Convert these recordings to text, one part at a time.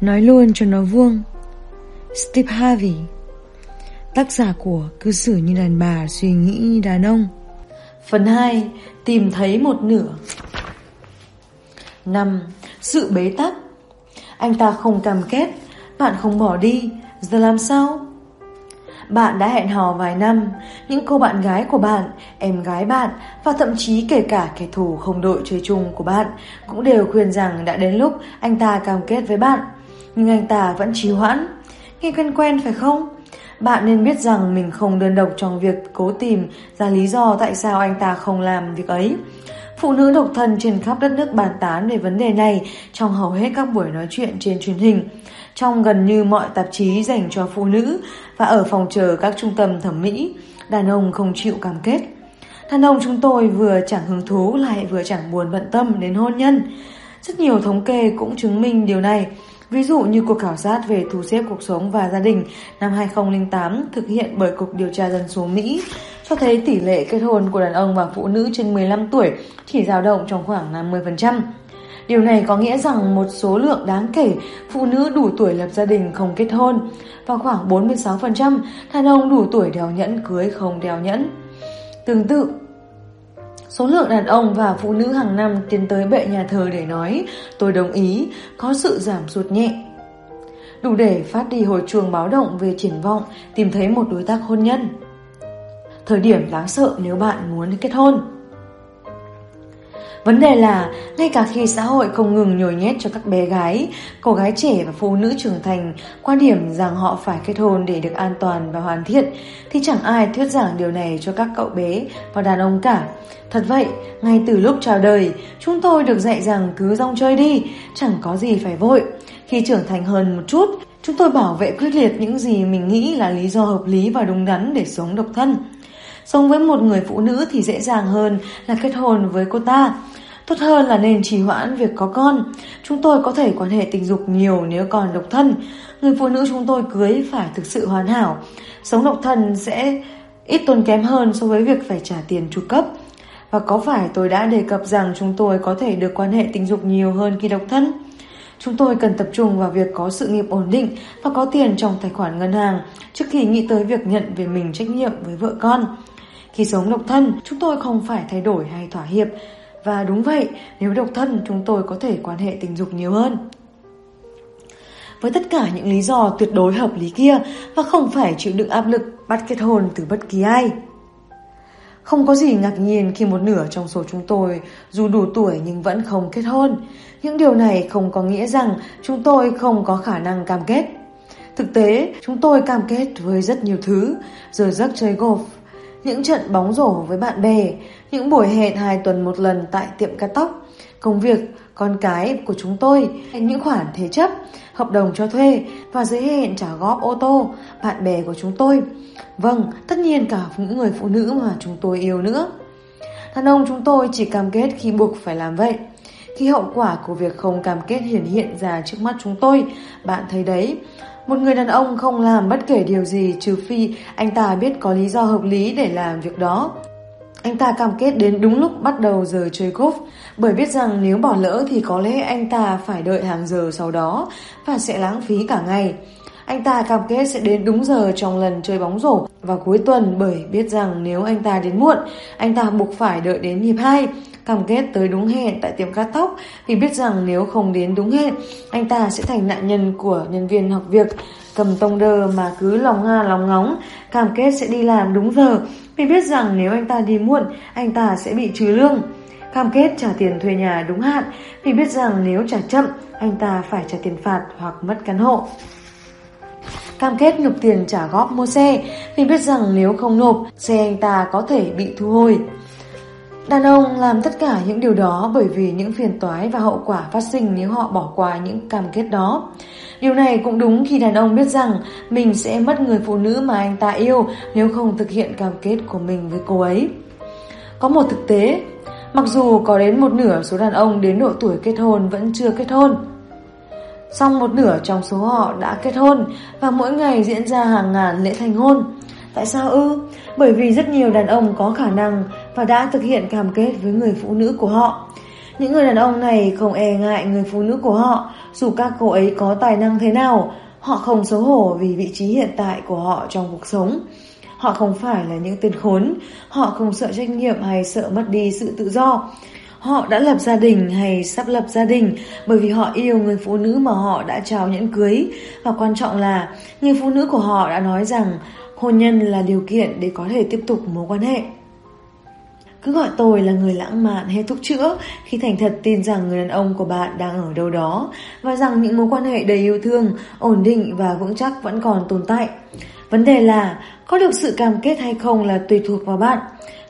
Nói luôn cho nó vuông Steve Harvey Tác giả của Cư xử như đàn bà suy nghĩ như đàn ông Phần 2 Tìm thấy một nửa 5. Sự bế tắc Anh ta không cam kết Bạn không bỏ đi Giờ làm sao? Bạn đã hẹn hò vài năm, những cô bạn gái của bạn, em gái bạn và thậm chí kể cả kẻ thù không đội chơi chung của bạn cũng đều khuyên rằng đã đến lúc anh ta cam kết với bạn. Nhưng anh ta vẫn trì hoãn. Nghe quen quen phải không? Bạn nên biết rằng mình không đơn độc trong việc cố tìm ra lý do tại sao anh ta không làm việc ấy. Phụ nữ độc thân trên khắp đất nước bàn tán về vấn đề này trong hầu hết các buổi nói chuyện trên truyền hình trong gần như mọi tạp chí dành cho phụ nữ và ở phòng chờ các trung tâm thẩm mỹ, đàn ông không chịu cam kết. Đàn ông chúng tôi vừa chẳng hứng thú lại vừa chẳng buồn bận tâm đến hôn nhân. Rất nhiều thống kê cũng chứng minh điều này. Ví dụ như cuộc khảo sát về thu xếp cuộc sống và gia đình năm 2008 thực hiện bởi Cục Điều tra Dân số Mỹ cho thấy tỷ lệ kết hôn của đàn ông và phụ nữ trên 15 tuổi chỉ dao động trong khoảng 50%. Điều này có nghĩa rằng một số lượng đáng kể phụ nữ đủ tuổi lập gia đình không kết hôn và khoảng 46% đàn ông đủ tuổi đeo nhẫn cưới không đeo nhẫn. Tương tự, Số lượng đàn ông và phụ nữ hàng năm tiến tới bệ nhà thờ để nói, tôi đồng ý, có sự giảm sụt nhẹ. Đủ để phát đi hồi chuông báo động về triển vọng, tìm thấy một đối tác hôn nhân. Thời điểm đáng sợ nếu bạn muốn kết hôn. Vấn đề là, ngay cả khi xã hội không ngừng nhồi nhét cho các bé gái, cô gái trẻ và phụ nữ trưởng thành quan điểm rằng họ phải kết hôn để được an toàn và hoàn thiện, thì chẳng ai thuyết giảng điều này cho các cậu bé và đàn ông cả. Thật vậy, ngay từ lúc chào đời, chúng tôi được dạy rằng cứ rong chơi đi, chẳng có gì phải vội. Khi trưởng thành hơn một chút, chúng tôi bảo vệ quyết liệt những gì mình nghĩ là lý do hợp lý và đúng đắn để sống độc thân. Sống với một người phụ nữ thì dễ dàng hơn là kết hôn với cô ta. Tốt hơn là nên trì hoãn việc có con. Chúng tôi có thể quan hệ tình dục nhiều nếu còn độc thân. Người phụ nữ chúng tôi cưới phải thực sự hoàn hảo. Sống độc thân sẽ ít tốn kém hơn so với việc phải trả tiền tru cấp. Và có phải tôi đã đề cập rằng chúng tôi có thể được quan hệ tình dục nhiều hơn khi độc thân? Chúng tôi cần tập trung vào việc có sự nghiệp ổn định và có tiền trong tài khoản ngân hàng trước khi nghĩ tới việc nhận về mình trách nhiệm với vợ con. Khi sống độc thân, chúng tôi không phải thay đổi hay thỏa hiệp. Và đúng vậy, nếu độc thân, chúng tôi có thể quan hệ tình dục nhiều hơn. Với tất cả những lý do tuyệt đối hợp lý kia và không phải chịu đựng áp lực bắt kết hôn từ bất kỳ ai. Không có gì ngạc nhiên khi một nửa trong số chúng tôi dù đủ tuổi nhưng vẫn không kết hôn. Những điều này không có nghĩa rằng chúng tôi không có khả năng cam kết. Thực tế, chúng tôi cam kết với rất nhiều thứ, giờ giấc chơi golf, những trận bóng rổ với bạn bè, những buổi hẹn hai tuần một lần tại tiệm cắt tóc, công việc, con cái của chúng tôi, những khoản thế chấp, hợp đồng cho thuê và giới hẹn trả góp ô tô, bạn bè của chúng tôi. Vâng, tất nhiên cả những người phụ nữ mà chúng tôi yêu nữa. Đàn ông chúng tôi chỉ cam kết khi buộc phải làm vậy. Khi hậu quả của việc không cam kết hiển hiện ra trước mắt chúng tôi, bạn thấy đấy, một người đàn ông không làm bất kể điều gì trừ phi anh ta biết có lý do hợp lý để làm việc đó. Anh ta cam kết đến đúng lúc bắt đầu giờ chơi golf bởi biết rằng nếu bỏ lỡ thì có lẽ anh ta phải đợi hàng giờ sau đó và sẽ lãng phí cả ngày. Anh ta cam kết sẽ đến đúng giờ trong lần chơi bóng rổ vào cuối tuần bởi biết rằng nếu anh ta đến muộn, anh ta buộc phải đợi đến nhịp 2 cam kết tới đúng hẹn tại tiệm cắt tóc vì biết rằng nếu không đến đúng hẹn, anh ta sẽ thành nạn nhân của nhân viên học việc cầm tông đơ mà cứ lòng nga lòng ngóng, cam kết sẽ đi làm đúng giờ vì biết rằng nếu anh ta đi muộn, anh ta sẽ bị trừ lương. Cam kết trả tiền thuê nhà đúng hạn vì biết rằng nếu trả chậm, anh ta phải trả tiền phạt hoặc mất căn hộ. Cam kết nộp tiền trả góp mua xe vì biết rằng nếu không nộp, xe anh ta có thể bị thu hồi. Đàn ông làm tất cả những điều đó bởi vì những phiền toái và hậu quả phát sinh nếu họ bỏ qua những cam kết đó. Điều này cũng đúng khi đàn ông biết rằng mình sẽ mất người phụ nữ mà anh ta yêu nếu không thực hiện cam kết của mình với cô ấy. Có một thực tế, mặc dù có đến một nửa số đàn ông đến độ tuổi kết hôn vẫn chưa kết hôn, song một nửa trong số họ đã kết hôn và mỗi ngày diễn ra hàng ngàn lễ thành hôn. Tại sao ư? Bởi vì rất nhiều đàn ông có khả năng và đã thực hiện cam kết với người phụ nữ của họ. Những người đàn ông này không e ngại người phụ nữ của họ, Dù các cô ấy có tài năng thế nào, họ không xấu hổ vì vị trí hiện tại của họ trong cuộc sống. Họ không phải là những tên khốn, họ không sợ trách nhiệm hay sợ mất đi sự tự do. Họ đã lập gia đình hay sắp lập gia đình bởi vì họ yêu người phụ nữ mà họ đã trao nhẫn cưới và quan trọng là người phụ nữ của họ đã nói rằng hôn nhân là điều kiện để có thể tiếp tục mối quan hệ. Cứ gọi tôi là người lãng mạn hay thuốc chữa khi thành thật tin rằng người đàn ông của bạn đang ở đâu đó và rằng những mối quan hệ đầy yêu thương, ổn định và vững chắc vẫn còn tồn tại. Vấn đề là có được sự cam kết hay không là tùy thuộc vào bạn.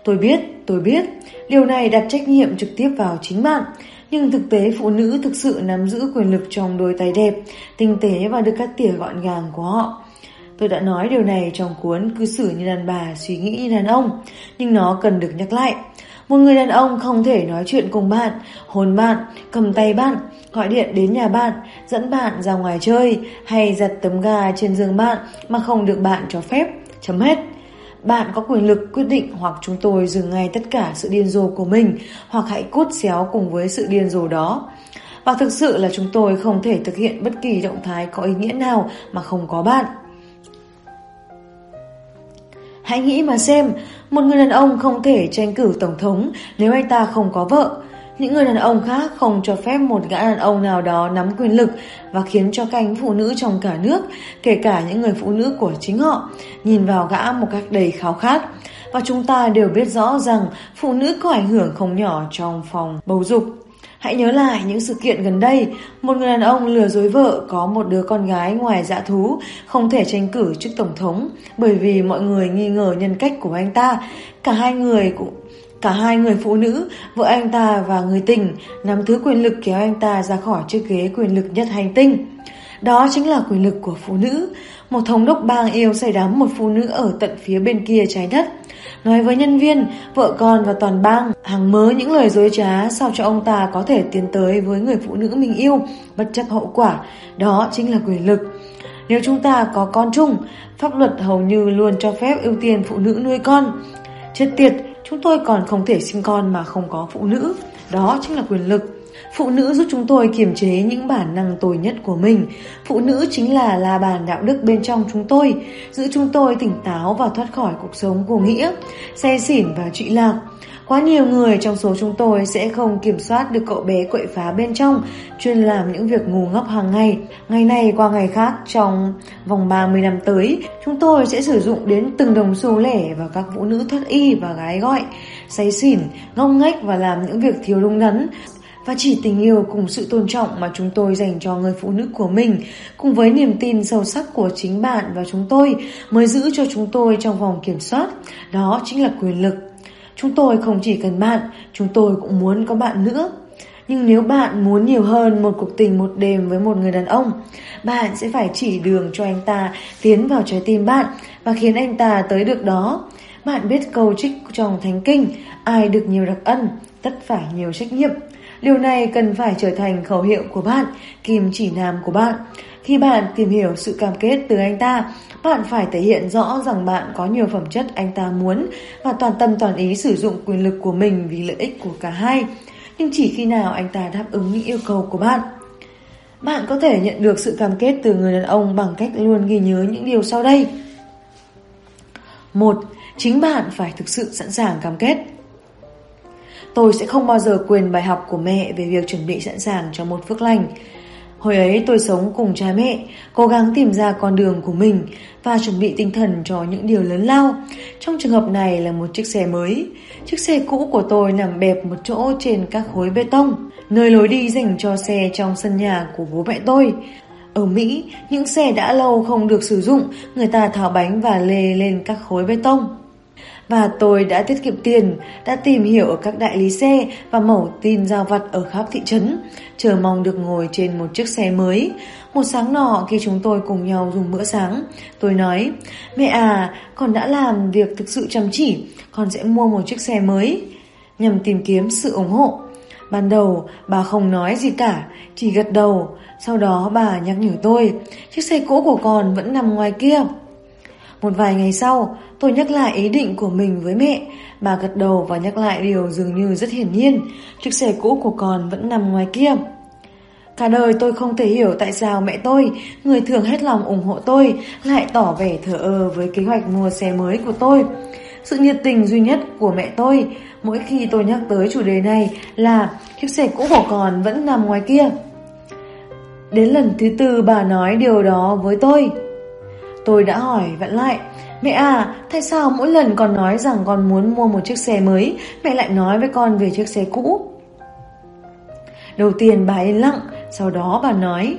Tôi biết, tôi biết, điều này đặt trách nhiệm trực tiếp vào chính bạn. Nhưng thực tế phụ nữ thực sự nắm giữ quyền lực trong đôi tay đẹp, tinh tế và được cắt tỉa gọn gàng của họ. Tôi đã nói điều này trong cuốn Cư xử như đàn bà, suy nghĩ như đàn ông, nhưng nó cần được nhắc lại. Một người đàn ông không thể nói chuyện cùng bạn, hôn bạn, cầm tay bạn, gọi điện đến nhà bạn, dẫn bạn ra ngoài chơi hay giật tấm ga trên giường bạn mà không được bạn cho phép. Chấm hết. Bạn có quyền lực quyết định hoặc chúng tôi dừng ngay tất cả sự điên rồ của mình hoặc hãy cút xéo cùng với sự điên rồ đó. Và thực sự là chúng tôi không thể thực hiện bất kỳ động thái có ý nghĩa nào mà không có bạn. Hãy nghĩ mà xem, một người đàn ông không thể tranh cử tổng thống nếu anh ta không có vợ. Những người đàn ông khác không cho phép một gã đàn ông nào đó nắm quyền lực và khiến cho cánh phụ nữ trong cả nước, kể cả những người phụ nữ của chính họ, nhìn vào gã một cách đầy khao khát. Và chúng ta đều biết rõ rằng phụ nữ có ảnh hưởng không nhỏ trong phòng bầu dục. Hãy nhớ lại những sự kiện gần đây, một người đàn ông lừa dối vợ có một đứa con gái ngoài dạ thú, không thể tranh cử chức tổng thống bởi vì mọi người nghi ngờ nhân cách của anh ta. Cả hai người cũng Cả hai người phụ nữ, vợ anh ta và người tình, nắm thứ quyền lực kéo anh ta ra khỏi chiếc ghế quyền lực nhất hành tinh. Đó chính là quyền lực của phụ nữ. Một thống đốc bang yêu say đắm một phụ nữ ở tận phía bên kia trái đất. Nói với nhân viên, vợ con và toàn bang hàng mớ những lời dối trá sao cho ông ta có thể tiến tới với người phụ nữ mình yêu, bất chấp hậu quả. Đó chính là quyền lực. Nếu chúng ta có con chung, pháp luật hầu như luôn cho phép ưu tiên phụ nữ nuôi con. Chết tiệt, chúng tôi còn không thể sinh con mà không có phụ nữ. Đó chính là quyền lực. Phụ nữ giúp chúng tôi kiềm chế những bản năng tồi nhất của mình. Phụ nữ chính là la bàn đạo đức bên trong chúng tôi, giữ chúng tôi tỉnh táo và thoát khỏi cuộc sống của nghĩa, say xỉn và trụy lạc. Quá nhiều người trong số chúng tôi sẽ không kiểm soát được cậu bé quậy phá bên trong, chuyên làm những việc ngu ngốc hàng ngày. Ngày này qua ngày khác trong vòng 30 năm tới, chúng tôi sẽ sử dụng đến từng đồng xu lẻ vào các phụ nữ thoát y và gái gọi, say xỉn, ngông nghếch và làm những việc thiếu đúng đắn và chỉ tình yêu cùng sự tôn trọng mà chúng tôi dành cho người phụ nữ của mình, cùng với niềm tin sâu sắc của chính bạn và chúng tôi mới giữ cho chúng tôi trong vòng kiểm soát. Đó chính là quyền lực. Chúng tôi không chỉ cần bạn, chúng tôi cũng muốn có bạn nữa. Nhưng nếu bạn muốn nhiều hơn một cuộc tình một đêm với một người đàn ông, bạn sẽ phải chỉ đường cho anh ta tiến vào trái tim bạn và khiến anh ta tới được đó. Bạn biết câu trích trong thánh kinh, ai được nhiều đặc ân, tất phải nhiều trách nhiệm. Điều này cần phải trở thành khẩu hiệu của bạn, kim chỉ nam của bạn. Khi bạn tìm hiểu sự cam kết từ anh ta, bạn phải thể hiện rõ rằng bạn có nhiều phẩm chất anh ta muốn và toàn tâm toàn ý sử dụng quyền lực của mình vì lợi ích của cả hai. Nhưng chỉ khi nào anh ta đáp ứng những yêu cầu của bạn. Bạn có thể nhận được sự cam kết từ người đàn ông bằng cách luôn ghi nhớ những điều sau đây. một Chính bạn phải thực sự sẵn sàng cam kết. Tôi sẽ không bao giờ quên bài học của mẹ về việc chuẩn bị sẵn sàng cho một phước lành. Hồi ấy tôi sống cùng cha mẹ, cố gắng tìm ra con đường của mình và chuẩn bị tinh thần cho những điều lớn lao. Trong trường hợp này là một chiếc xe mới. Chiếc xe cũ của tôi nằm bẹp một chỗ trên các khối bê tông, nơi lối đi dành cho xe trong sân nhà của bố mẹ tôi. Ở Mỹ, những xe đã lâu không được sử dụng, người ta tháo bánh và lê lên các khối bê tông. Và tôi đã tiết kiệm tiền, đã tìm hiểu ở các đại lý xe và mẫu tin giao vặt ở khắp thị trấn, chờ mong được ngồi trên một chiếc xe mới. Một sáng nọ khi chúng tôi cùng nhau dùng bữa sáng, tôi nói, mẹ à, con đã làm việc thực sự chăm chỉ, con sẽ mua một chiếc xe mới, nhằm tìm kiếm sự ủng hộ. Ban đầu bà không nói gì cả, chỉ gật đầu, sau đó bà nhắc nhở tôi, chiếc xe cũ của con vẫn nằm ngoài kia. Một vài ngày sau, tôi nhắc lại ý định của mình với mẹ. Bà gật đầu và nhắc lại điều dường như rất hiển nhiên. Chiếc xe cũ của con vẫn nằm ngoài kia. Cả đời tôi không thể hiểu tại sao mẹ tôi, người thường hết lòng ủng hộ tôi, lại tỏ vẻ thờ ơ với kế hoạch mua xe mới của tôi. Sự nhiệt tình duy nhất của mẹ tôi, mỗi khi tôi nhắc tới chủ đề này là chiếc xe cũ của con vẫn nằm ngoài kia. Đến lần thứ tư bà nói điều đó với tôi. Tôi đã hỏi vặn lại, mẹ à, tại sao mỗi lần con nói rằng con muốn mua một chiếc xe mới, mẹ lại nói với con về chiếc xe cũ? Đầu tiên bà yên lặng, sau đó bà nói,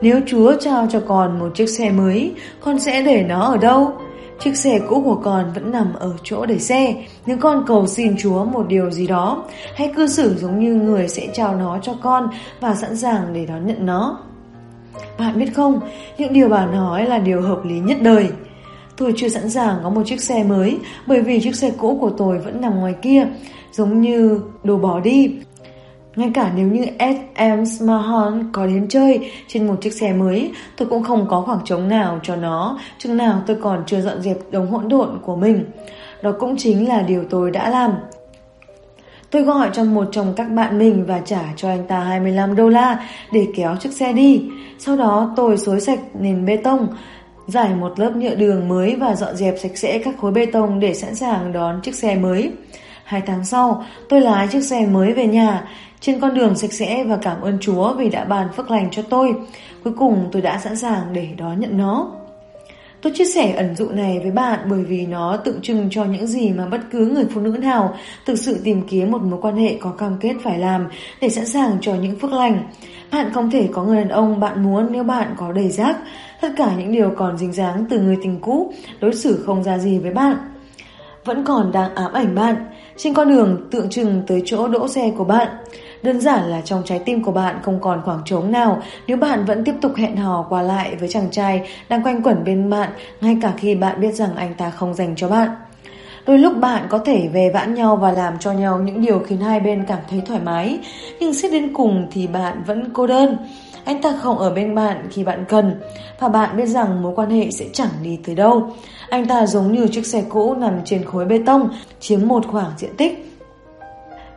nếu Chúa trao cho con một chiếc xe mới, con sẽ để nó ở đâu? Chiếc xe cũ của con vẫn nằm ở chỗ để xe, nhưng con cầu xin Chúa một điều gì đó, hãy cư xử giống như người sẽ trao nó cho con và sẵn sàng để đón nhận nó. Bạn biết không, những điều bà nói là điều hợp lý nhất đời. Tôi chưa sẵn sàng có một chiếc xe mới bởi vì chiếc xe cũ của tôi vẫn nằm ngoài kia, giống như đồ bỏ đi. Ngay cả nếu như SM Mahon có đến chơi trên một chiếc xe mới, tôi cũng không có khoảng trống nào cho nó, chừng nào tôi còn chưa dọn dẹp đống hỗn độn của mình. Đó cũng chính là điều tôi đã làm. Tôi gọi cho một trong các bạn mình và trả cho anh ta 25 đô la để kéo chiếc xe đi. Sau đó tôi xối sạch nền bê tông, giải một lớp nhựa đường mới và dọn dẹp sạch sẽ các khối bê tông để sẵn sàng đón chiếc xe mới. Hai tháng sau, tôi lái chiếc xe mới về nhà, trên con đường sạch sẽ và cảm ơn Chúa vì đã ban phước lành cho tôi. Cuối cùng tôi đã sẵn sàng để đón nhận nó. Tôi chia sẻ ẩn dụ này với bạn bởi vì nó tượng trưng cho những gì mà bất cứ người phụ nữ nào thực sự tìm kiếm một mối quan hệ có cam kết phải làm để sẵn sàng cho những phước lành. Bạn không thể có người đàn ông bạn muốn nếu bạn có đầy rác, tất cả những điều còn dính dáng từ người tình cũ, đối xử không ra gì với bạn. Vẫn còn đang ám ảnh bạn, trên con đường tượng trưng tới chỗ đỗ xe của bạn. Đơn giản là trong trái tim của bạn không còn khoảng trống nào nếu bạn vẫn tiếp tục hẹn hò qua lại với chàng trai đang quanh quẩn bên bạn ngay cả khi bạn biết rằng anh ta không dành cho bạn. Đôi lúc bạn có thể về vãn nhau và làm cho nhau những điều khiến hai bên cảm thấy thoải mái, nhưng xét đến cùng thì bạn vẫn cô đơn. Anh ta không ở bên bạn khi bạn cần, và bạn biết rằng mối quan hệ sẽ chẳng đi tới đâu. Anh ta giống như chiếc xe cũ nằm trên khối bê tông, chiếm một khoảng diện tích.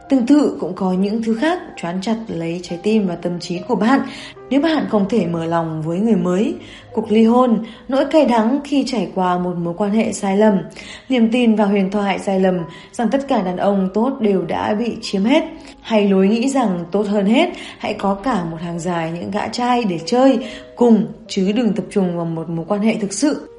Tương tự cũng có những thứ khác choán chặt lấy trái tim và tâm trí của bạn nếu bạn không thể mở lòng với người mới. Cuộc ly hôn, nỗi cay đắng khi trải qua một mối quan hệ sai lầm, niềm tin và huyền thoại sai lầm rằng tất cả đàn ông tốt đều đã bị chiếm hết, hay lối nghĩ rằng tốt hơn hết, hãy có cả một hàng dài những gã trai để chơi cùng chứ đừng tập trung vào một mối quan hệ thực sự.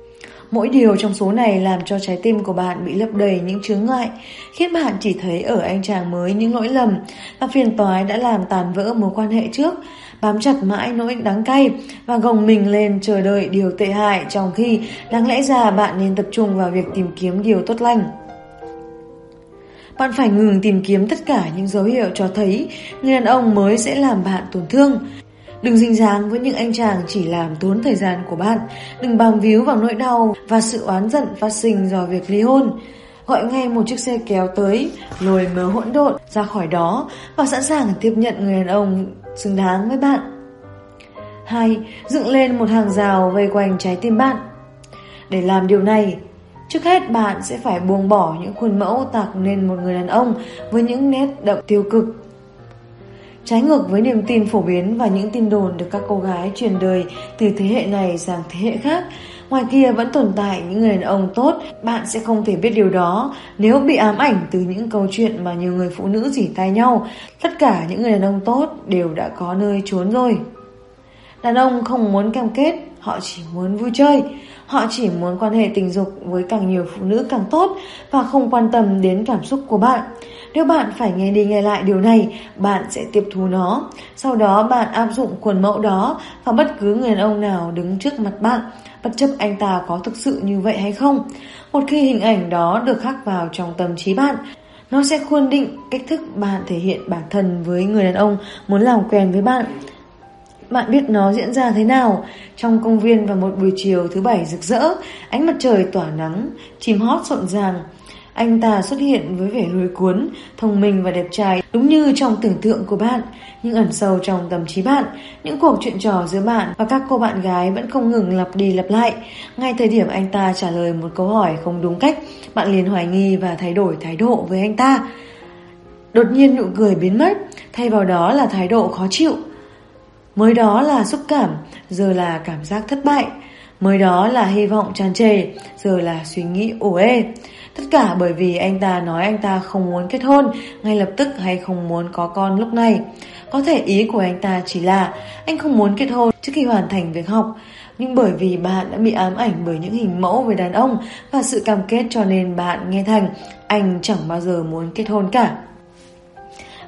Mỗi điều trong số này làm cho trái tim của bạn bị lấp đầy những chướng ngại, khiến bạn chỉ thấy ở anh chàng mới những lỗi lầm và phiền toái đã làm tàn vỡ mối quan hệ trước, bám chặt mãi nỗi đắng cay và gồng mình lên chờ đợi điều tệ hại trong khi đáng lẽ ra bạn nên tập trung vào việc tìm kiếm điều tốt lành. Bạn phải ngừng tìm kiếm tất cả những dấu hiệu cho thấy người đàn ông mới sẽ làm bạn tổn thương. Đừng dính dáng với những anh chàng chỉ làm tốn thời gian của bạn. Đừng bám víu vào nỗi đau và sự oán giận phát sinh do việc ly hôn. Gọi ngay một chiếc xe kéo tới, lôi mớ hỗn độn ra khỏi đó và sẵn sàng tiếp nhận người đàn ông xứng đáng với bạn. 2. Dựng lên một hàng rào vây quanh trái tim bạn. Để làm điều này, trước hết bạn sẽ phải buông bỏ những khuôn mẫu tạc nên một người đàn ông với những nét đậm tiêu cực Trái ngược với niềm tin phổ biến và những tin đồn được các cô gái truyền đời từ thế hệ này sang thế hệ khác, ngoài kia vẫn tồn tại những người đàn ông tốt, bạn sẽ không thể biết điều đó nếu bị ám ảnh từ những câu chuyện mà nhiều người phụ nữ dỉ tai nhau. Tất cả những người đàn ông tốt đều đã có nơi trốn rồi. Đàn ông không muốn cam kết, họ chỉ muốn vui chơi. Họ chỉ muốn quan hệ tình dục với càng nhiều phụ nữ càng tốt và không quan tâm đến cảm xúc của bạn. Nếu bạn phải nghe đi nghe lại điều này, bạn sẽ tiếp thu nó. Sau đó bạn áp dụng khuôn mẫu đó vào bất cứ người đàn ông nào đứng trước mặt bạn, bất chấp anh ta có thực sự như vậy hay không. Một khi hình ảnh đó được khắc vào trong tâm trí bạn, nó sẽ khuôn định cách thức bạn thể hiện bản thân với người đàn ông muốn làm quen với bạn. Bạn biết nó diễn ra thế nào? Trong công viên vào một buổi chiều thứ bảy rực rỡ, ánh mặt trời tỏa nắng, chim hót rộn ràng. Anh ta xuất hiện với vẻ lôi cuốn, thông minh và đẹp trai đúng như trong tưởng tượng của bạn. Nhưng ẩn sâu trong tâm trí bạn, những cuộc chuyện trò giữa bạn và các cô bạn gái vẫn không ngừng lặp đi lặp lại. Ngay thời điểm anh ta trả lời một câu hỏi không đúng cách, bạn liền hoài nghi và thay đổi thái độ với anh ta. Đột nhiên nụ cười biến mất, thay vào đó là thái độ khó chịu. Mới đó là xúc cảm, giờ là cảm giác thất bại. Mới đó là hy vọng tràn trề, giờ là suy nghĩ ủ ê. Tất cả bởi vì anh ta nói anh ta không muốn kết hôn ngay lập tức hay không muốn có con lúc này. Có thể ý của anh ta chỉ là anh không muốn kết hôn trước khi hoàn thành việc học. Nhưng bởi vì bạn đã bị ám ảnh bởi những hình mẫu về đàn ông và sự cam kết cho nên bạn nghe thành anh chẳng bao giờ muốn kết hôn cả.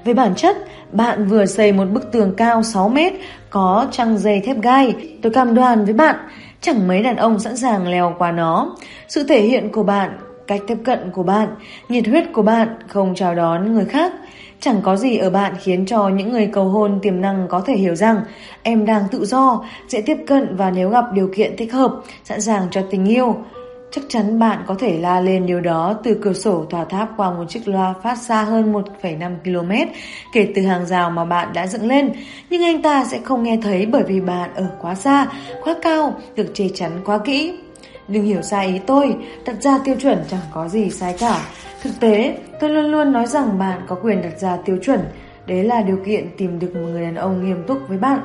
Về bản chất, bạn vừa xây một bức tường cao 6 mét có trăng dây thép gai. Tôi cam đoan với bạn, chẳng mấy đàn ông sẵn sàng leo qua nó. Sự thể hiện của bạn, cách tiếp cận của bạn, nhiệt huyết của bạn không chào đón người khác. Chẳng có gì ở bạn khiến cho những người cầu hôn tiềm năng có thể hiểu rằng em đang tự do, dễ tiếp cận và nếu gặp điều kiện thích hợp, sẵn sàng cho tình yêu. Chắc chắn bạn có thể la lên điều đó từ cửa sổ tòa tháp qua một chiếc loa phát xa hơn 1,5 km kể từ hàng rào mà bạn đã dựng lên. Nhưng anh ta sẽ không nghe thấy bởi vì bạn ở quá xa, quá cao, được che chắn quá kỹ. Đừng hiểu sai ý tôi, đặt ra tiêu chuẩn chẳng có gì sai cả. Thực tế, tôi luôn luôn nói rằng bạn có quyền đặt ra tiêu chuẩn. Đấy là điều kiện tìm được một người đàn ông nghiêm túc với bạn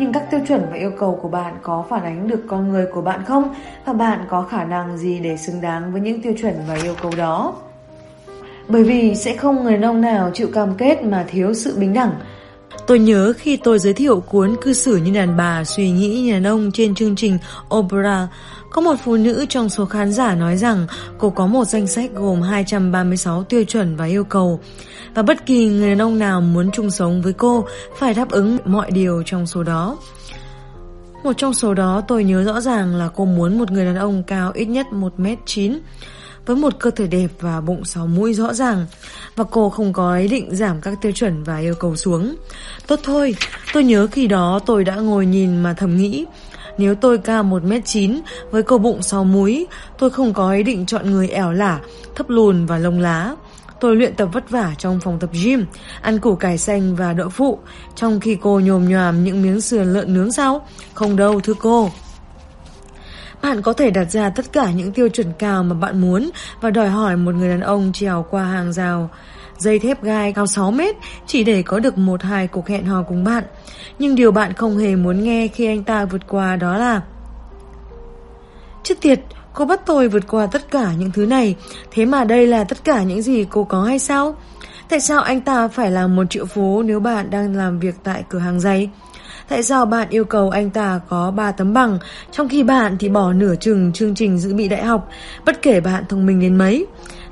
nhưng các tiêu chuẩn và yêu cầu của bạn có phản ánh được con người của bạn không và bạn có khả năng gì để xứng đáng với những tiêu chuẩn và yêu cầu đó. Bởi vì sẽ không người nông nào chịu cam kết mà thiếu sự bình đẳng. Tôi nhớ khi tôi giới thiệu cuốn cư xử như đàn bà suy nghĩ như đàn ông trên chương trình Oprah có một phụ nữ trong số khán giả nói rằng cô có một danh sách gồm 236 tiêu chuẩn và yêu cầu và bất kỳ người đàn ông nào muốn chung sống với cô phải đáp ứng mọi điều trong số đó. Một trong số đó tôi nhớ rõ ràng là cô muốn một người đàn ông cao ít nhất 1m9 với một cơ thể đẹp và bụng sáu mũi rõ ràng và cô không có ý định giảm các tiêu chuẩn và yêu cầu xuống. Tốt thôi, tôi nhớ khi đó tôi đã ngồi nhìn mà thầm nghĩ nếu tôi cao 1m9 với cơ bụng sau múi, tôi không có ý định chọn người ẻo lả, thấp lùn và lông lá. Tôi luyện tập vất vả trong phòng tập gym, ăn củ cải xanh và đậu phụ, trong khi cô nhồm nhòm những miếng sườn lợn nướng sao? Không đâu, thưa cô. Bạn có thể đặt ra tất cả những tiêu chuẩn cao mà bạn muốn và đòi hỏi một người đàn ông trèo qua hàng rào dây thép gai cao 6 mét chỉ để có được một hai cuộc hẹn hò cùng bạn. Nhưng điều bạn không hề muốn nghe khi anh ta vượt qua đó là Chết tiệt, cô bắt tôi vượt qua tất cả những thứ này, thế mà đây là tất cả những gì cô có hay sao? Tại sao anh ta phải làm một triệu phú nếu bạn đang làm việc tại cửa hàng giày? Tại sao bạn yêu cầu anh ta có 3 tấm bằng, trong khi bạn thì bỏ nửa chừng chương trình dự bị đại học, bất kể bạn thông minh đến mấy?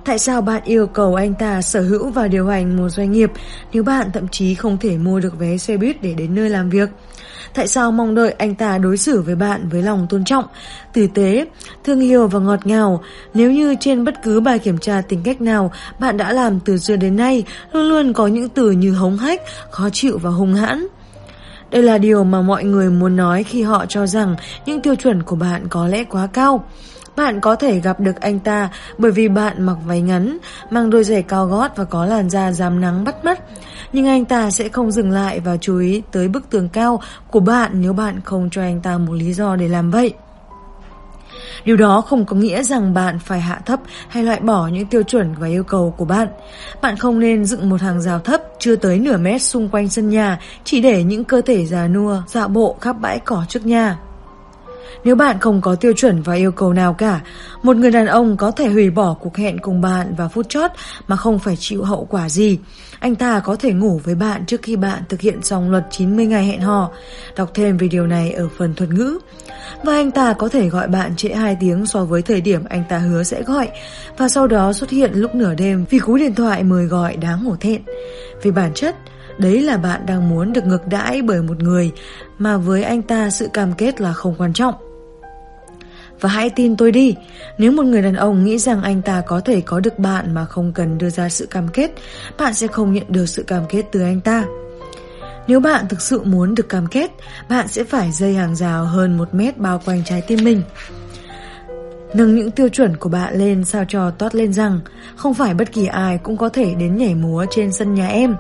Tại sao bạn yêu cầu anh ta sở hữu và điều hành một doanh nghiệp nếu bạn thậm chí không thể mua được vé xe buýt để đến nơi làm việc? Tại sao mong đợi anh ta đối xử với bạn với lòng tôn trọng, tử tế, thương yêu và ngọt ngào nếu như trên bất cứ bài kiểm tra tính cách nào bạn đã làm từ xưa đến nay luôn luôn có những từ như hống hách, khó chịu và hung hãn? Đây là điều mà mọi người muốn nói khi họ cho rằng những tiêu chuẩn của bạn có lẽ quá cao. Bạn có thể gặp được anh ta bởi vì bạn mặc váy ngắn, mang đôi giày cao gót và có làn da dám nắng bắt mắt. Nhưng anh ta sẽ không dừng lại và chú ý tới bức tường cao của bạn nếu bạn không cho anh ta một lý do để làm vậy. Điều đó không có nghĩa rằng bạn phải hạ thấp hay loại bỏ những tiêu chuẩn và yêu cầu của bạn. Bạn không nên dựng một hàng rào thấp chưa tới nửa mét xung quanh sân nhà chỉ để những cơ thể già nua dạo bộ khắp bãi cỏ trước nhà. Nếu bạn không có tiêu chuẩn và yêu cầu nào cả, một người đàn ông có thể hủy bỏ cuộc hẹn cùng bạn vào phút chót mà không phải chịu hậu quả gì. Anh ta có thể ngủ với bạn trước khi bạn thực hiện xong luật 90 ngày hẹn hò. Đọc thêm về điều này ở phần thuật ngữ. Và anh ta có thể gọi bạn trễ 2 tiếng so với thời điểm anh ta hứa sẽ gọi và sau đó xuất hiện lúc nửa đêm vì cú điện thoại mời gọi đáng hổ thẹn. Về bản chất, Đấy là bạn đang muốn được ngược đãi bởi một người mà với anh ta sự cam kết là không quan trọng. Và hãy tin tôi đi, nếu một người đàn ông nghĩ rằng anh ta có thể có được bạn mà không cần đưa ra sự cam kết, bạn sẽ không nhận được sự cam kết từ anh ta. Nếu bạn thực sự muốn được cam kết, bạn sẽ phải dây hàng rào hơn một mét bao quanh trái tim mình. Nâng những tiêu chuẩn của bạn lên sao cho toát lên rằng không phải bất kỳ ai cũng có thể đến nhảy múa trên sân nhà em.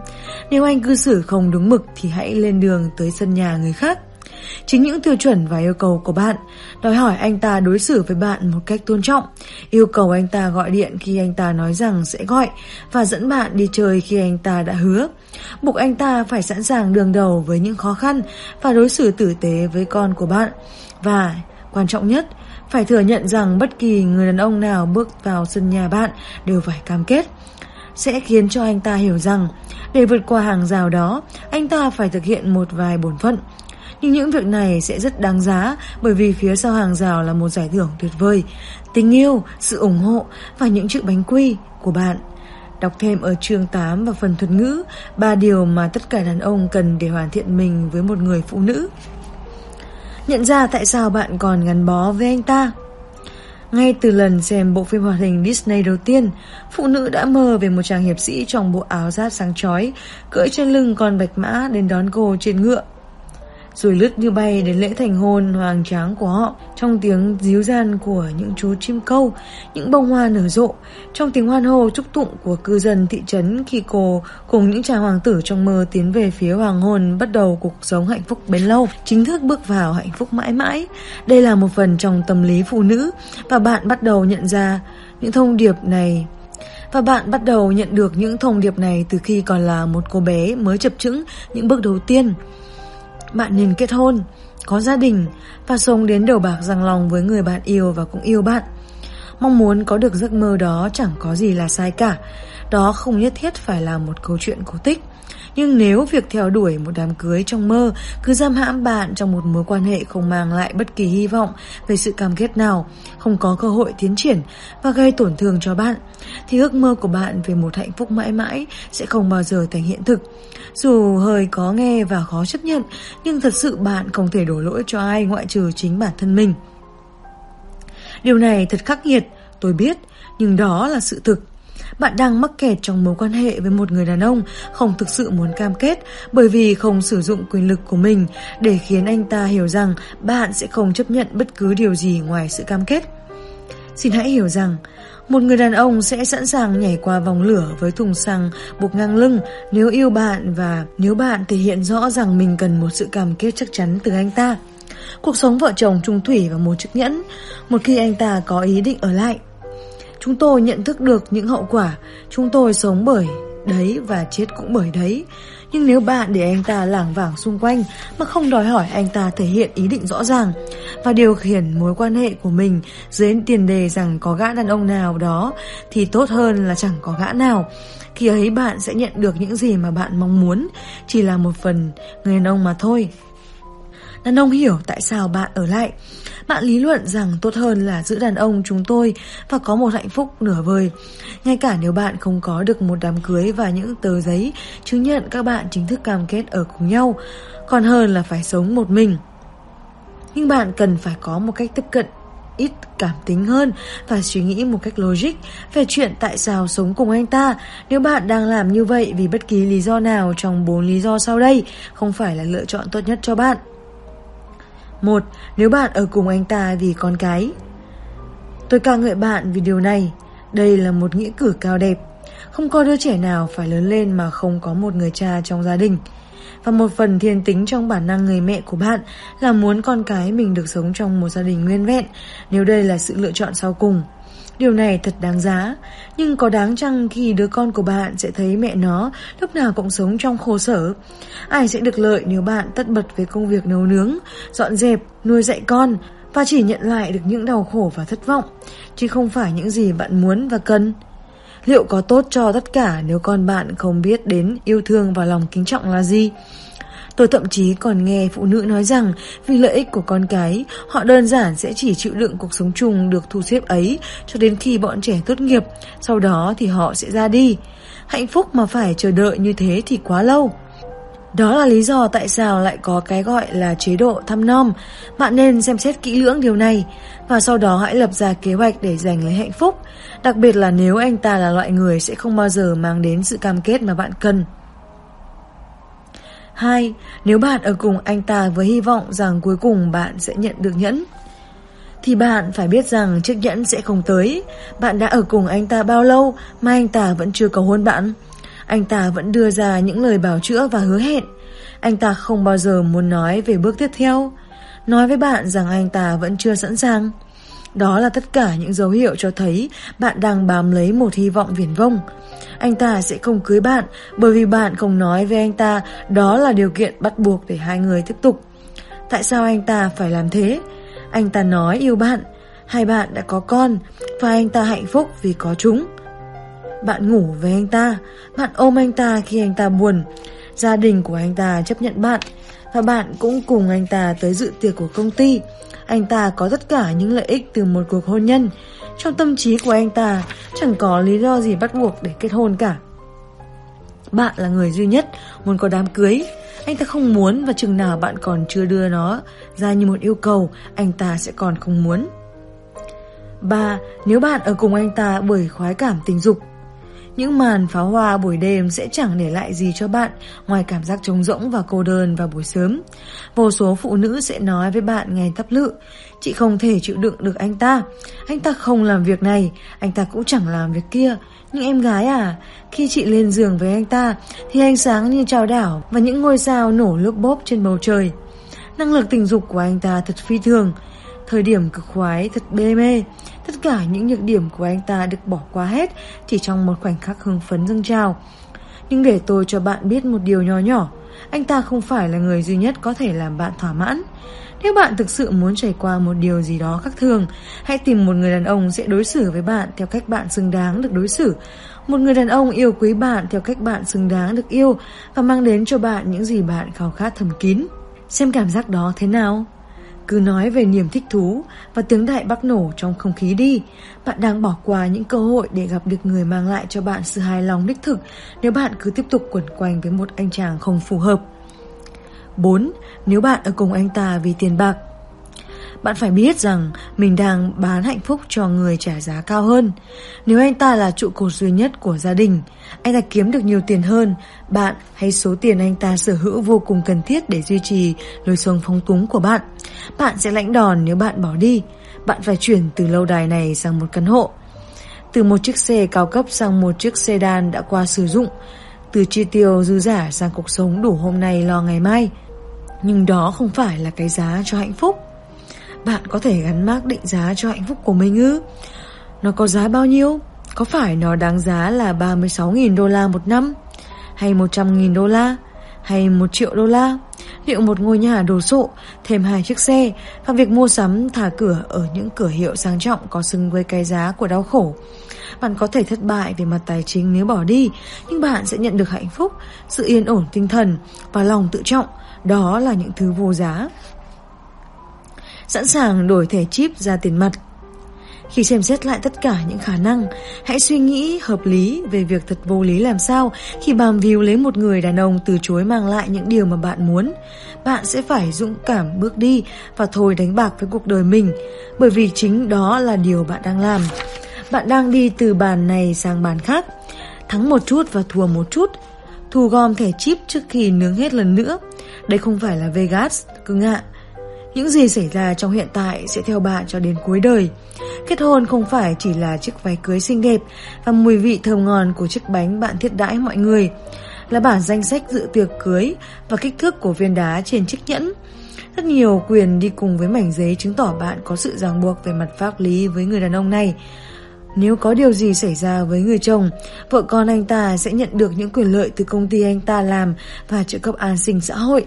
Nếu anh cư xử không đúng mực thì hãy lên đường tới sân nhà người khác. Chính những tiêu chuẩn và yêu cầu của bạn đòi hỏi anh ta đối xử với bạn một cách tôn trọng, yêu cầu anh ta gọi điện khi anh ta nói rằng sẽ gọi và dẫn bạn đi chơi khi anh ta đã hứa. Buộc anh ta phải sẵn sàng đường đầu với những khó khăn và đối xử tử tế với con của bạn. Và quan trọng nhất, phải thừa nhận rằng bất kỳ người đàn ông nào bước vào sân nhà bạn đều phải cam kết sẽ khiến cho anh ta hiểu rằng để vượt qua hàng rào đó, anh ta phải thực hiện một vài bổn phận. Nhưng những việc này sẽ rất đáng giá bởi vì phía sau hàng rào là một giải thưởng tuyệt vời, tình yêu, sự ủng hộ và những chữ bánh quy của bạn. Đọc thêm ở chương 8 và phần thuật ngữ, ba điều mà tất cả đàn ông cần để hoàn thiện mình với một người phụ nữ. Nhận ra tại sao bạn còn gắn bó với anh ta. Ngay từ lần xem bộ phim hoạt hình Disney đầu tiên, phụ nữ đã mơ về một chàng hiệp sĩ trong bộ áo giáp sáng chói, cưỡi trên lưng con bạch mã đến đón cô trên ngựa rồi lướt như bay đến lễ thành hôn hoàng tráng của họ. Trong tiếng díu gian của những chú chim câu, những bông hoa nở rộ, trong tiếng hoan hô chúc tụng của cư dân thị trấn khi cô cùng những chàng hoàng tử trong mơ tiến về phía hoàng hôn bắt đầu cuộc sống hạnh phúc bền lâu, chính thức bước vào hạnh phúc mãi mãi. Đây là một phần trong tâm lý phụ nữ. Và bạn bắt đầu nhận ra những thông điệp này. Và bạn bắt đầu nhận được những thông điệp này từ khi còn là một cô bé mới chập chững những bước đầu tiên. Bạn nên kết hôn, có gia đình và sống đến đầu bạc răng lòng với người bạn yêu và cũng yêu bạn. Mong muốn có được giấc mơ đó chẳng có gì là sai cả. Đó không nhất thiết phải là một câu chuyện cổ tích. Nhưng nếu việc theo đuổi một đám cưới trong mơ cứ giam hãm bạn trong một mối quan hệ không mang lại bất kỳ hy vọng về sự cam kết nào, không có cơ hội tiến triển và gây tổn thương cho bạn, thì ước mơ của bạn về một hạnh phúc mãi mãi sẽ không bao giờ thành hiện thực. Dù hơi có nghe và khó chấp nhận, nhưng thật sự bạn không thể đổ lỗi cho ai ngoại trừ chính bản thân mình. Điều này thật khắc nghiệt, tôi biết, nhưng đó là sự thực. Bạn đang mắc kẹt trong mối quan hệ với một người đàn ông không thực sự muốn cam kết bởi vì không sử dụng quyền lực của mình để khiến anh ta hiểu rằng bạn sẽ không chấp nhận bất cứ điều gì ngoài sự cam kết. Xin hãy hiểu rằng, một người đàn ông sẽ sẵn sàng nhảy qua vòng lửa với thùng xăng buộc ngang lưng nếu yêu bạn và nếu bạn thể hiện rõ rằng mình cần một sự cam kết chắc chắn từ anh ta. Cuộc sống vợ chồng trung thủy và một chiếc nhẫn, một khi anh ta có ý định ở lại. Chúng tôi nhận thức được những hậu quả, chúng tôi sống bởi đấy và chết cũng bởi đấy. Nhưng nếu bạn để anh ta lảng vảng xung quanh mà không đòi hỏi anh ta thể hiện ý định rõ ràng và điều khiển mối quan hệ của mình dưới tiền đề rằng có gã đàn ông nào đó thì tốt hơn là chẳng có gã nào. Khi ấy bạn sẽ nhận được những gì mà bạn mong muốn, chỉ là một phần người đàn ông mà thôi. Đàn ông hiểu tại sao bạn ở lại. Bạn lý luận rằng tốt hơn là giữ đàn ông chúng tôi và có một hạnh phúc nửa vời. Ngay cả nếu bạn không có được một đám cưới và những tờ giấy chứng nhận các bạn chính thức cam kết ở cùng nhau, còn hơn là phải sống một mình. Nhưng bạn cần phải có một cách tiếp cận ít cảm tính hơn và suy nghĩ một cách logic về chuyện tại sao sống cùng anh ta nếu bạn đang làm như vậy vì bất kỳ lý do nào trong bốn lý do sau đây không phải là lựa chọn tốt nhất cho bạn. Một, nếu bạn ở cùng anh ta vì con cái. Tôi ca ngợi bạn vì điều này. Đây là một nghĩa cử cao đẹp. Không có đứa trẻ nào phải lớn lên mà không có một người cha trong gia đình. Và một phần thiên tính trong bản năng người mẹ của bạn là muốn con cái mình được sống trong một gia đình nguyên vẹn, nếu đây là sự lựa chọn sau cùng. Điều này thật đáng giá, nhưng có đáng chăng khi đứa con của bạn sẽ thấy mẹ nó lúc nào cũng sống trong khổ sở? Ai sẽ được lợi nếu bạn tất bật với công việc nấu nướng, dọn dẹp, nuôi dạy con và chỉ nhận lại được những đau khổ và thất vọng, chứ không phải những gì bạn muốn và cần? Liệu có tốt cho tất cả nếu con bạn không biết đến yêu thương và lòng kính trọng là gì? Tôi thậm chí còn nghe phụ nữ nói rằng vì lợi ích của con cái, họ đơn giản sẽ chỉ chịu đựng cuộc sống chung được thu xếp ấy cho đến khi bọn trẻ tốt nghiệp, sau đó thì họ sẽ ra đi. Hạnh phúc mà phải chờ đợi như thế thì quá lâu. Đó là lý do tại sao lại có cái gọi là chế độ thăm nom. Bạn nên xem xét kỹ lưỡng điều này và sau đó hãy lập ra kế hoạch để giành lấy hạnh phúc. Đặc biệt là nếu anh ta là loại người sẽ không bao giờ mang đến sự cam kết mà bạn cần. 2. Nếu bạn ở cùng anh ta với hy vọng rằng cuối cùng bạn sẽ nhận được nhẫn, thì bạn phải biết rằng chiếc nhẫn sẽ không tới. Bạn đã ở cùng anh ta bao lâu mà anh ta vẫn chưa cầu hôn bạn? Anh ta vẫn đưa ra những lời bảo chữa và hứa hẹn. Anh ta không bao giờ muốn nói về bước tiếp theo. Nói với bạn rằng anh ta vẫn chưa sẵn sàng. Đó là tất cả những dấu hiệu cho thấy bạn đang bám lấy một hy vọng viển vông. Anh ta sẽ không cưới bạn bởi vì bạn không nói với anh ta đó là điều kiện bắt buộc để hai người tiếp tục. Tại sao anh ta phải làm thế? Anh ta nói yêu bạn, hai bạn đã có con và anh ta hạnh phúc vì có chúng. Bạn ngủ với anh ta, bạn ôm anh ta khi anh ta buồn. Gia đình của anh ta chấp nhận bạn và bạn cũng cùng anh ta tới dự tiệc của công ty. Anh ta có tất cả những lợi ích từ một cuộc hôn nhân. Trong tâm trí của anh ta chẳng có lý do gì bắt buộc để kết hôn cả. Bạn là người duy nhất muốn có đám cưới. Anh ta không muốn và chừng nào bạn còn chưa đưa nó ra như một yêu cầu, anh ta sẽ còn không muốn. 3. Nếu bạn ở cùng anh ta bởi khoái cảm tình dục những màn pháo hoa buổi đêm sẽ chẳng để lại gì cho bạn ngoài cảm giác trống rỗng và cô đơn vào buổi sớm. Vô số phụ nữ sẽ nói với bạn ngày tắp lự, chị không thể chịu đựng được anh ta. Anh ta không làm việc này, anh ta cũng chẳng làm việc kia. Nhưng em gái à, khi chị lên giường với anh ta thì ánh sáng như trào đảo và những ngôi sao nổ lốp bốp trên bầu trời. Năng lực tình dục của anh ta thật phi thường, thời điểm cực khoái thật bê mê. Tất cả những nhược điểm của anh ta được bỏ qua hết chỉ trong một khoảnh khắc hưng phấn dâng trào. Nhưng để tôi cho bạn biết một điều nhỏ nhỏ, anh ta không phải là người duy nhất có thể làm bạn thỏa mãn. Nếu bạn thực sự muốn trải qua một điều gì đó khác thường, hãy tìm một người đàn ông sẽ đối xử với bạn theo cách bạn xứng đáng được đối xử. Một người đàn ông yêu quý bạn theo cách bạn xứng đáng được yêu và mang đến cho bạn những gì bạn khao khát thầm kín. Xem cảm giác đó thế nào? Cứ nói về niềm thích thú và tiếng đại bắc nổ trong không khí đi. Bạn đang bỏ qua những cơ hội để gặp được người mang lại cho bạn sự hài lòng đích thực nếu bạn cứ tiếp tục quẩn quanh với một anh chàng không phù hợp. 4. Nếu bạn ở cùng anh ta vì tiền bạc bạn phải biết rằng mình đang bán hạnh phúc cho người trả giá cao hơn. Nếu anh ta là trụ cột duy nhất của gia đình, anh ta kiếm được nhiều tiền hơn, bạn hay số tiền anh ta sở hữu vô cùng cần thiết để duy trì lối sống phóng túng của bạn. Bạn sẽ lãnh đòn nếu bạn bỏ đi. Bạn phải chuyển từ lâu đài này sang một căn hộ. Từ một chiếc xe cao cấp sang một chiếc sedan đã qua sử dụng. Từ chi tiêu dư giả sang cuộc sống đủ hôm nay lo ngày mai. Nhưng đó không phải là cái giá cho hạnh phúc. Bạn có thể gắn mác định giá cho hạnh phúc của mình ư? Nó có giá bao nhiêu? Có phải nó đáng giá là 36.000 đô la một năm? Hay 100.000 đô la? Hay 1 triệu đô la? Liệu một ngôi nhà đồ sộ, thêm hai chiếc xe và việc mua sắm thả cửa ở những cửa hiệu sang trọng có xứng với cái giá của đau khổ? Bạn có thể thất bại về mặt tài chính nếu bỏ đi, nhưng bạn sẽ nhận được hạnh phúc, sự yên ổn tinh thần và lòng tự trọng. Đó là những thứ vô giá sẵn sàng đổi thẻ chip ra tiền mặt. Khi xem xét lại tất cả những khả năng, hãy suy nghĩ hợp lý về việc thật vô lý làm sao khi bàm víu lấy một người đàn ông từ chối mang lại những điều mà bạn muốn. Bạn sẽ phải dũng cảm bước đi và thôi đánh bạc với cuộc đời mình, bởi vì chính đó là điều bạn đang làm. Bạn đang đi từ bàn này sang bàn khác, thắng một chút và thua một chút, thu gom thẻ chip trước khi nướng hết lần nữa. Đây không phải là Vegas, cưng ạ. Những gì xảy ra trong hiện tại sẽ theo bạn cho đến cuối đời. Kết hôn không phải chỉ là chiếc váy cưới xinh đẹp và mùi vị thơm ngon của chiếc bánh bạn thiết đãi mọi người, là bản danh sách dự tiệc cưới và kích thước của viên đá trên chiếc nhẫn. Rất nhiều quyền đi cùng với mảnh giấy chứng tỏ bạn có sự ràng buộc về mặt pháp lý với người đàn ông này. Nếu có điều gì xảy ra với người chồng, vợ con anh ta sẽ nhận được những quyền lợi từ công ty anh ta làm và trợ cấp an sinh xã hội.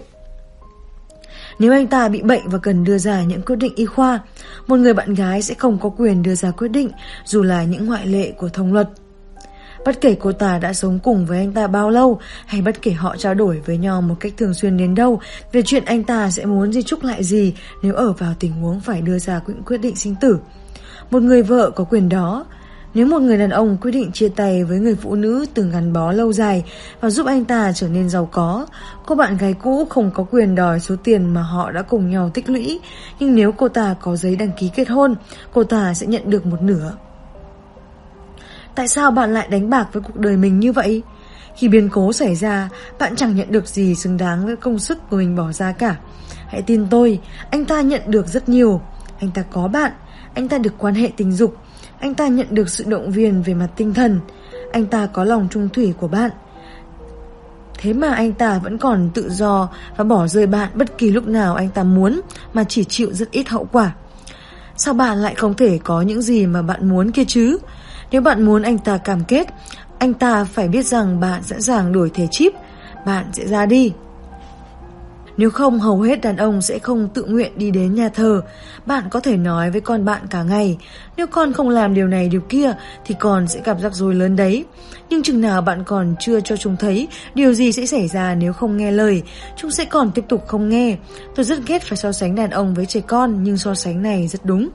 Nếu anh ta bị bệnh và cần đưa ra những quyết định y khoa, một người bạn gái sẽ không có quyền đưa ra quyết định dù là những ngoại lệ của thông luật. Bất kể cô ta đã sống cùng với anh ta bao lâu hay bất kể họ trao đổi với nhau một cách thường xuyên đến đâu về chuyện anh ta sẽ muốn di trúc lại gì nếu ở vào tình huống phải đưa ra quyết định sinh tử. Một người vợ có quyền đó, nếu một người đàn ông quyết định chia tay với người phụ nữ từng gắn bó lâu dài và giúp anh ta trở nên giàu có, cô bạn gái cũ không có quyền đòi số tiền mà họ đã cùng nhau tích lũy, nhưng nếu cô ta có giấy đăng ký kết hôn, cô ta sẽ nhận được một nửa. Tại sao bạn lại đánh bạc với cuộc đời mình như vậy? Khi biến cố xảy ra, bạn chẳng nhận được gì xứng đáng với công sức của mình bỏ ra cả. Hãy tin tôi, anh ta nhận được rất nhiều. Anh ta có bạn, anh ta được quan hệ tình dục, anh ta nhận được sự động viên về mặt tinh thần. Anh ta có lòng trung thủy của bạn. Thế mà anh ta vẫn còn tự do và bỏ rơi bạn bất kỳ lúc nào anh ta muốn mà chỉ chịu rất ít hậu quả. Sao bạn lại không thể có những gì mà bạn muốn kia chứ? Nếu bạn muốn anh ta cam kết, anh ta phải biết rằng bạn sẵn sàng đổi thẻ chip, bạn sẽ ra đi. Nếu không, hầu hết đàn ông sẽ không tự nguyện đi đến nhà thờ. Bạn có thể nói với con bạn cả ngày, Nếu con không làm điều này, điều kia, Thì con sẽ gặp rắc rối lớn đấy. Nhưng chừng nào bạn còn chưa cho chúng thấy, Điều gì sẽ xảy ra nếu không nghe lời? Chúng sẽ còn tiếp tục không nghe. Tôi rất ghét phải so sánh đàn ông với trẻ con, Nhưng so sánh này rất đúng.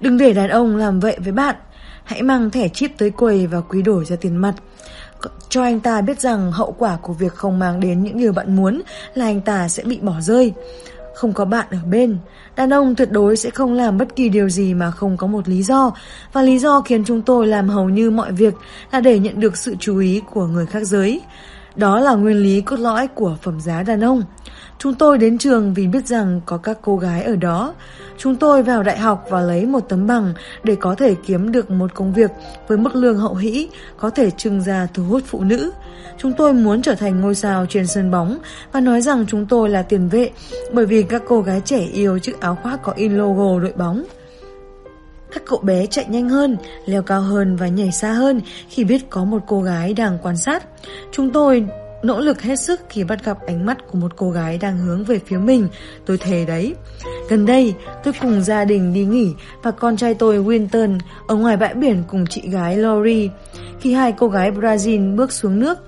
Đừng để đàn ông làm vậy với bạn. Hãy mang thẻ chip tới quầy và quý đổi ra tiền mặt cho anh ta biết rằng hậu quả của việc không mang đến những điều bạn muốn là anh ta sẽ bị bỏ rơi. Không có bạn ở bên, đàn ông tuyệt đối sẽ không làm bất kỳ điều gì mà không có một lý do. Và lý do khiến chúng tôi làm hầu như mọi việc là để nhận được sự chú ý của người khác giới. Đó là nguyên lý cốt lõi của phẩm giá đàn ông. Chúng tôi đến trường vì biết rằng có các cô gái ở đó. Chúng tôi vào đại học và lấy một tấm bằng để có thể kiếm được một công việc với mức lương hậu hĩ, có thể trưng ra thu hút phụ nữ. Chúng tôi muốn trở thành ngôi sao trên sân bóng và nói rằng chúng tôi là tiền vệ bởi vì các cô gái trẻ yêu chiếc áo khoác có in logo đội bóng. Các cậu bé chạy nhanh hơn, leo cao hơn và nhảy xa hơn khi biết có một cô gái đang quan sát. Chúng tôi nỗ lực hết sức khi bắt gặp ánh mắt của một cô gái đang hướng về phía mình, tôi thề đấy. Gần đây, tôi cùng gia đình đi nghỉ và con trai tôi Winton ở ngoài bãi biển cùng chị gái Lori. Khi hai cô gái Brazil bước xuống nước,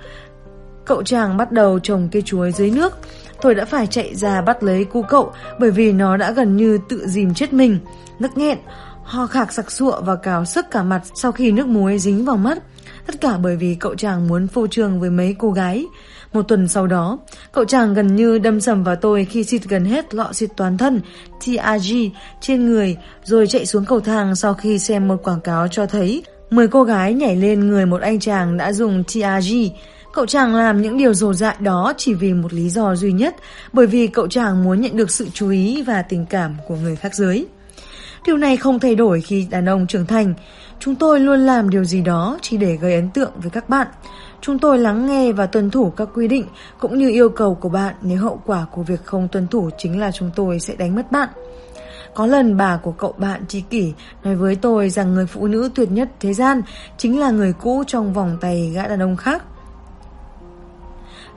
cậu chàng bắt đầu trồng cây chuối dưới nước. Tôi đã phải chạy ra bắt lấy cu cậu bởi vì nó đã gần như tự dìm chết mình. Nức nghẹn, ho khạc sặc sụa và cào sức cả mặt sau khi nước muối dính vào mắt. Tất cả bởi vì cậu chàng muốn phô trương với mấy cô gái. Một tuần sau đó, cậu chàng gần như đâm sầm vào tôi khi xịt gần hết lọ xịt toàn thân TRG trên người rồi chạy xuống cầu thang sau khi xem một quảng cáo cho thấy 10 cô gái nhảy lên người một anh chàng đã dùng TRG. Cậu chàng làm những điều dồ dại đó chỉ vì một lý do duy nhất, bởi vì cậu chàng muốn nhận được sự chú ý và tình cảm của người khác giới. Điều này không thay đổi khi đàn ông trưởng thành. Chúng tôi luôn làm điều gì đó chỉ để gây ấn tượng với các bạn. Chúng tôi lắng nghe và tuân thủ các quy định, cũng như yêu cầu của bạn nếu hậu quả của việc không tuân thủ chính là chúng tôi sẽ đánh mất bạn. Có lần bà của cậu bạn tri Kỷ nói với tôi rằng người phụ nữ tuyệt nhất thế gian chính là người cũ trong vòng tay gã đàn ông khác.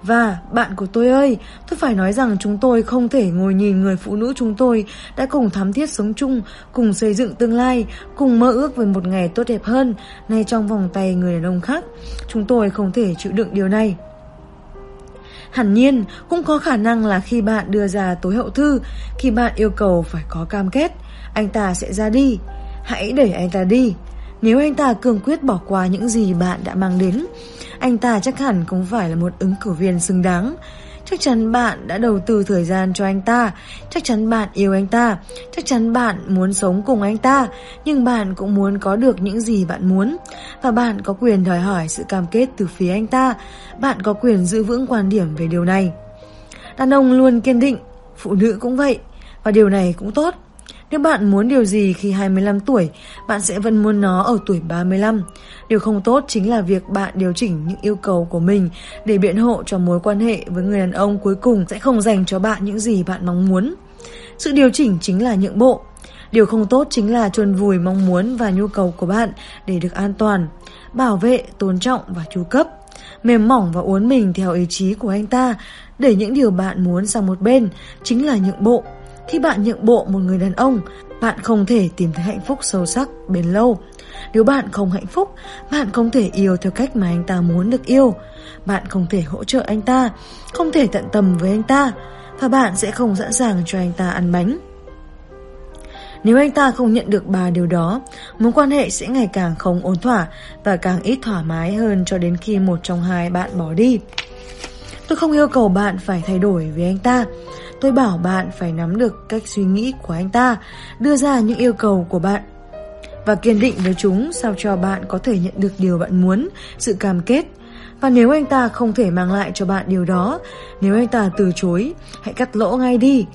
Và bạn của tôi ơi, tôi phải nói rằng chúng tôi không thể ngồi nhìn người phụ nữ chúng tôi đã cùng thắm thiết sống chung, cùng xây dựng tương lai, cùng mơ ước về một ngày tốt đẹp hơn, nay trong vòng tay người đàn ông khác. Chúng tôi không thể chịu đựng điều này. Hẳn nhiên, cũng có khả năng là khi bạn đưa ra tối hậu thư, khi bạn yêu cầu phải có cam kết, anh ta sẽ ra đi. Hãy để anh ta đi. Nếu anh ta cương quyết bỏ qua những gì bạn đã mang đến, anh ta chắc hẳn cũng phải là một ứng cử viên xứng đáng. Chắc chắn bạn đã đầu tư thời gian cho anh ta, chắc chắn bạn yêu anh ta, chắc chắn bạn muốn sống cùng anh ta, nhưng bạn cũng muốn có được những gì bạn muốn. Và bạn có quyền đòi hỏi sự cam kết từ phía anh ta, bạn có quyền giữ vững quan điểm về điều này. Đàn ông luôn kiên định, phụ nữ cũng vậy, và điều này cũng tốt. Nếu bạn muốn điều gì khi 25 tuổi, bạn sẽ vẫn muốn nó ở tuổi 35. Điều không tốt chính là việc bạn điều chỉnh những yêu cầu của mình để biện hộ cho mối quan hệ với người đàn ông cuối cùng sẽ không dành cho bạn những gì bạn mong muốn. Sự điều chỉnh chính là nhượng bộ. Điều không tốt chính là chôn vùi mong muốn và nhu cầu của bạn để được an toàn, bảo vệ, tôn trọng và chu cấp. Mềm mỏng và uốn mình theo ý chí của anh ta để những điều bạn muốn sang một bên chính là nhượng bộ. Khi bạn nhượng bộ một người đàn ông, bạn không thể tìm thấy hạnh phúc sâu sắc, bền lâu. Nếu bạn không hạnh phúc, bạn không thể yêu theo cách mà anh ta muốn được yêu. Bạn không thể hỗ trợ anh ta, không thể tận tâm với anh ta, và bạn sẽ không sẵn sàng cho anh ta ăn bánh. Nếu anh ta không nhận được ba điều đó, mối quan hệ sẽ ngày càng không ổn thỏa và càng ít thoải mái hơn cho đến khi một trong hai bạn bỏ đi. Tôi không yêu cầu bạn phải thay đổi với anh ta. Tôi bảo bạn phải nắm được cách suy nghĩ của anh ta, đưa ra những yêu cầu của bạn và kiên định với chúng sao cho bạn có thể nhận được điều bạn muốn, sự cam kết. Và nếu anh ta không thể mang lại cho bạn điều đó, nếu anh ta từ chối, hãy cắt lỗ ngay đi.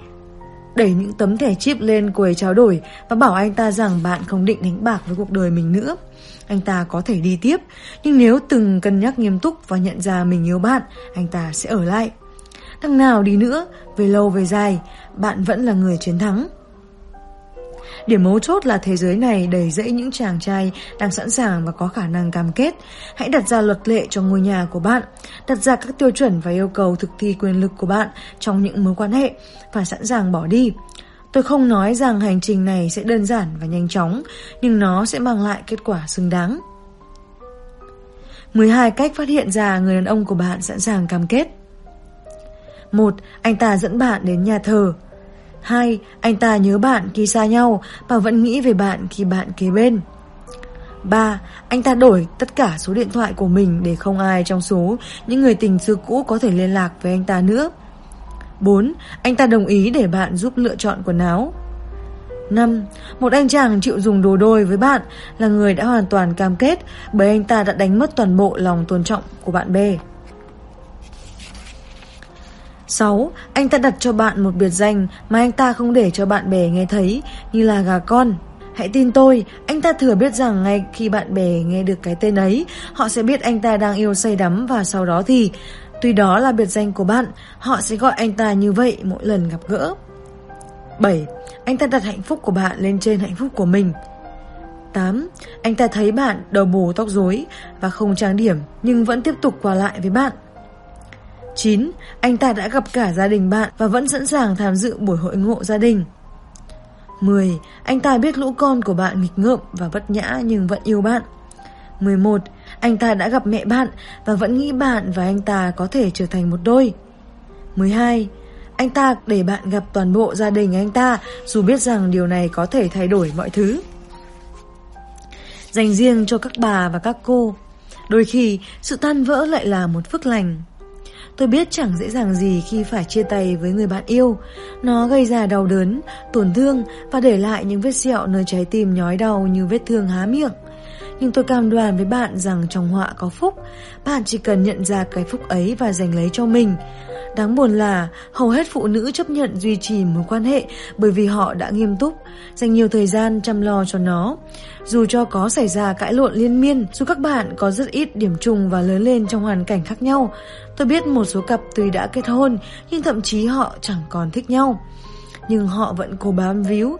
đẩy những tấm thẻ chip lên quầy trao đổi và bảo anh ta rằng bạn không định đánh bạc với cuộc đời mình nữa. Anh ta có thể đi tiếp, nhưng nếu từng cân nhắc nghiêm túc và nhận ra mình yêu bạn, anh ta sẽ ở lại. Thằng nào đi nữa, về lâu về dài, bạn vẫn là người chiến thắng. Điểm mấu chốt là thế giới này đầy rẫy những chàng trai đang sẵn sàng và có khả năng cam kết. Hãy đặt ra luật lệ cho ngôi nhà của bạn, đặt ra các tiêu chuẩn và yêu cầu thực thi quyền lực của bạn trong những mối quan hệ và sẵn sàng bỏ đi. Tôi không nói rằng hành trình này sẽ đơn giản và nhanh chóng, nhưng nó sẽ mang lại kết quả xứng đáng. 12 cách phát hiện ra người đàn ông của bạn sẵn sàng cam kết một, Anh ta dẫn bạn đến nhà thờ. hai, Anh ta nhớ bạn khi xa nhau và vẫn nghĩ về bạn khi bạn kế bên. 3. Anh ta đổi tất cả số điện thoại của mình để không ai trong số những người tình xưa cũ có thể liên lạc với anh ta nữa. 4. Anh ta đồng ý để bạn giúp lựa chọn quần áo. 5. Một anh chàng chịu dùng đồ đôi với bạn là người đã hoàn toàn cam kết bởi anh ta đã đánh mất toàn bộ lòng tôn trọng của bạn bè. 6. Anh ta đặt cho bạn một biệt danh mà anh ta không để cho bạn bè nghe thấy, như là gà con. Hãy tin tôi, anh ta thừa biết rằng ngay khi bạn bè nghe được cái tên ấy, họ sẽ biết anh ta đang yêu say đắm và sau đó thì, tuy đó là biệt danh của bạn, họ sẽ gọi anh ta như vậy mỗi lần gặp gỡ. 7. Anh ta đặt hạnh phúc của bạn lên trên hạnh phúc của mình. 8. Anh ta thấy bạn đầu bù tóc rối và không trang điểm nhưng vẫn tiếp tục qua lại với bạn. 9. Anh ta đã gặp cả gia đình bạn và vẫn sẵn sàng tham dự buổi hội ngộ gia đình. 10. Anh ta biết lũ con của bạn nghịch ngợm và bất nhã nhưng vẫn yêu bạn. 11. Anh ta đã gặp mẹ bạn và vẫn nghĩ bạn và anh ta có thể trở thành một đôi. 12. Anh ta để bạn gặp toàn bộ gia đình anh ta dù biết rằng điều này có thể thay đổi mọi thứ. Dành riêng cho các bà và các cô. Đôi khi, sự tan vỡ lại là một phước lành. Tôi biết chẳng dễ dàng gì khi phải chia tay với người bạn yêu. Nó gây ra đau đớn, tổn thương và để lại những vết sẹo nơi trái tim nhói đau như vết thương há miệng. Nhưng tôi cam đoan với bạn rằng trong họa có phúc, bạn chỉ cần nhận ra cái phúc ấy và giành lấy cho mình. Đáng buồn là hầu hết phụ nữ chấp nhận duy trì mối quan hệ bởi vì họ đã nghiêm túc, dành nhiều thời gian chăm lo cho nó. Dù cho có xảy ra cãi lộn liên miên, dù các bạn có rất ít điểm chung và lớn lên trong hoàn cảnh khác nhau, tôi biết một số cặp tuy đã kết hôn nhưng thậm chí họ chẳng còn thích nhau. Nhưng họ vẫn cố bám víu.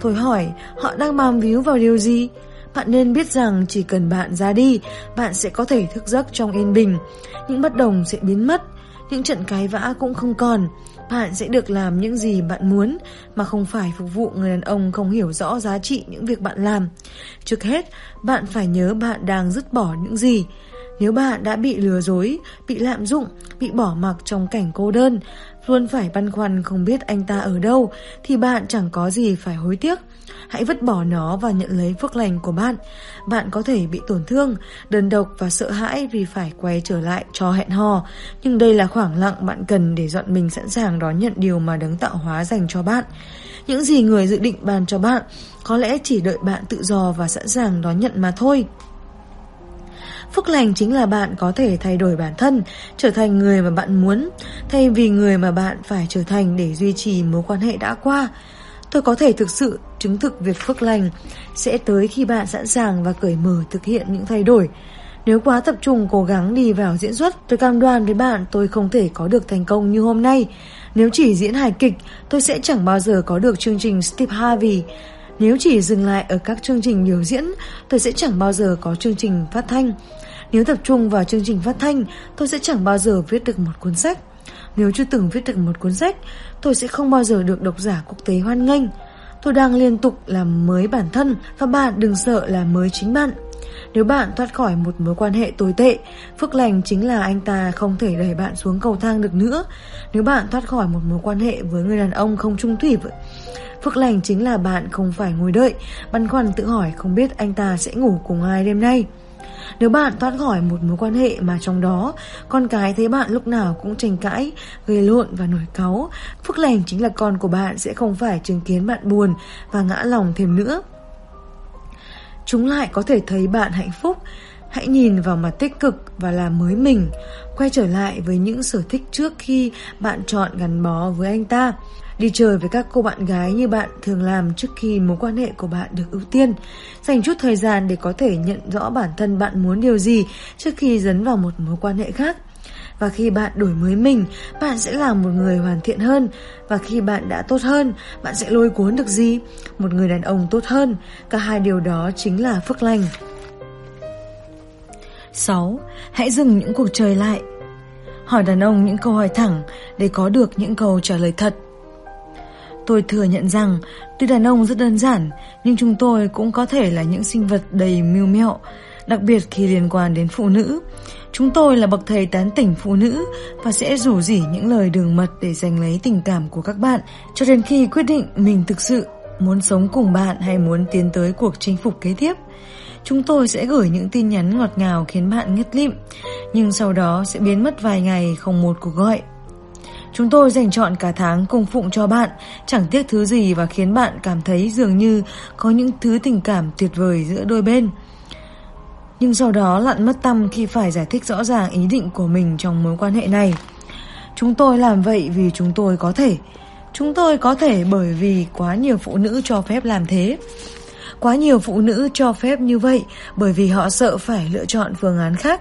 Tôi hỏi, họ đang bám víu vào điều gì? Bạn nên biết rằng chỉ cần bạn ra đi, bạn sẽ có thể thức giấc trong yên bình. Những bất đồng sẽ biến mất, những trận cái vã cũng không còn. Bạn sẽ được làm những gì bạn muốn mà không phải phục vụ người đàn ông không hiểu rõ giá trị những việc bạn làm. Trước hết, bạn phải nhớ bạn đang dứt bỏ những gì. Nếu bạn đã bị lừa dối, bị lạm dụng, bị bỏ mặc trong cảnh cô đơn, luôn phải băn khoăn không biết anh ta ở đâu, thì bạn chẳng có gì phải hối tiếc. Hãy vứt bỏ nó và nhận lấy phước lành của bạn. Bạn có thể bị tổn thương, đơn độc và sợ hãi vì phải quay trở lại cho hẹn hò. Nhưng đây là khoảng lặng bạn cần để dọn mình sẵn sàng đón nhận điều mà đấng tạo hóa dành cho bạn. Những gì người dự định ban cho bạn có lẽ chỉ đợi bạn tự do và sẵn sàng đón nhận mà thôi. phước lành chính là bạn có thể thay đổi bản thân, trở thành người mà bạn muốn, thay vì người mà bạn phải trở thành để duy trì mối quan hệ đã qua. Tôi có thể thực sự chứng thực việc phước lành sẽ tới khi bạn sẵn sàng và cởi mở thực hiện những thay đổi. Nếu quá tập trung cố gắng đi vào diễn xuất, tôi cam đoan với bạn tôi không thể có được thành công như hôm nay. Nếu chỉ diễn hài kịch, tôi sẽ chẳng bao giờ có được chương trình Steve Harvey. Nếu chỉ dừng lại ở các chương trình biểu diễn, tôi sẽ chẳng bao giờ có chương trình phát thanh. Nếu tập trung vào chương trình phát thanh, tôi sẽ chẳng bao giờ viết được một cuốn sách. Nếu chưa từng viết được một cuốn sách, tôi sẽ không bao giờ được độc giả quốc tế hoan nghênh. Tôi đang liên tục làm mới bản thân và bạn đừng sợ là mới chính bạn. Nếu bạn thoát khỏi một mối quan hệ tồi tệ, phước lành chính là anh ta không thể đẩy bạn xuống cầu thang được nữa. Nếu bạn thoát khỏi một mối quan hệ với người đàn ông không trung thủy, phước lành chính là bạn không phải ngồi đợi, băn khoăn tự hỏi không biết anh ta sẽ ngủ cùng ai đêm nay. Nếu bạn thoát khỏi một mối quan hệ mà trong đó con cái thấy bạn lúc nào cũng tranh cãi, gây lộn và nổi cáu, phước lành chính là con của bạn sẽ không phải chứng kiến bạn buồn và ngã lòng thêm nữa. Chúng lại có thể thấy bạn hạnh phúc, hãy nhìn vào mặt tích cực và làm mới mình, quay trở lại với những sở thích trước khi bạn chọn gắn bó với anh ta đi chơi với các cô bạn gái như bạn thường làm trước khi mối quan hệ của bạn được ưu tiên. Dành chút thời gian để có thể nhận rõ bản thân bạn muốn điều gì trước khi dấn vào một mối quan hệ khác. Và khi bạn đổi mới mình, bạn sẽ là một người hoàn thiện hơn. Và khi bạn đã tốt hơn, bạn sẽ lôi cuốn được gì? Một người đàn ông tốt hơn. Cả hai điều đó chính là phước lành. 6. Hãy dừng những cuộc chơi lại. Hỏi đàn ông những câu hỏi thẳng để có được những câu trả lời thật. Tôi thừa nhận rằng, tuy đàn ông rất đơn giản, nhưng chúng tôi cũng có thể là những sinh vật đầy mưu mẹo, đặc biệt khi liên quan đến phụ nữ. Chúng tôi là bậc thầy tán tỉnh phụ nữ và sẽ rủ rỉ những lời đường mật để giành lấy tình cảm của các bạn cho đến khi quyết định mình thực sự muốn sống cùng bạn hay muốn tiến tới cuộc chinh phục kế tiếp. Chúng tôi sẽ gửi những tin nhắn ngọt ngào khiến bạn ngất lịm, nhưng sau đó sẽ biến mất vài ngày không một cuộc gọi. Chúng tôi dành chọn cả tháng cung phụng cho bạn, chẳng tiếc thứ gì và khiến bạn cảm thấy dường như có những thứ tình cảm tuyệt vời giữa đôi bên. Nhưng sau đó lặn mất tâm khi phải giải thích rõ ràng ý định của mình trong mối quan hệ này. Chúng tôi làm vậy vì chúng tôi có thể. Chúng tôi có thể bởi vì quá nhiều phụ nữ cho phép làm thế. Quá nhiều phụ nữ cho phép như vậy bởi vì họ sợ phải lựa chọn phương án khác,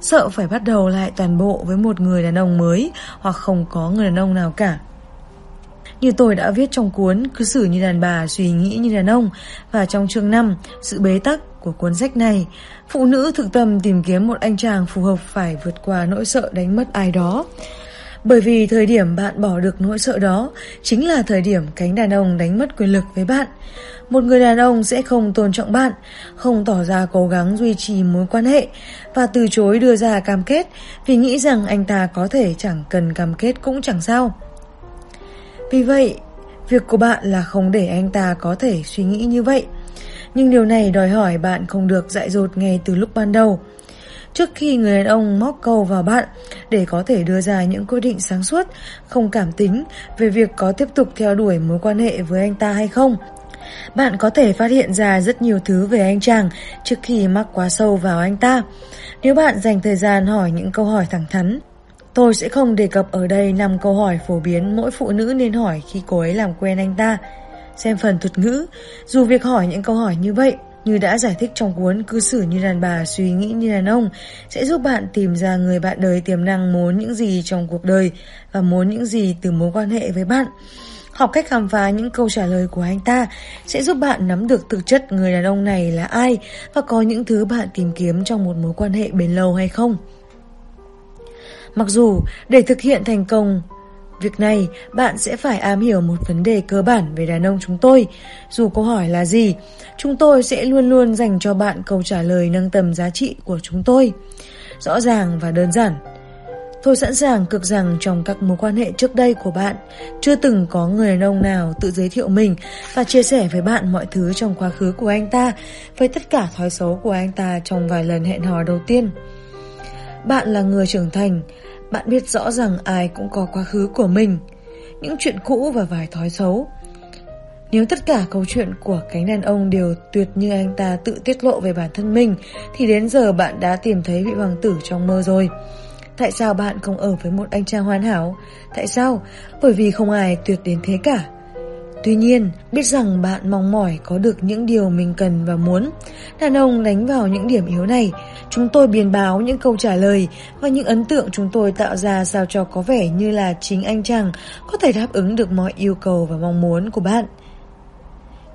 sợ phải bắt đầu lại toàn bộ với một người đàn ông mới hoặc không có người đàn ông nào cả. Như tôi đã viết trong cuốn Cứ xử như đàn bà, suy nghĩ như đàn ông và trong chương 5, sự bế tắc của cuốn sách này, phụ nữ thực tâm tìm kiếm một anh chàng phù hợp phải vượt qua nỗi sợ đánh mất ai đó. Bởi vì thời điểm bạn bỏ được nỗi sợ đó chính là thời điểm cánh đàn ông đánh mất quyền lực với bạn. Một người đàn ông sẽ không tôn trọng bạn, không tỏ ra cố gắng duy trì mối quan hệ và từ chối đưa ra cam kết vì nghĩ rằng anh ta có thể chẳng cần cam kết cũng chẳng sao. Vì vậy, việc của bạn là không để anh ta có thể suy nghĩ như vậy. Nhưng điều này đòi hỏi bạn không được dại dột ngay từ lúc ban đầu. Trước khi người đàn ông móc câu vào bạn để có thể đưa ra những quyết định sáng suốt, không cảm tính về việc có tiếp tục theo đuổi mối quan hệ với anh ta hay không. Bạn có thể phát hiện ra rất nhiều thứ về anh chàng trước khi mắc quá sâu vào anh ta. Nếu bạn dành thời gian hỏi những câu hỏi thẳng thắn, tôi sẽ không đề cập ở đây 5 câu hỏi phổ biến mỗi phụ nữ nên hỏi khi cô ấy làm quen anh ta. Xem phần thuật ngữ, dù việc hỏi những câu hỏi như vậy như đã giải thích trong cuốn cư xử như đàn bà, suy nghĩ như đàn ông, sẽ giúp bạn tìm ra người bạn đời tiềm năng muốn những gì trong cuộc đời và muốn những gì từ mối quan hệ với bạn. Học cách khám phá những câu trả lời của anh ta sẽ giúp bạn nắm được thực chất người đàn ông này là ai và có những thứ bạn tìm kiếm trong một mối quan hệ bền lâu hay không. Mặc dù để thực hiện thành công Việc này, bạn sẽ phải am hiểu một vấn đề cơ bản về đàn ông chúng tôi. Dù câu hỏi là gì, chúng tôi sẽ luôn luôn dành cho bạn câu trả lời nâng tầm giá trị của chúng tôi. Rõ ràng và đơn giản. Tôi sẵn sàng cực rằng trong các mối quan hệ trước đây của bạn, chưa từng có người đàn ông nào tự giới thiệu mình và chia sẻ với bạn mọi thứ trong quá khứ của anh ta, với tất cả thói xấu của anh ta trong vài lần hẹn hò đầu tiên. Bạn là người trưởng thành, bạn biết rõ rằng ai cũng có quá khứ của mình, những chuyện cũ và vài thói xấu. Nếu tất cả câu chuyện của cánh đàn ông đều tuyệt như anh ta tự tiết lộ về bản thân mình, thì đến giờ bạn đã tìm thấy vị hoàng tử trong mơ rồi. Tại sao bạn không ở với một anh chàng hoàn hảo? Tại sao? Bởi vì không ai tuyệt đến thế cả. Tuy nhiên, biết rằng bạn mong mỏi có được những điều mình cần và muốn. Đàn ông đánh vào những điểm yếu này, chúng tôi biến báo những câu trả lời và những ấn tượng chúng tôi tạo ra sao cho có vẻ như là chính anh chàng có thể đáp ứng được mọi yêu cầu và mong muốn của bạn.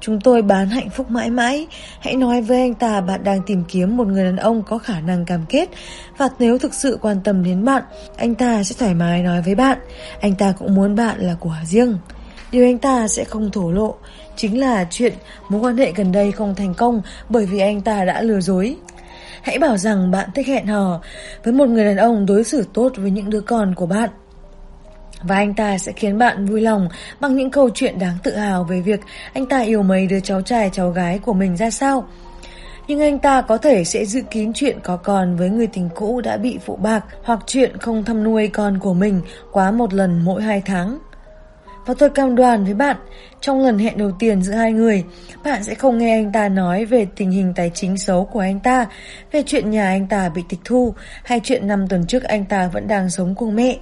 Chúng tôi bán hạnh phúc mãi mãi. Hãy nói với anh ta bạn đang tìm kiếm một người đàn ông có khả năng cam kết. Và nếu thực sự quan tâm đến bạn, anh ta sẽ thoải mái nói với bạn. Anh ta cũng muốn bạn là của riêng. Điều anh ta sẽ không thổ lộ chính là chuyện mối quan hệ gần đây không thành công bởi vì anh ta đã lừa dối. Hãy bảo rằng bạn thích hẹn hò với một người đàn ông đối xử tốt với những đứa con của bạn. Và anh ta sẽ khiến bạn vui lòng bằng những câu chuyện đáng tự hào về việc anh ta yêu mấy đứa cháu trai, cháu gái của mình ra sao. Nhưng anh ta có thể sẽ giữ kín chuyện có con với người tình cũ đã bị phụ bạc hoặc chuyện không thăm nuôi con của mình quá một lần mỗi hai tháng. Và tôi cam đoan với bạn, trong lần hẹn đầu tiên giữa hai người, bạn sẽ không nghe anh ta nói về tình hình tài chính xấu của anh ta, về chuyện nhà anh ta bị tịch thu, hay chuyện năm tuần trước anh ta vẫn đang sống cùng mẹ.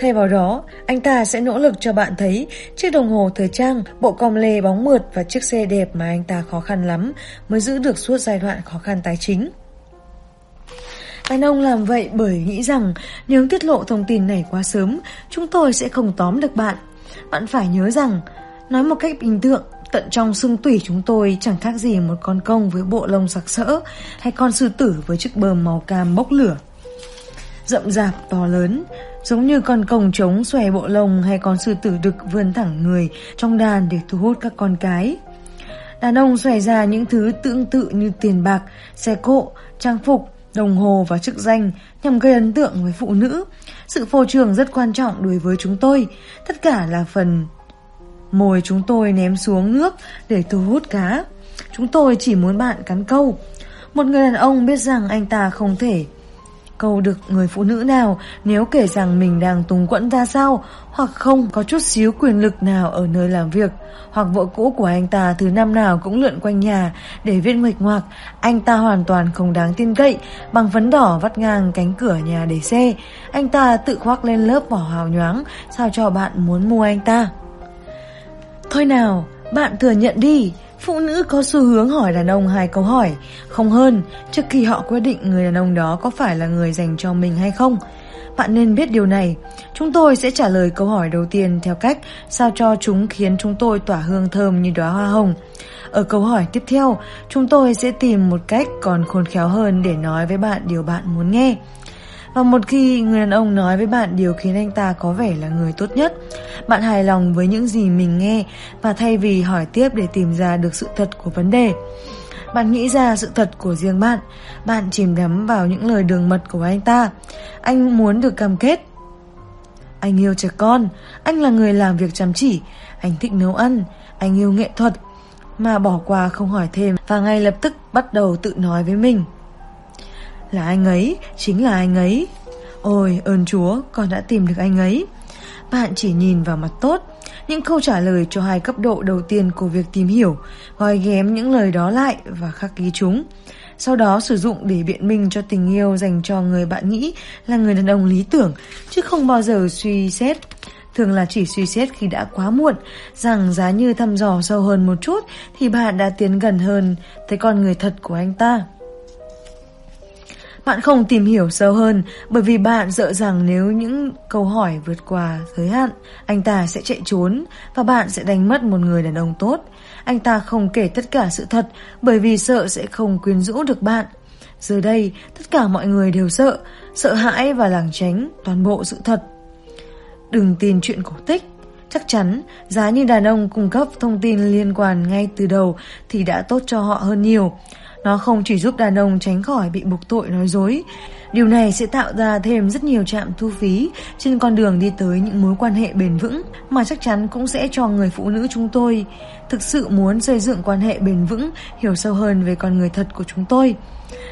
Thay vào đó, anh ta sẽ nỗ lực cho bạn thấy chiếc đồng hồ thời trang, bộ com lê bóng mượt và chiếc xe đẹp mà anh ta khó khăn lắm mới giữ được suốt giai đoạn khó khăn tài chính. Đàn ông làm vậy bởi nghĩ rằng nếu tiết lộ thông tin này quá sớm, chúng tôi sẽ không tóm được bạn. Bạn phải nhớ rằng, nói một cách bình tượng, tận trong xương tủy chúng tôi chẳng khác gì một con công với bộ lông sặc sỡ hay con sư tử với chiếc bờm màu cam bốc lửa. Rậm rạp to lớn, giống như con công trống xòe bộ lông hay con sư tử đực vươn thẳng người trong đàn để thu hút các con cái. Đàn ông xòe ra những thứ tương tự như tiền bạc, xe cộ, trang phục, đồng hồ và chức danh nhằm gây ấn tượng với phụ nữ. Sự phô trương rất quan trọng đối với chúng tôi. Tất cả là phần mồi chúng tôi ném xuống nước để thu hút cá. Chúng tôi chỉ muốn bạn cắn câu. Một người đàn ông biết rằng anh ta không thể câu được người phụ nữ nào nếu kể rằng mình đang tùng quẫn ra sao, hoặc không có chút xíu quyền lực nào ở nơi làm việc, hoặc vợ cũ của anh ta thứ năm nào cũng lượn quanh nhà để viết nguệch ngoạc, anh ta hoàn toàn không đáng tin cậy, bằng phấn đỏ vắt ngang cánh cửa nhà để xe, anh ta tự khoác lên lớp vỏ hào nhoáng, sao cho bạn muốn mua anh ta? Thôi nào, bạn thừa nhận đi. Phụ nữ có xu hướng hỏi đàn ông hai câu hỏi, không hơn, trước khi họ quyết định người đàn ông đó có phải là người dành cho mình hay không. Bạn nên biết điều này. Chúng tôi sẽ trả lời câu hỏi đầu tiên theo cách sao cho chúng khiến chúng tôi tỏa hương thơm như đóa hoa hồng. Ở câu hỏi tiếp theo, chúng tôi sẽ tìm một cách còn khôn khéo hơn để nói với bạn điều bạn muốn nghe. Và một khi người đàn ông nói với bạn điều khiến anh ta có vẻ là người tốt nhất, bạn hài lòng với những gì mình nghe và thay vì hỏi tiếp để tìm ra được sự thật của vấn đề, bạn nghĩ ra sự thật của riêng bạn, bạn chìm đắm vào những lời đường mật của anh ta. Anh muốn được cam kết. Anh yêu trẻ con, anh là người làm việc chăm chỉ, anh thích nấu ăn, anh yêu nghệ thuật, mà bỏ qua không hỏi thêm và ngay lập tức bắt đầu tự nói với mình. Là anh ấy, chính là anh ấy. Ôi, ơn Chúa, con đã tìm được anh ấy. Bạn chỉ nhìn vào mặt tốt, những câu trả lời cho hai cấp độ đầu tiên của việc tìm hiểu, gói ghém những lời đó lại và khắc ký chúng. Sau đó sử dụng để biện minh cho tình yêu dành cho người bạn nghĩ là người đàn ông lý tưởng, chứ không bao giờ suy xét thường là chỉ suy xét khi đã quá muộn, rằng giá như thăm dò sâu hơn một chút thì bạn đã tiến gần hơn tới con người thật của anh ta. Bạn không tìm hiểu sâu hơn bởi vì bạn sợ rằng nếu những câu hỏi vượt qua giới hạn, anh ta sẽ chạy trốn và bạn sẽ đánh mất một người đàn ông tốt. Anh ta không kể tất cả sự thật bởi vì sợ sẽ không quyến rũ được bạn. Giờ đây, tất cả mọi người đều sợ, sợ hãi và lảng tránh toàn bộ sự thật. Đừng tin chuyện cổ tích. Chắc chắn, giá như đàn ông cung cấp thông tin liên quan ngay từ đầu thì đã tốt cho họ hơn nhiều. Nó không chỉ giúp đàn ông tránh khỏi bị buộc tội nói dối. Điều này sẽ tạo ra thêm rất nhiều trạm thu phí trên con đường đi tới những mối quan hệ bền vững mà chắc chắn cũng sẽ cho người phụ nữ chúng tôi thực sự muốn xây dựng quan hệ bền vững, hiểu sâu hơn về con người thật của chúng tôi.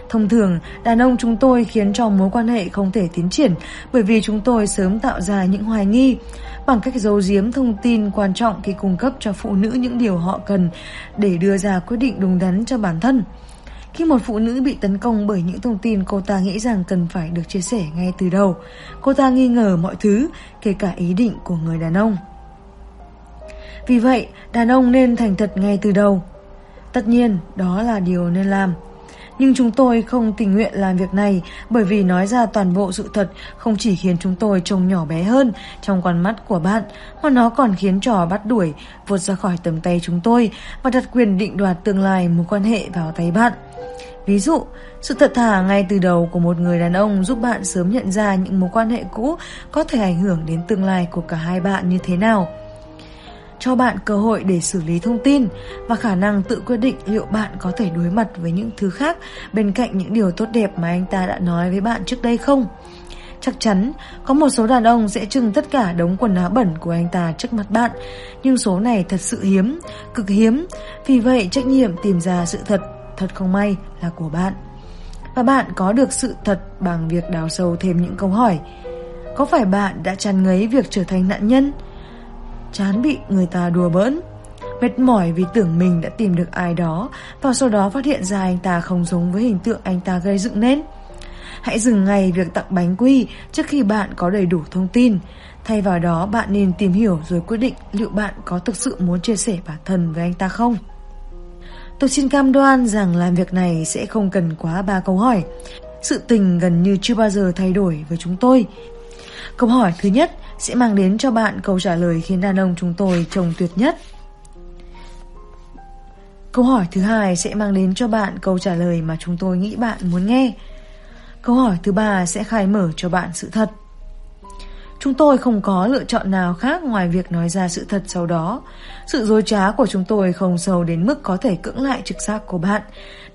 Thông thường, đàn ông chúng tôi khiến cho mối quan hệ không thể tiến triển bởi vì chúng tôi sớm tạo ra những hoài nghi bằng cách giấu giếm thông tin quan trọng khi cung cấp cho phụ nữ những điều họ cần để đưa ra quyết định đúng đắn cho bản thân. Khi một phụ nữ bị tấn công bởi những thông tin cô ta nghĩ rằng cần phải được chia sẻ ngay từ đầu, cô ta nghi ngờ mọi thứ, kể cả ý định của người đàn ông. Vì vậy, đàn ông nên thành thật ngay từ đầu. Tất nhiên, đó là điều nên làm. Nhưng chúng tôi không tình nguyện làm việc này bởi vì nói ra toàn bộ sự thật không chỉ khiến chúng tôi trông nhỏ bé hơn trong con mắt của bạn, mà nó còn khiến trò bắt đuổi vượt ra khỏi tầm tay chúng tôi và đặt quyền định đoạt tương lai mối quan hệ vào tay bạn. Ví dụ, sự thật thà ngay từ đầu của một người đàn ông giúp bạn sớm nhận ra những mối quan hệ cũ có thể ảnh hưởng đến tương lai của cả hai bạn như thế nào. Cho bạn cơ hội để xử lý thông tin và khả năng tự quyết định liệu bạn có thể đối mặt với những thứ khác bên cạnh những điều tốt đẹp mà anh ta đã nói với bạn trước đây không. Chắc chắn, có một số đàn ông sẽ trưng tất cả đống quần áo bẩn của anh ta trước mặt bạn, nhưng số này thật sự hiếm, cực hiếm. Vì vậy, trách nhiệm tìm ra sự thật thật không may là của bạn. Và bạn có được sự thật bằng việc đào sâu thêm những câu hỏi. Có phải bạn đã chán ngấy việc trở thành nạn nhân? Chán bị người ta đùa bỡn? Mệt mỏi vì tưởng mình đã tìm được ai đó và sau đó phát hiện ra anh ta không giống với hình tượng anh ta gây dựng nên? Hãy dừng ngay việc tặng bánh quy trước khi bạn có đầy đủ thông tin. Thay vào đó, bạn nên tìm hiểu rồi quyết định liệu bạn có thực sự muốn chia sẻ bản thân với anh ta không. Tôi xin cam đoan rằng làm việc này sẽ không cần quá ba câu hỏi. Sự tình gần như chưa bao giờ thay đổi với chúng tôi. Câu hỏi thứ nhất sẽ mang đến cho bạn câu trả lời khiến đàn ông chúng tôi trông tuyệt nhất. Câu hỏi thứ hai sẽ mang đến cho bạn câu trả lời mà chúng tôi nghĩ bạn muốn nghe. Câu hỏi thứ ba sẽ khai mở cho bạn sự thật. Chúng tôi không có lựa chọn nào khác ngoài việc nói ra sự thật sau đó. Sự dối trá của chúng tôi không sâu đến mức có thể cưỡng lại trực giác của bạn,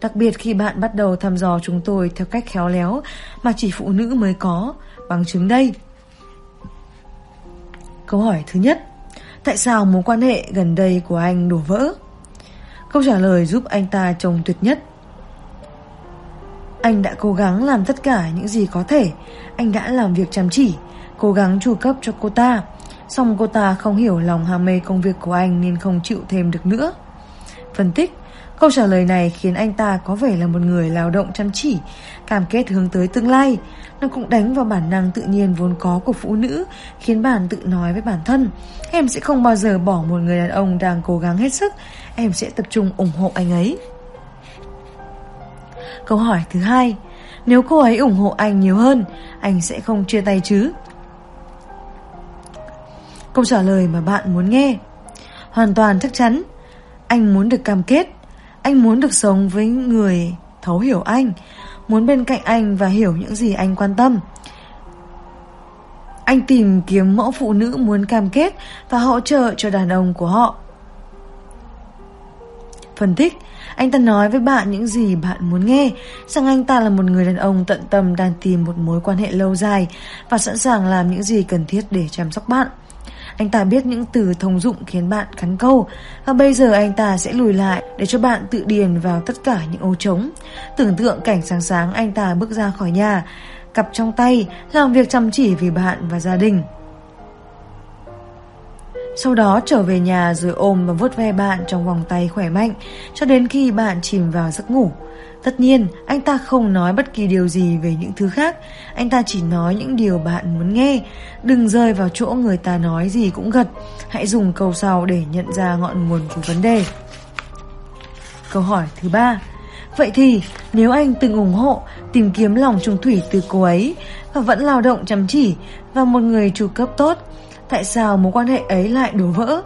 đặc biệt khi bạn bắt đầu thăm dò chúng tôi theo cách khéo léo mà chỉ phụ nữ mới có. Bằng chứng đây. Câu hỏi thứ nhất Tại sao mối quan hệ gần đây của anh đổ vỡ? Câu trả lời giúp anh ta trông tuyệt nhất Anh đã cố gắng làm tất cả những gì có thể Anh đã làm việc chăm chỉ Cố gắng chu cấp cho cô ta Xong cô ta không hiểu lòng ham mê công việc của anh Nên không chịu thêm được nữa Phân tích Câu trả lời này khiến anh ta có vẻ là một người lao động chăm chỉ, cam kết hướng tới tương lai. Nó cũng đánh vào bản năng tự nhiên vốn có của phụ nữ, khiến bạn tự nói với bản thân. Em sẽ không bao giờ bỏ một người đàn ông đang cố gắng hết sức, em sẽ tập trung ủng hộ anh ấy. Câu hỏi thứ hai, nếu cô ấy ủng hộ anh nhiều hơn, anh sẽ không chia tay chứ? Câu trả lời mà bạn muốn nghe Hoàn toàn chắc chắn Anh muốn được cam kết anh muốn được sống với người thấu hiểu anh, muốn bên cạnh anh và hiểu những gì anh quan tâm. Anh tìm kiếm mẫu phụ nữ muốn cam kết và hỗ trợ cho đàn ông của họ. Phân tích, anh ta nói với bạn những gì bạn muốn nghe, rằng anh ta là một người đàn ông tận tâm đang tìm một mối quan hệ lâu dài và sẵn sàng làm những gì cần thiết để chăm sóc bạn. Anh ta biết những từ thông dụng khiến bạn cắn câu Và bây giờ anh ta sẽ lùi lại để cho bạn tự điền vào tất cả những ô trống Tưởng tượng cảnh sáng sáng anh ta bước ra khỏi nhà Cặp trong tay, làm việc chăm chỉ vì bạn và gia đình sau đó trở về nhà rồi ôm và vuốt ve bạn trong vòng tay khỏe mạnh cho đến khi bạn chìm vào giấc ngủ. Tất nhiên, anh ta không nói bất kỳ điều gì về những thứ khác, anh ta chỉ nói những điều bạn muốn nghe. Đừng rơi vào chỗ người ta nói gì cũng gật, hãy dùng câu sau để nhận ra ngọn nguồn của vấn đề. Câu hỏi thứ ba Vậy thì, nếu anh từng ủng hộ, tìm kiếm lòng trung thủy từ cô ấy và vẫn lao động chăm chỉ và một người chủ cấp tốt, tại sao mối quan hệ ấy lại đổ vỡ?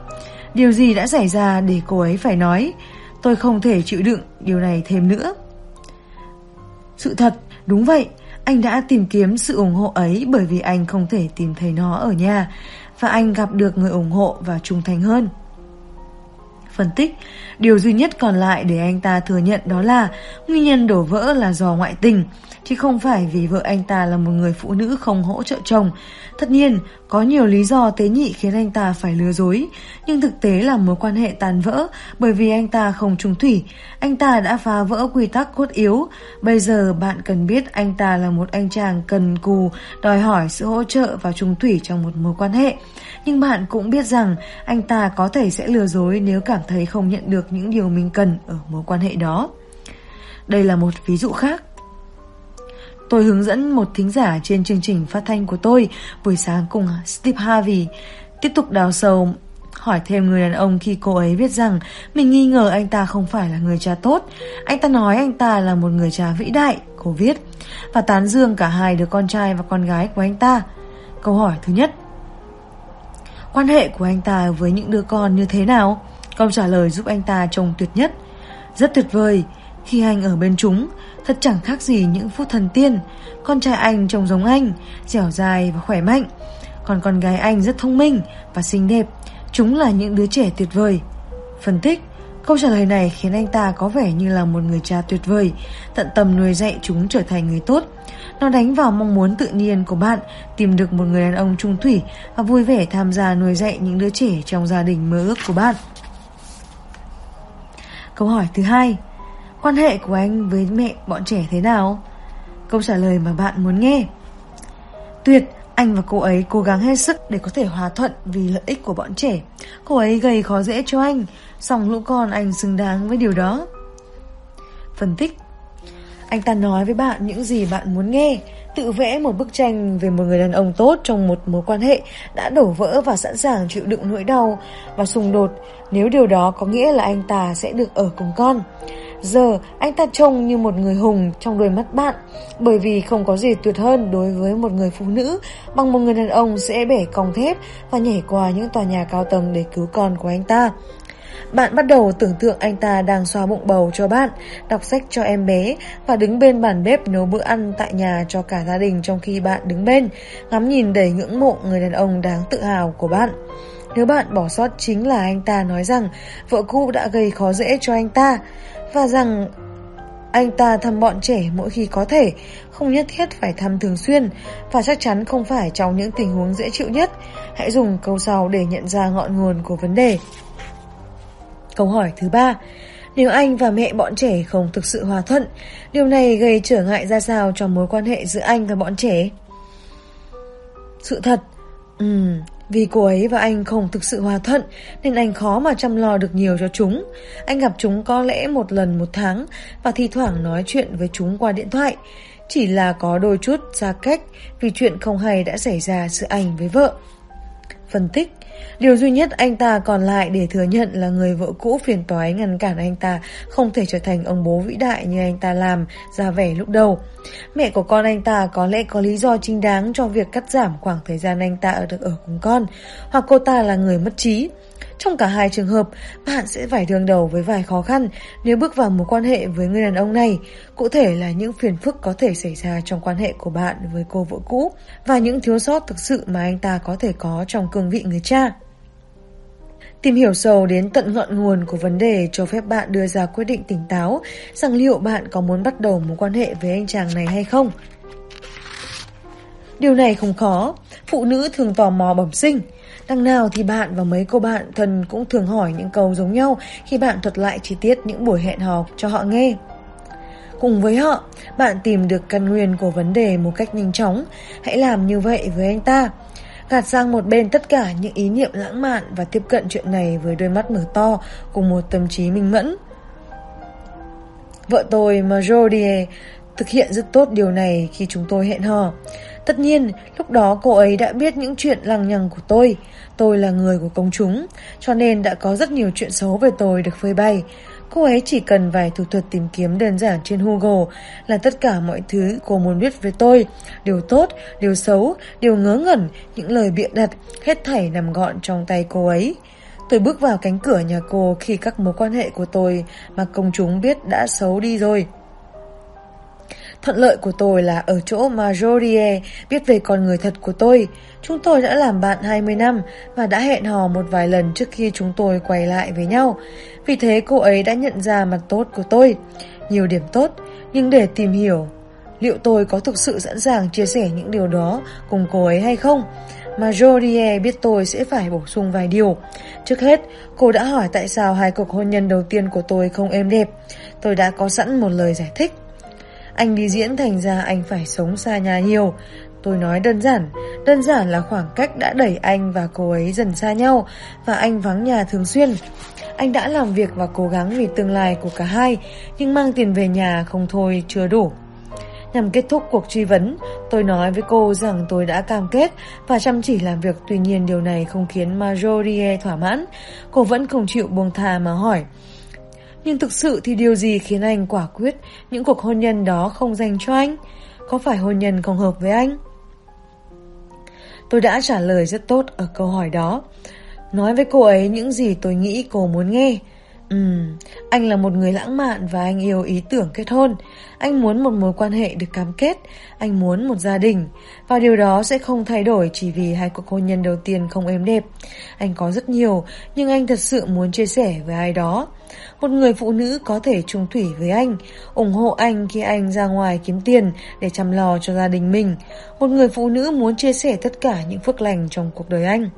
Điều gì đã xảy ra để cô ấy phải nói, tôi không thể chịu đựng điều này thêm nữa? Sự thật, đúng vậy, anh đã tìm kiếm sự ủng hộ ấy bởi vì anh không thể tìm thấy nó ở nhà. Và anh gặp được người ủng hộ và trung thành hơn. Phân tích, điều duy nhất còn lại để anh ta thừa nhận đó là nguyên nhân đổ vỡ là do ngoại tình, chứ không phải vì vợ anh ta là một người phụ nữ không hỗ trợ chồng. Tất nhiên, có nhiều lý do tế nhị khiến anh ta phải lừa dối, nhưng thực tế là mối quan hệ tàn vỡ bởi vì anh ta không trung thủy. Anh ta đã phá vỡ quy tắc cốt yếu. Bây giờ bạn cần biết anh ta là một anh chàng cần cù, đòi hỏi sự hỗ trợ và trung thủy trong một mối quan hệ. Nhưng bạn cũng biết rằng anh ta có thể sẽ lừa dối nếu cảm thấy không nhận được những điều mình cần ở mối quan hệ đó. Đây là một ví dụ khác. Tôi hướng dẫn một thính giả trên chương trình phát thanh của tôi buổi sáng cùng Steve Harvey tiếp tục đào sâu hỏi thêm người đàn ông khi cô ấy biết rằng mình nghi ngờ anh ta không phải là người cha tốt. Anh ta nói anh ta là một người cha vĩ đại, cô viết, và tán dương cả hai đứa con trai và con gái của anh ta. Câu hỏi thứ nhất Quan hệ của anh ta với những đứa con như thế nào? Câu trả lời giúp anh ta trông tuyệt nhất. Rất tuyệt vời, khi anh ở bên chúng, thật chẳng khác gì những phút thần tiên. Con trai anh trông giống anh, dẻo dài và khỏe mạnh. Còn con gái anh rất thông minh và xinh đẹp. Chúng là những đứa trẻ tuyệt vời. Phân tích, câu trả lời này khiến anh ta có vẻ như là một người cha tuyệt vời, tận tâm nuôi dạy chúng trở thành người tốt. Nó đánh vào mong muốn tự nhiên của bạn tìm được một người đàn ông trung thủy và vui vẻ tham gia nuôi dạy những đứa trẻ trong gia đình mơ ước của bạn. Câu hỏi thứ hai Quan hệ của anh với mẹ bọn trẻ thế nào? Câu trả lời mà bạn muốn nghe Tuyệt, anh và cô ấy cố gắng hết sức để có thể hòa thuận vì lợi ích của bọn trẻ. Cô ấy gây khó dễ cho anh, song lũ con anh xứng đáng với điều đó. Phân tích Anh ta nói với bạn những gì bạn muốn nghe, tự vẽ một bức tranh về một người đàn ông tốt trong một mối quan hệ đã đổ vỡ và sẵn sàng chịu đựng nỗi đau và xung đột nếu điều đó có nghĩa là anh ta sẽ được ở cùng con. Giờ anh ta trông như một người hùng trong đôi mắt bạn Bởi vì không có gì tuyệt hơn đối với một người phụ nữ Bằng một người đàn ông sẽ bẻ cong thép và nhảy qua những tòa nhà cao tầng để cứu con của anh ta bạn bắt đầu tưởng tượng anh ta đang xoa bụng bầu cho bạn, đọc sách cho em bé và đứng bên bàn bếp nấu bữa ăn tại nhà cho cả gia đình trong khi bạn đứng bên, ngắm nhìn đầy ngưỡng mộ người đàn ông đáng tự hào của bạn. Nếu bạn bỏ sót chính là anh ta nói rằng vợ cũ đã gây khó dễ cho anh ta và rằng anh ta thăm bọn trẻ mỗi khi có thể, không nhất thiết phải thăm thường xuyên và chắc chắn không phải trong những tình huống dễ chịu nhất. Hãy dùng câu sau để nhận ra ngọn nguồn của vấn đề. Câu hỏi thứ ba Nếu anh và mẹ bọn trẻ không thực sự hòa thuận, điều này gây trở ngại ra sao cho mối quan hệ giữa anh và bọn trẻ? Sự thật, ừm, vì cô ấy và anh không thực sự hòa thuận, nên anh khó mà chăm lo được nhiều cho chúng. Anh gặp chúng có lẽ một lần một tháng, và thi thoảng nói chuyện với chúng qua điện thoại. Chỉ là có đôi chút xa cách, vì chuyện không hay đã xảy ra giữa anh với vợ. Phân tích Điều duy nhất anh ta còn lại để thừa nhận là người vợ cũ phiền toái ngăn cản anh ta không thể trở thành ông bố vĩ đại như anh ta làm ra vẻ lúc đầu. Mẹ của con anh ta có lẽ có lý do chính đáng cho việc cắt giảm khoảng thời gian anh ta ở được ở cùng con, hoặc cô ta là người mất trí. Trong cả hai trường hợp, bạn sẽ phải đương đầu với vài khó khăn nếu bước vào một quan hệ với người đàn ông này. Cụ thể là những phiền phức có thể xảy ra trong quan hệ của bạn với cô vợ cũ và những thiếu sót thực sự mà anh ta có thể có trong cương vị người cha. Tìm hiểu sâu đến tận ngọn nguồn của vấn đề cho phép bạn đưa ra quyết định tỉnh táo rằng liệu bạn có muốn bắt đầu mối quan hệ với anh chàng này hay không. Điều này không khó, phụ nữ thường tò mò bẩm sinh. Đằng nào thì bạn và mấy cô bạn thân cũng thường hỏi những câu giống nhau khi bạn thuật lại chi tiết những buổi hẹn hò cho họ nghe. Cùng với họ, bạn tìm được căn nguyên của vấn đề một cách nhanh chóng. Hãy làm như vậy với anh ta gạt sang một bên tất cả những ý niệm lãng mạn và tiếp cận chuyện này với đôi mắt mở to cùng một tâm trí minh mẫn. Vợ tôi Marjorie thực hiện rất tốt điều này khi chúng tôi hẹn hò. Tất nhiên, lúc đó cô ấy đã biết những chuyện lằng nhằng của tôi. Tôi là người của công chúng, cho nên đã có rất nhiều chuyện xấu về tôi được phơi bày. Cô ấy chỉ cần vài thủ thuật tìm kiếm đơn giản trên Google là tất cả mọi thứ cô muốn biết về tôi. Điều tốt, điều xấu, điều ngớ ngẩn, những lời bịa đặt, hết thảy nằm gọn trong tay cô ấy. Tôi bước vào cánh cửa nhà cô khi các mối quan hệ của tôi mà công chúng biết đã xấu đi rồi. Thuận lợi của tôi là ở chỗ Marjorie biết về con người thật của tôi. Chúng tôi đã làm bạn 20 năm và đã hẹn hò một vài lần trước khi chúng tôi quay lại với nhau. Vì thế cô ấy đã nhận ra mặt tốt của tôi, nhiều điểm tốt, nhưng để tìm hiểu liệu tôi có thực sự sẵn sàng chia sẻ những điều đó cùng cô ấy hay không. Marjorie biết tôi sẽ phải bổ sung vài điều. Trước hết, cô đã hỏi tại sao hai cuộc hôn nhân đầu tiên của tôi không êm đẹp. Tôi đã có sẵn một lời giải thích. Anh đi diễn thành ra anh phải sống xa nhà nhiều. Tôi nói đơn giản, đơn giản là khoảng cách đã đẩy anh và cô ấy dần xa nhau và anh vắng nhà thường xuyên. Anh đã làm việc và cố gắng vì tương lai của cả hai, nhưng mang tiền về nhà không thôi chưa đủ. Nhằm kết thúc cuộc truy vấn, tôi nói với cô rằng tôi đã cam kết và chăm chỉ làm việc tuy nhiên điều này không khiến Marjorie thỏa mãn. Cô vẫn không chịu buông thà mà hỏi. Nhưng thực sự thì điều gì khiến anh quả quyết những cuộc hôn nhân đó không dành cho anh? Có phải hôn nhân không hợp với anh? Tôi đã trả lời rất tốt ở câu hỏi đó. Nói với cô ấy những gì tôi nghĩ cô muốn nghe. Ừm, anh là một người lãng mạn và anh yêu ý tưởng kết hôn. Anh muốn một mối quan hệ được cam kết, anh muốn một gia đình. Và điều đó sẽ không thay đổi chỉ vì hai cuộc hôn nhân đầu tiên không êm đẹp. Anh có rất nhiều, nhưng anh thật sự muốn chia sẻ với ai đó. Một người phụ nữ có thể trung thủy với anh, ủng hộ anh khi anh ra ngoài kiếm tiền để chăm lo cho gia đình mình. Một người phụ nữ muốn chia sẻ tất cả những phước lành trong cuộc đời anh.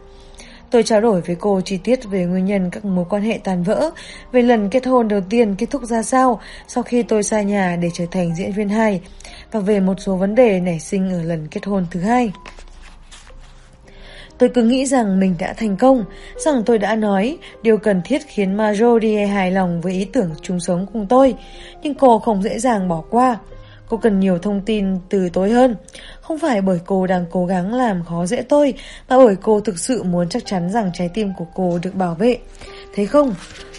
Tôi trao đổi với cô chi tiết về nguyên nhân các mối quan hệ tàn vỡ, về lần kết hôn đầu tiên kết thúc ra sao sau khi tôi xa nhà để trở thành diễn viên hai, và về một số vấn đề nảy sinh ở lần kết hôn thứ hai. Tôi cứ nghĩ rằng mình đã thành công, rằng tôi đã nói điều cần thiết khiến Marjorie hài lòng với ý tưởng chung sống cùng tôi, nhưng cô không dễ dàng bỏ qua. Cô cần nhiều thông tin từ tôi hơn. Không phải bởi cô đang cố gắng làm khó dễ tôi, mà bởi cô thực sự muốn chắc chắn rằng trái tim của cô được bảo vệ. Thế không?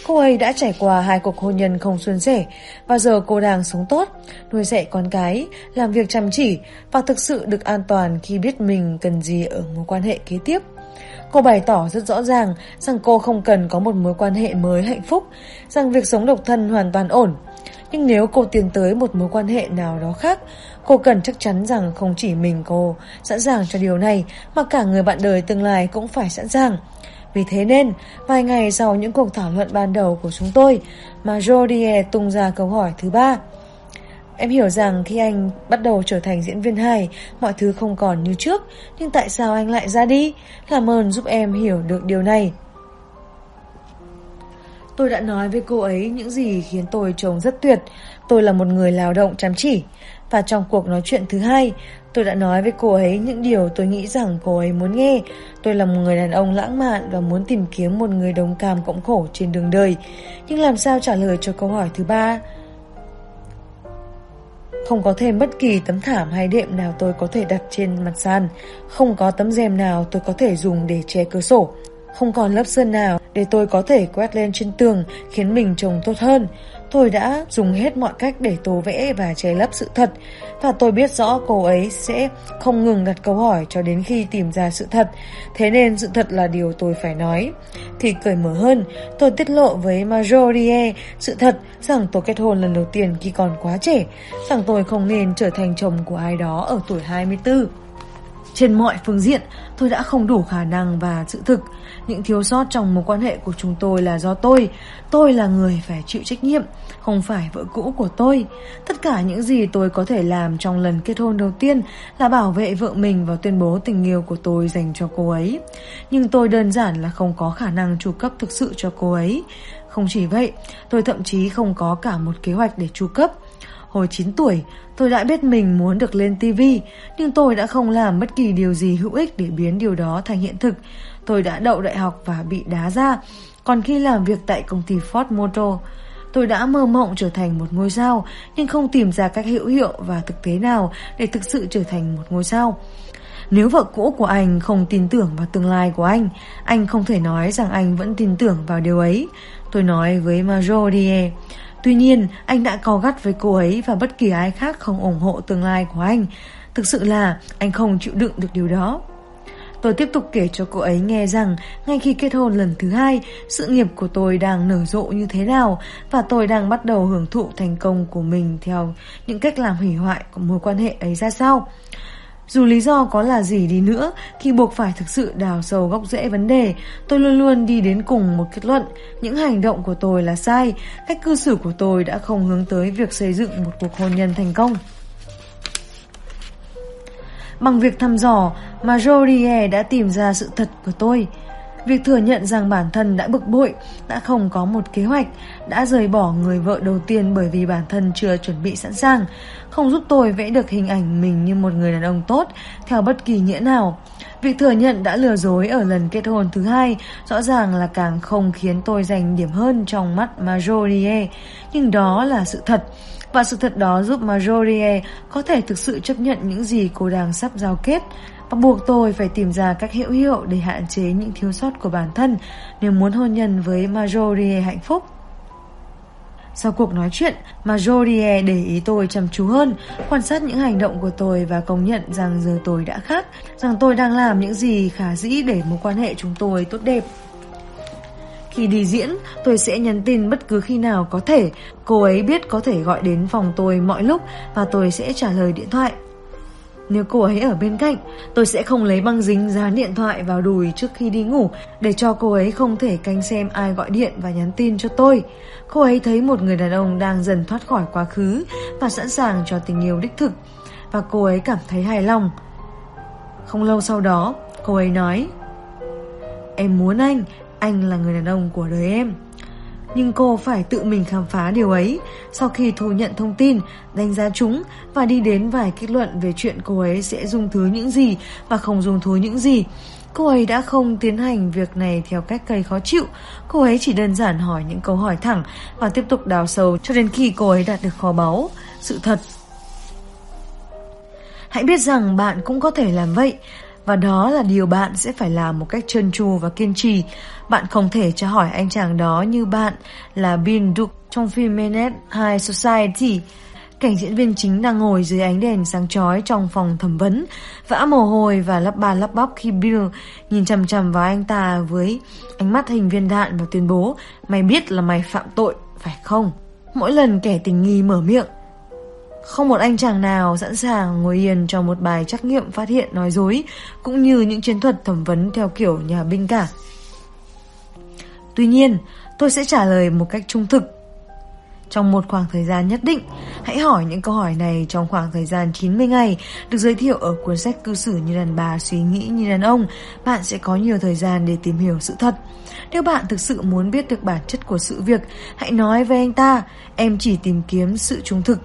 Cô ấy đã trải qua hai cuộc hôn nhân không suôn sẻ và giờ cô đang sống tốt, nuôi dạy con cái, làm việc chăm chỉ và thực sự được an toàn khi biết mình cần gì ở mối quan hệ kế tiếp. Cô bày tỏ rất rõ ràng rằng cô không cần có một mối quan hệ mới hạnh phúc, rằng việc sống độc thân hoàn toàn ổn. Nhưng nếu cô tiến tới một mối quan hệ nào đó khác, cô cần chắc chắn rằng không chỉ mình cô sẵn sàng cho điều này mà cả người bạn đời tương lai cũng phải sẵn sàng. Vì thế nên, vài ngày sau những cuộc thảo luận ban đầu của chúng tôi, mà Jodie tung ra câu hỏi thứ ba. Em hiểu rằng khi anh bắt đầu trở thành diễn viên hài, mọi thứ không còn như trước, nhưng tại sao anh lại ra đi? Làm ơn giúp em hiểu được điều này. Tôi đã nói với cô ấy những gì khiến tôi trông rất tuyệt. Tôi là một người lao động chăm chỉ. Và trong cuộc nói chuyện thứ hai, tôi đã nói với cô ấy những điều tôi nghĩ rằng cô ấy muốn nghe. Tôi là một người đàn ông lãng mạn và muốn tìm kiếm một người đồng cảm cộng khổ trên đường đời. Nhưng làm sao trả lời cho câu hỏi thứ ba? Không có thêm bất kỳ tấm thảm hay đệm nào tôi có thể đặt trên mặt sàn. Không có tấm rèm nào tôi có thể dùng để che cửa sổ. Không còn lớp sơn nào để tôi có thể quét lên trên tường, khiến mình trông tốt hơn. Tôi đã dùng hết mọi cách để tô vẽ và che lấp sự thật và tôi biết rõ cô ấy sẽ không ngừng đặt câu hỏi cho đến khi tìm ra sự thật. Thế nên sự thật là điều tôi phải nói. Thì cởi mở hơn, tôi tiết lộ với Majorie sự thật rằng tôi kết hôn lần đầu tiên khi còn quá trẻ, rằng tôi không nên trở thành chồng của ai đó ở tuổi 24. Trên mọi phương diện, tôi đã không đủ khả năng và sự thực. Những thiếu sót trong mối quan hệ của chúng tôi là do tôi. Tôi là người phải chịu trách nhiệm, không phải vợ cũ của tôi. Tất cả những gì tôi có thể làm trong lần kết hôn đầu tiên là bảo vệ vợ mình và tuyên bố tình yêu của tôi dành cho cô ấy. Nhưng tôi đơn giản là không có khả năng chu cấp thực sự cho cô ấy. Không chỉ vậy, tôi thậm chí không có cả một kế hoạch để chu cấp. Hồi 9 tuổi, tôi đã biết mình muốn được lên TV, nhưng tôi đã không làm bất kỳ điều gì hữu ích để biến điều đó thành hiện thực. Tôi đã đậu đại học và bị đá ra. Còn khi làm việc tại công ty Ford Motor, tôi đã mơ mộng trở thành một ngôi sao, nhưng không tìm ra cách hữu hiệu và thực tế nào để thực sự trở thành một ngôi sao. Nếu vợ cũ của anh không tin tưởng vào tương lai của anh, anh không thể nói rằng anh vẫn tin tưởng vào điều ấy. Tôi nói với Majorie. Tuy nhiên, anh đã co gắt với cô ấy và bất kỳ ai khác không ủng hộ tương lai của anh. Thực sự là anh không chịu đựng được điều đó. Tôi tiếp tục kể cho cô ấy nghe rằng ngay khi kết hôn lần thứ hai, sự nghiệp của tôi đang nở rộ như thế nào và tôi đang bắt đầu hưởng thụ thành công của mình theo những cách làm hủy hoại của mối quan hệ ấy ra sao. Dù lý do có là gì đi nữa, khi buộc phải thực sự đào sâu gốc rễ vấn đề, tôi luôn luôn đi đến cùng một kết luận. Những hành động của tôi là sai, cách cư xử của tôi đã không hướng tới việc xây dựng một cuộc hôn nhân thành công. Bằng việc thăm dò, mà Jorie đã tìm ra sự thật của tôi. Việc thừa nhận rằng bản thân đã bực bội, đã không có một kế hoạch, đã rời bỏ người vợ đầu tiên bởi vì bản thân chưa chuẩn bị sẵn sàng, không giúp tôi vẽ được hình ảnh mình như một người đàn ông tốt theo bất kỳ nghĩa nào. Việc thừa nhận đã lừa dối ở lần kết hôn thứ hai rõ ràng là càng không khiến tôi giành điểm hơn trong mắt Majorie, nhưng đó là sự thật. Và sự thật đó giúp Majorie có thể thực sự chấp nhận những gì cô đang sắp giao kết và buộc tôi phải tìm ra các hiệu hiệu để hạn chế những thiếu sót của bản thân nếu muốn hôn nhân với Majorie hạnh phúc. Sau cuộc nói chuyện, Majorie để ý tôi chăm chú hơn, quan sát những hành động của tôi và công nhận rằng giờ tôi đã khác, rằng tôi đang làm những gì khả dĩ để mối quan hệ chúng tôi tốt đẹp. Khi đi diễn, tôi sẽ nhắn tin bất cứ khi nào có thể. Cô ấy biết có thể gọi đến phòng tôi mọi lúc và tôi sẽ trả lời điện thoại. Nếu cô ấy ở bên cạnh, tôi sẽ không lấy băng dính dán điện thoại vào đùi trước khi đi ngủ để cho cô ấy không thể canh xem ai gọi điện và nhắn tin cho tôi. Cô ấy thấy một người đàn ông đang dần thoát khỏi quá khứ và sẵn sàng cho tình yêu đích thực. Và cô ấy cảm thấy hài lòng. Không lâu sau đó, cô ấy nói Em muốn anh, anh là người đàn ông của đời em. Nhưng cô phải tự mình khám phá điều ấy sau khi thu nhận thông tin, đánh giá chúng và đi đến vài kết luận về chuyện cô ấy sẽ dùng thứ những gì và không dùng thứ những gì. Cô ấy đã không tiến hành việc này theo cách cây khó chịu. Cô ấy chỉ đơn giản hỏi những câu hỏi thẳng và tiếp tục đào sâu cho đến khi cô ấy đạt được kho báu, sự thật. Hãy biết rằng bạn cũng có thể làm vậy và đó là điều bạn sẽ phải làm một cách trơn tru và kiên trì. Bạn không thể tra hỏi anh chàng đó như bạn là Bin Duke trong phim Menet High Society. Cảnh diễn viên chính đang ngồi dưới ánh đèn sáng chói trong phòng thẩm vấn, vã mồ hôi và lắp ba lắp bắp khi Bill nhìn chằm chằm vào anh ta với ánh mắt hình viên đạn và tuyên bố Mày biết là mày phạm tội, phải không? Mỗi lần kẻ tình nghi mở miệng, không một anh chàng nào sẵn sàng ngồi yên cho một bài trắc nghiệm phát hiện nói dối, cũng như những chiến thuật thẩm vấn theo kiểu nhà binh cả. Tuy nhiên, tôi sẽ trả lời một cách trung thực. Trong một khoảng thời gian nhất định, hãy hỏi những câu hỏi này trong khoảng thời gian 90 ngày được giới thiệu ở cuốn sách cư xử như đàn bà suy nghĩ như đàn ông. Bạn sẽ có nhiều thời gian để tìm hiểu sự thật. Nếu bạn thực sự muốn biết được bản chất của sự việc, hãy nói với anh ta, em chỉ tìm kiếm sự trung thực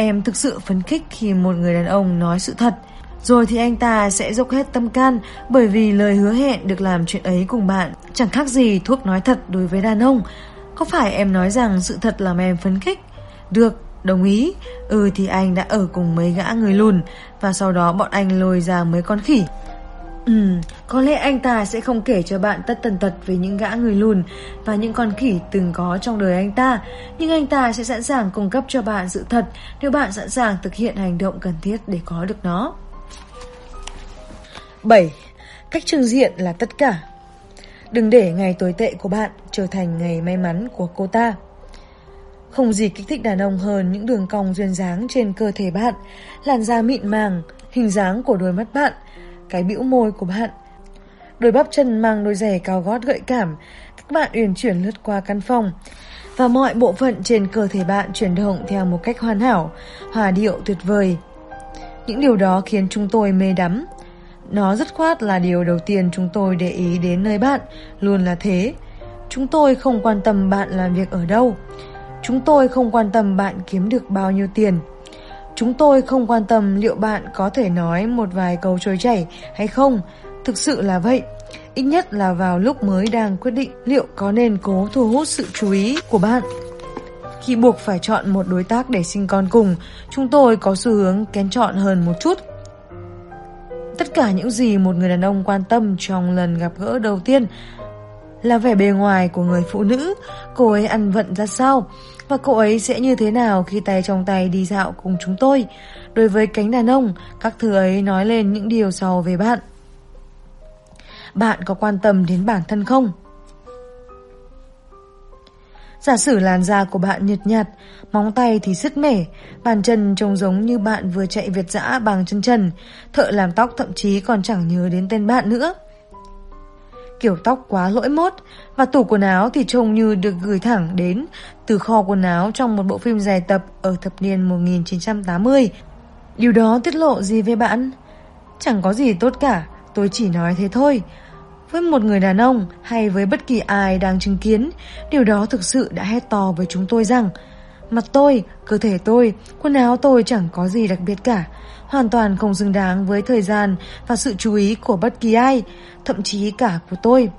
Em thực sự phấn khích khi một người đàn ông nói sự thật. Rồi thì anh ta sẽ dốc hết tâm can bởi vì lời hứa hẹn được làm chuyện ấy cùng bạn chẳng khác gì thuốc nói thật đối với đàn ông. Có phải em nói rằng sự thật làm em phấn khích? Được, đồng ý. Ừ thì anh đã ở cùng mấy gã người lùn và sau đó bọn anh lôi ra mấy con khỉ. Ừ, có lẽ anh ta sẽ không kể cho bạn tất tần tật về những gã người lùn và những con khỉ từng có trong đời anh ta, nhưng anh ta sẽ sẵn sàng cung cấp cho bạn sự thật nếu bạn sẵn sàng thực hiện hành động cần thiết để có được nó. 7. Cách trưng diện là tất cả. Đừng để ngày tồi tệ của bạn trở thành ngày may mắn của cô ta. Không gì kích thích đàn ông hơn những đường cong duyên dáng trên cơ thể bạn, làn da mịn màng, hình dáng của đôi mắt bạn, cái bĩu môi của bạn. Đôi bắp chân mang đôi giày cao gót gợi cảm, các bạn uyển chuyển lướt qua căn phòng. Và mọi bộ phận trên cơ thể bạn chuyển động theo một cách hoàn hảo, hòa điệu tuyệt vời. Những điều đó khiến chúng tôi mê đắm. Nó rất khoát là điều đầu tiên chúng tôi để ý đến nơi bạn, luôn là thế. Chúng tôi không quan tâm bạn làm việc ở đâu. Chúng tôi không quan tâm bạn kiếm được bao nhiêu tiền. Chúng tôi không quan tâm liệu bạn có thể nói một vài câu trôi chảy hay không. Thực sự là vậy. Ít nhất là vào lúc mới đang quyết định liệu có nên cố thu hút sự chú ý của bạn. Khi buộc phải chọn một đối tác để sinh con cùng, chúng tôi có xu hướng kén chọn hơn một chút. Tất cả những gì một người đàn ông quan tâm trong lần gặp gỡ đầu tiên là vẻ bề ngoài của người phụ nữ, cô ấy ăn vận ra sao, và cô ấy sẽ như thế nào khi tay trong tay đi dạo cùng chúng tôi. Đối với cánh đàn ông, các thứ ấy nói lên những điều sau về bạn. Bạn có quan tâm đến bản thân không? Giả sử làn da của bạn nhợt nhạt, móng tay thì sứt mẻ, bàn chân trông giống như bạn vừa chạy việt dã bằng chân trần, thợ làm tóc thậm chí còn chẳng nhớ đến tên bạn nữa kiểu tóc quá lỗi mốt và tủ quần áo thì trông như được gửi thẳng đến từ kho quần áo trong một bộ phim dài tập ở thập niên 1980. Điều đó tiết lộ gì về bạn? Chẳng có gì tốt cả, tôi chỉ nói thế thôi. Với một người đàn ông hay với bất kỳ ai đang chứng kiến, điều đó thực sự đã hét to với chúng tôi rằng Mặt tôi, cơ thể tôi, quần áo tôi chẳng có gì đặc biệt cả hoàn toàn không xứng đáng với thời gian và sự chú ý của bất kỳ ai, thậm chí cả của tôi.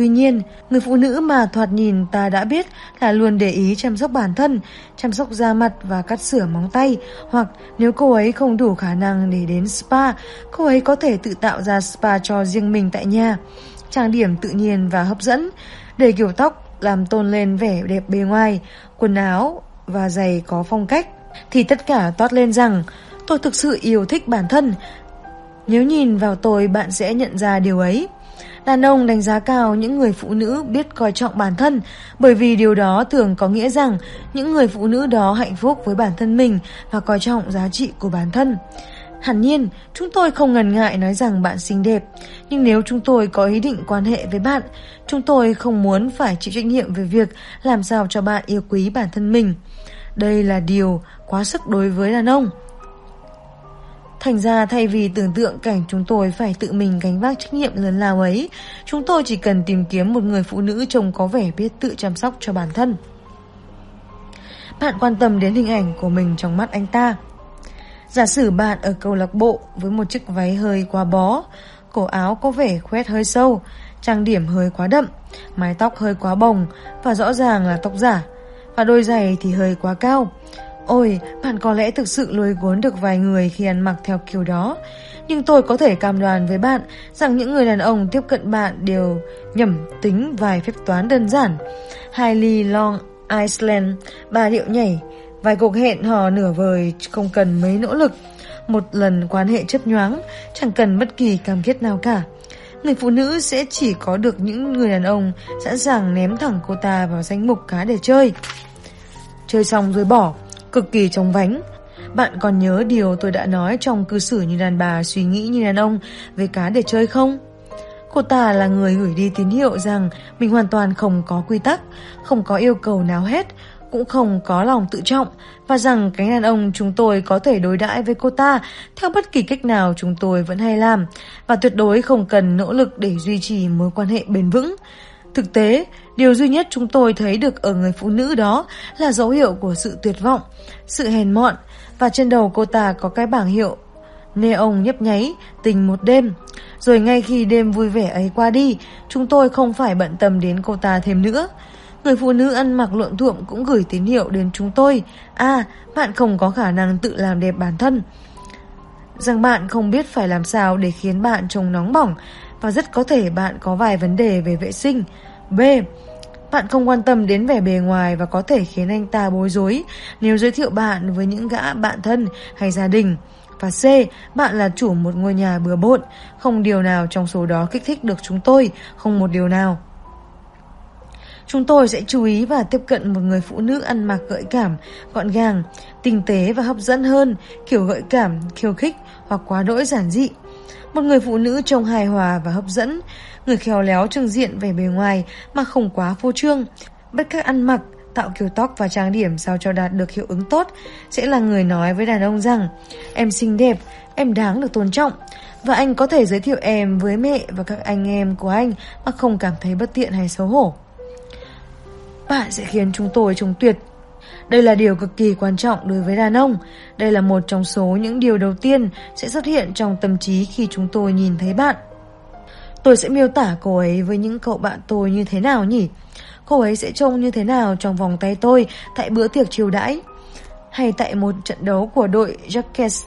Tuy nhiên, người phụ nữ mà thoạt nhìn ta đã biết là luôn để ý chăm sóc bản thân, chăm sóc da mặt và cắt sửa móng tay, hoặc nếu cô ấy không đủ khả năng để đến spa, cô ấy có thể tự tạo ra spa cho riêng mình tại nhà. Trang điểm tự nhiên và hấp dẫn, để kiểu tóc làm tôn lên vẻ đẹp bề ngoài, quần áo và giày có phong cách, thì tất cả toát lên rằng Tôi thực sự yêu thích bản thân. Nếu nhìn vào tôi bạn sẽ nhận ra điều ấy. Đàn ông đánh giá cao những người phụ nữ biết coi trọng bản thân bởi vì điều đó thường có nghĩa rằng những người phụ nữ đó hạnh phúc với bản thân mình và coi trọng giá trị của bản thân. Hẳn nhiên, chúng tôi không ngần ngại nói rằng bạn xinh đẹp, nhưng nếu chúng tôi có ý định quan hệ với bạn, chúng tôi không muốn phải chịu trách nhiệm về việc làm sao cho bạn yêu quý bản thân mình. Đây là điều quá sức đối với đàn ông. Thành ra thay vì tưởng tượng cảnh chúng tôi phải tự mình gánh vác trách nhiệm lớn lao ấy, chúng tôi chỉ cần tìm kiếm một người phụ nữ trông có vẻ biết tự chăm sóc cho bản thân. Bạn quan tâm đến hình ảnh của mình trong mắt anh ta. Giả sử bạn ở câu lạc bộ với một chiếc váy hơi quá bó, cổ áo có vẻ khoét hơi sâu, trang điểm hơi quá đậm, mái tóc hơi quá bồng và rõ ràng là tóc giả, và đôi giày thì hơi quá cao. Ôi, bạn có lẽ thực sự lôi cuốn được vài người khi ăn mặc theo kiểu đó. Nhưng tôi có thể cam đoan với bạn rằng những người đàn ông tiếp cận bạn đều nhầm tính vài phép toán đơn giản. Hai ly Long Iceland, ba điệu nhảy, vài cuộc hẹn hò nửa vời không cần mấy nỗ lực. Một lần quan hệ chấp nhoáng, chẳng cần bất kỳ cam kết nào cả. Người phụ nữ sẽ chỉ có được những người đàn ông sẵn sàng ném thẳng cô ta vào danh mục cá để chơi. Chơi xong rồi bỏ, cực kỳ trống vánh. Bạn còn nhớ điều tôi đã nói trong cư xử như đàn bà suy nghĩ như đàn ông về cá để chơi không? Cô ta là người gửi đi tín hiệu rằng mình hoàn toàn không có quy tắc, không có yêu cầu nào hết, cũng không có lòng tự trọng và rằng cái đàn ông chúng tôi có thể đối đãi với cô ta theo bất kỳ cách nào chúng tôi vẫn hay làm và tuyệt đối không cần nỗ lực để duy trì mối quan hệ bền vững. Thực tế, điều duy nhất chúng tôi thấy được ở người phụ nữ đó là dấu hiệu của sự tuyệt vọng, sự hèn mọn và trên đầu cô ta có cái bảng hiệu neon nhấp nháy tình một đêm. Rồi ngay khi đêm vui vẻ ấy qua đi, chúng tôi không phải bận tâm đến cô ta thêm nữa. Người phụ nữ ăn mặc luộm thuộm cũng gửi tín hiệu đến chúng tôi. À, bạn không có khả năng tự làm đẹp bản thân. Rằng bạn không biết phải làm sao để khiến bạn trông nóng bỏng và rất có thể bạn có vài vấn đề về vệ sinh. B. Bạn không quan tâm đến vẻ bề ngoài và có thể khiến anh ta bối rối nếu giới thiệu bạn với những gã bạn thân hay gia đình. Và C. Bạn là chủ một ngôi nhà bừa bộn, không điều nào trong số đó kích thích được chúng tôi, không một điều nào. Chúng tôi sẽ chú ý và tiếp cận một người phụ nữ ăn mặc gợi cảm, gọn gàng, tinh tế và hấp dẫn hơn, kiểu gợi cảm, khiêu khích hoặc quá đỗi giản dị. Một người phụ nữ trông hài hòa và hấp dẫn, người khéo léo trưng diện về bề ngoài mà không quá phô trương. Bất cách ăn mặc, tạo kiểu tóc và trang điểm sao cho đạt được hiệu ứng tốt sẽ là người nói với đàn ông rằng em xinh đẹp, em đáng được tôn trọng và anh có thể giới thiệu em với mẹ và các anh em của anh mà không cảm thấy bất tiện hay xấu hổ. Bạn sẽ khiến chúng tôi trông tuyệt. Đây là điều cực kỳ quan trọng đối với đàn ông. Đây là một trong số những điều đầu tiên sẽ xuất hiện trong tâm trí khi chúng tôi nhìn thấy bạn. Tôi sẽ miêu tả cô ấy với những cậu bạn tôi như thế nào nhỉ? Cô ấy sẽ trông như thế nào trong vòng tay tôi tại bữa tiệc chiều đãi? Hay tại một trận đấu của đội Jacques?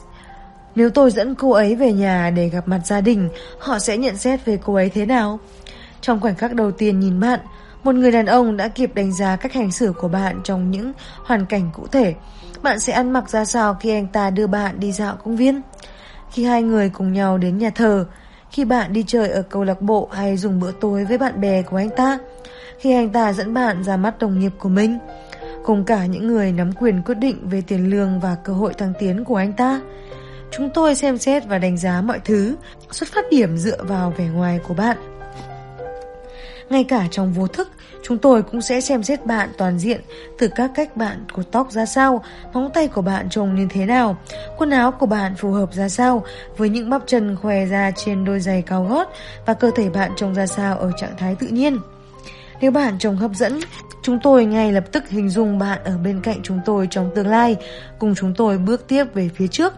Nếu tôi dẫn cô ấy về nhà để gặp mặt gia đình, họ sẽ nhận xét về cô ấy thế nào? Trong khoảnh khắc đầu tiên nhìn bạn, một người đàn ông đã kịp đánh giá cách hành xử của bạn trong những hoàn cảnh cụ thể. Bạn sẽ ăn mặc ra sao khi anh ta đưa bạn đi dạo công viên? Khi hai người cùng nhau đến nhà thờ, khi bạn đi chơi ở câu lạc bộ hay dùng bữa tối với bạn bè của anh ta, khi anh ta dẫn bạn ra mắt đồng nghiệp của mình, cùng cả những người nắm quyền quyết định về tiền lương và cơ hội thăng tiến của anh ta. Chúng tôi xem xét và đánh giá mọi thứ, xuất phát điểm dựa vào vẻ ngoài của bạn. Ngay cả trong vô thức, chúng tôi cũng sẽ xem xét bạn toàn diện từ các cách bạn cột tóc ra sao, móng tay của bạn trông như thế nào, quần áo của bạn phù hợp ra sao với những bắp chân khoe ra trên đôi giày cao gót và cơ thể bạn trông ra sao ở trạng thái tự nhiên. Nếu bạn trông hấp dẫn, chúng tôi ngay lập tức hình dung bạn ở bên cạnh chúng tôi trong tương lai, cùng chúng tôi bước tiếp về phía trước.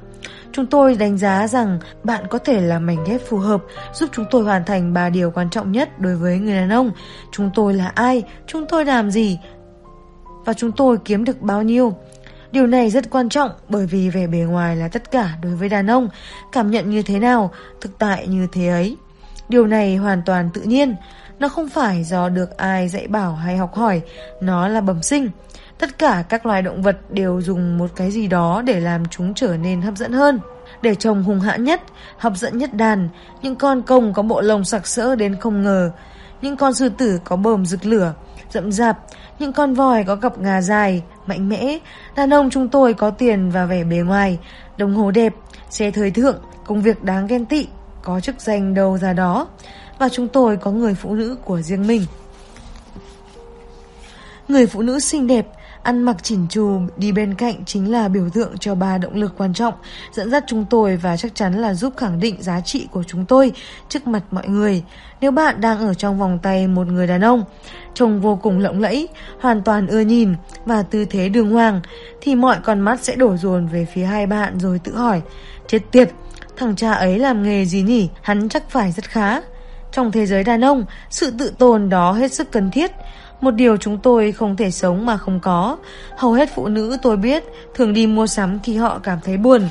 Chúng tôi đánh giá rằng bạn có thể là mảnh ghép phù hợp giúp chúng tôi hoàn thành ba điều quan trọng nhất đối với người đàn ông. Chúng tôi là ai, chúng tôi làm gì và chúng tôi kiếm được bao nhiêu. Điều này rất quan trọng bởi vì vẻ bề ngoài là tất cả đối với đàn ông, cảm nhận như thế nào, thực tại như thế ấy. Điều này hoàn toàn tự nhiên, nó không phải do được ai dạy bảo hay học hỏi, nó là bẩm sinh. Tất cả các loài động vật đều dùng một cái gì đó để làm chúng trở nên hấp dẫn hơn. Để trông hung hãn nhất, hấp dẫn nhất đàn, những con công có bộ lông sặc sỡ đến không ngờ, những con sư tử có bờm rực lửa, rậm rạp, những con voi có cặp ngà dài, mạnh mẽ, đàn ông chúng tôi có tiền và vẻ bề ngoài, đồng hồ đẹp, xe thời thượng, công việc đáng ghen tị, có chức danh đâu ra đó, và chúng tôi có người phụ nữ của riêng mình. Người phụ nữ xinh đẹp, Ăn mặc chỉnh chu đi bên cạnh chính là biểu tượng cho ba động lực quan trọng dẫn dắt chúng tôi và chắc chắn là giúp khẳng định giá trị của chúng tôi trước mặt mọi người. Nếu bạn đang ở trong vòng tay một người đàn ông, trông vô cùng lộng lẫy, hoàn toàn ưa nhìn và tư thế đường hoàng, thì mọi con mắt sẽ đổ dồn về phía hai bạn rồi tự hỏi, chết tiệt, thằng cha ấy làm nghề gì nhỉ, hắn chắc phải rất khá. Trong thế giới đàn ông, sự tự tồn đó hết sức cần thiết. Một điều chúng tôi không thể sống mà không có. Hầu hết phụ nữ tôi biết thường đi mua sắm khi họ cảm thấy buồn.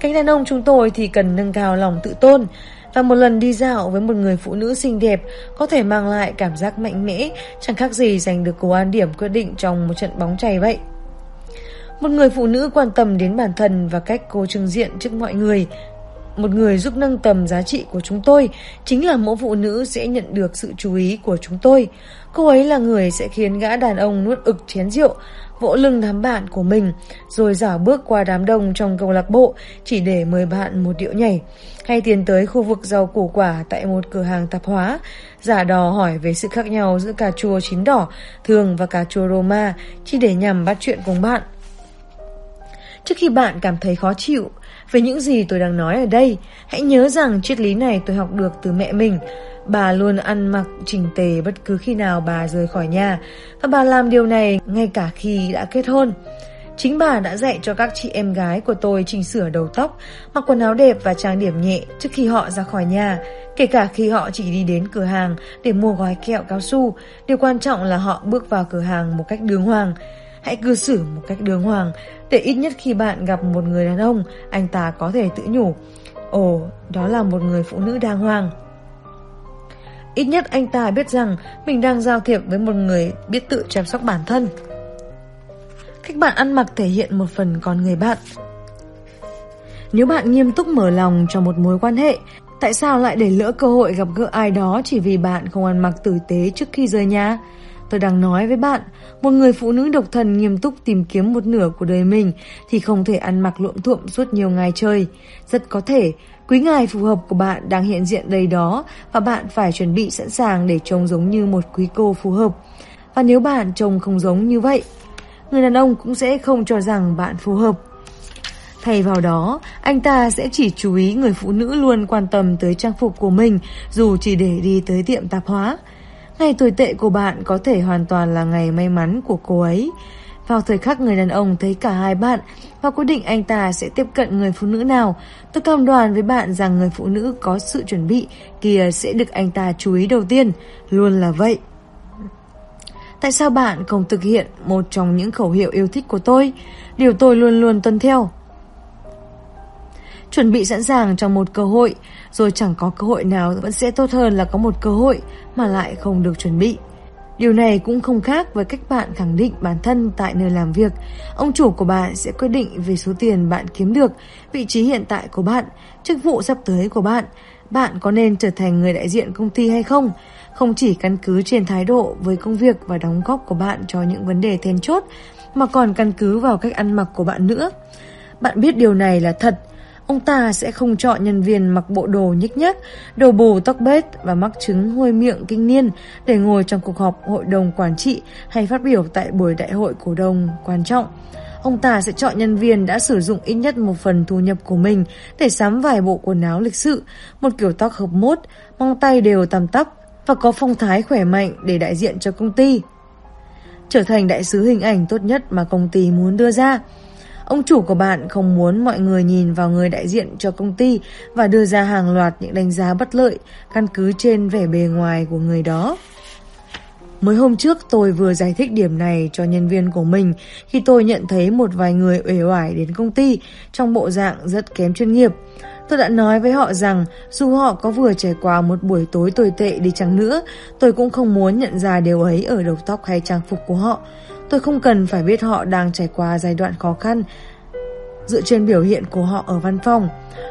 Cánh đàn ông chúng tôi thì cần nâng cao lòng tự tôn. Và một lần đi dạo với một người phụ nữ xinh đẹp có thể mang lại cảm giác mạnh mẽ, chẳng khác gì giành được cố an điểm quyết định trong một trận bóng chày vậy. Một người phụ nữ quan tâm đến bản thân và cách cô trưng diện trước mọi người. Một người giúp nâng tầm giá trị của chúng tôi chính là mẫu phụ nữ sẽ nhận được sự chú ý của chúng tôi. Cô ấy là người sẽ khiến gã đàn ông nuốt ực chén rượu, vỗ lưng đám bạn của mình, rồi dảo bước qua đám đông trong câu lạc bộ chỉ để mời bạn một điệu nhảy, hay tiến tới khu vực rau củ quả tại một cửa hàng tạp hóa, giả đò hỏi về sự khác nhau giữa cà chua chín đỏ thường và cà chua Roma chỉ để nhằm bắt chuyện cùng bạn. Trước khi bạn cảm thấy khó chịu về những gì tôi đang nói ở đây, hãy nhớ rằng triết lý này tôi học được từ mẹ mình. Bà luôn ăn mặc chỉnh tề bất cứ khi nào bà rời khỏi nhà và bà làm điều này ngay cả khi đã kết hôn. Chính bà đã dạy cho các chị em gái của tôi chỉnh sửa đầu tóc, mặc quần áo đẹp và trang điểm nhẹ trước khi họ ra khỏi nhà, kể cả khi họ chỉ đi đến cửa hàng để mua gói kẹo cao su. Điều quan trọng là họ bước vào cửa hàng một cách đường hoàng. Hãy cư xử một cách đường hoàng để ít nhất khi bạn gặp một người đàn ông, anh ta có thể tự nhủ Ồ, đó là một người phụ nữ đàng hoàng. Ít nhất anh ta biết rằng mình đang giao thiệp với một người biết tự chăm sóc bản thân. Cách bạn ăn mặc thể hiện một phần con người bạn. Nếu bạn nghiêm túc mở lòng cho một mối quan hệ, tại sao lại để lỡ cơ hội gặp gỡ ai đó chỉ vì bạn không ăn mặc tử tế trước khi rời nhà? Tôi đang nói với bạn, một người phụ nữ độc thân nghiêm túc tìm kiếm một nửa của đời mình thì không thể ăn mặc luộm thuộm suốt nhiều ngày chơi. Rất có thể, quý ngài phù hợp của bạn đang hiện diện đây đó và bạn phải chuẩn bị sẵn sàng để trông giống như một quý cô phù hợp. Và nếu bạn trông không giống như vậy, người đàn ông cũng sẽ không cho rằng bạn phù hợp. Thay vào đó, anh ta sẽ chỉ chú ý người phụ nữ luôn quan tâm tới trang phục của mình dù chỉ để đi tới tiệm tạp hóa. Ngày tuổi tệ của bạn có thể hoàn toàn là ngày may mắn của cô ấy. Vào thời khắc người đàn ông thấy cả hai bạn và quyết định anh ta sẽ tiếp cận người phụ nữ nào, tôi cam đoan với bạn rằng người phụ nữ có sự chuẩn bị kia sẽ được anh ta chú ý đầu tiên, luôn là vậy. Tại sao bạn không thực hiện một trong những khẩu hiệu yêu thích của tôi, điều tôi luôn luôn tuân theo? Chuẩn bị sẵn sàng cho một cơ hội, rồi chẳng có cơ hội nào vẫn sẽ tốt hơn là có một cơ hội mà lại không được chuẩn bị. Điều này cũng không khác với cách bạn khẳng định bản thân tại nơi làm việc. Ông chủ của bạn sẽ quyết định về số tiền bạn kiếm được, vị trí hiện tại của bạn, chức vụ sắp tới của bạn. Bạn có nên trở thành người đại diện công ty hay không? Không chỉ căn cứ trên thái độ với công việc và đóng góp của bạn cho những vấn đề then chốt, mà còn căn cứ vào cách ăn mặc của bạn nữa. Bạn biết điều này là thật, Ông ta sẽ không chọn nhân viên mặc bộ đồ nhích nhác, đầu bù tóc bết và mắc chứng hôi miệng kinh niên để ngồi trong cuộc họp hội đồng quản trị hay phát biểu tại buổi đại hội cổ đông quan trọng. Ông ta sẽ chọn nhân viên đã sử dụng ít nhất một phần thu nhập của mình để sắm vài bộ quần áo lịch sự, một kiểu tóc hợp mốt, mong tay đều tăm tóc và có phong thái khỏe mạnh để đại diện cho công ty. Trở thành đại sứ hình ảnh tốt nhất mà công ty muốn đưa ra. Ông chủ của bạn không muốn mọi người nhìn vào người đại diện cho công ty và đưa ra hàng loạt những đánh giá bất lợi căn cứ trên vẻ bề ngoài của người đó. Mới hôm trước tôi vừa giải thích điểm này cho nhân viên của mình khi tôi nhận thấy một vài người uể oải đến công ty trong bộ dạng rất kém chuyên nghiệp. Tôi đã nói với họ rằng dù họ có vừa trải qua một buổi tối tồi tệ đi chăng nữa, tôi cũng không muốn nhận ra điều ấy ở đầu tóc hay trang phục của họ. Tôi không cần phải biết họ đang trải qua giai đoạn khó khăn dựa trên biểu hiện của họ ở văn phòng.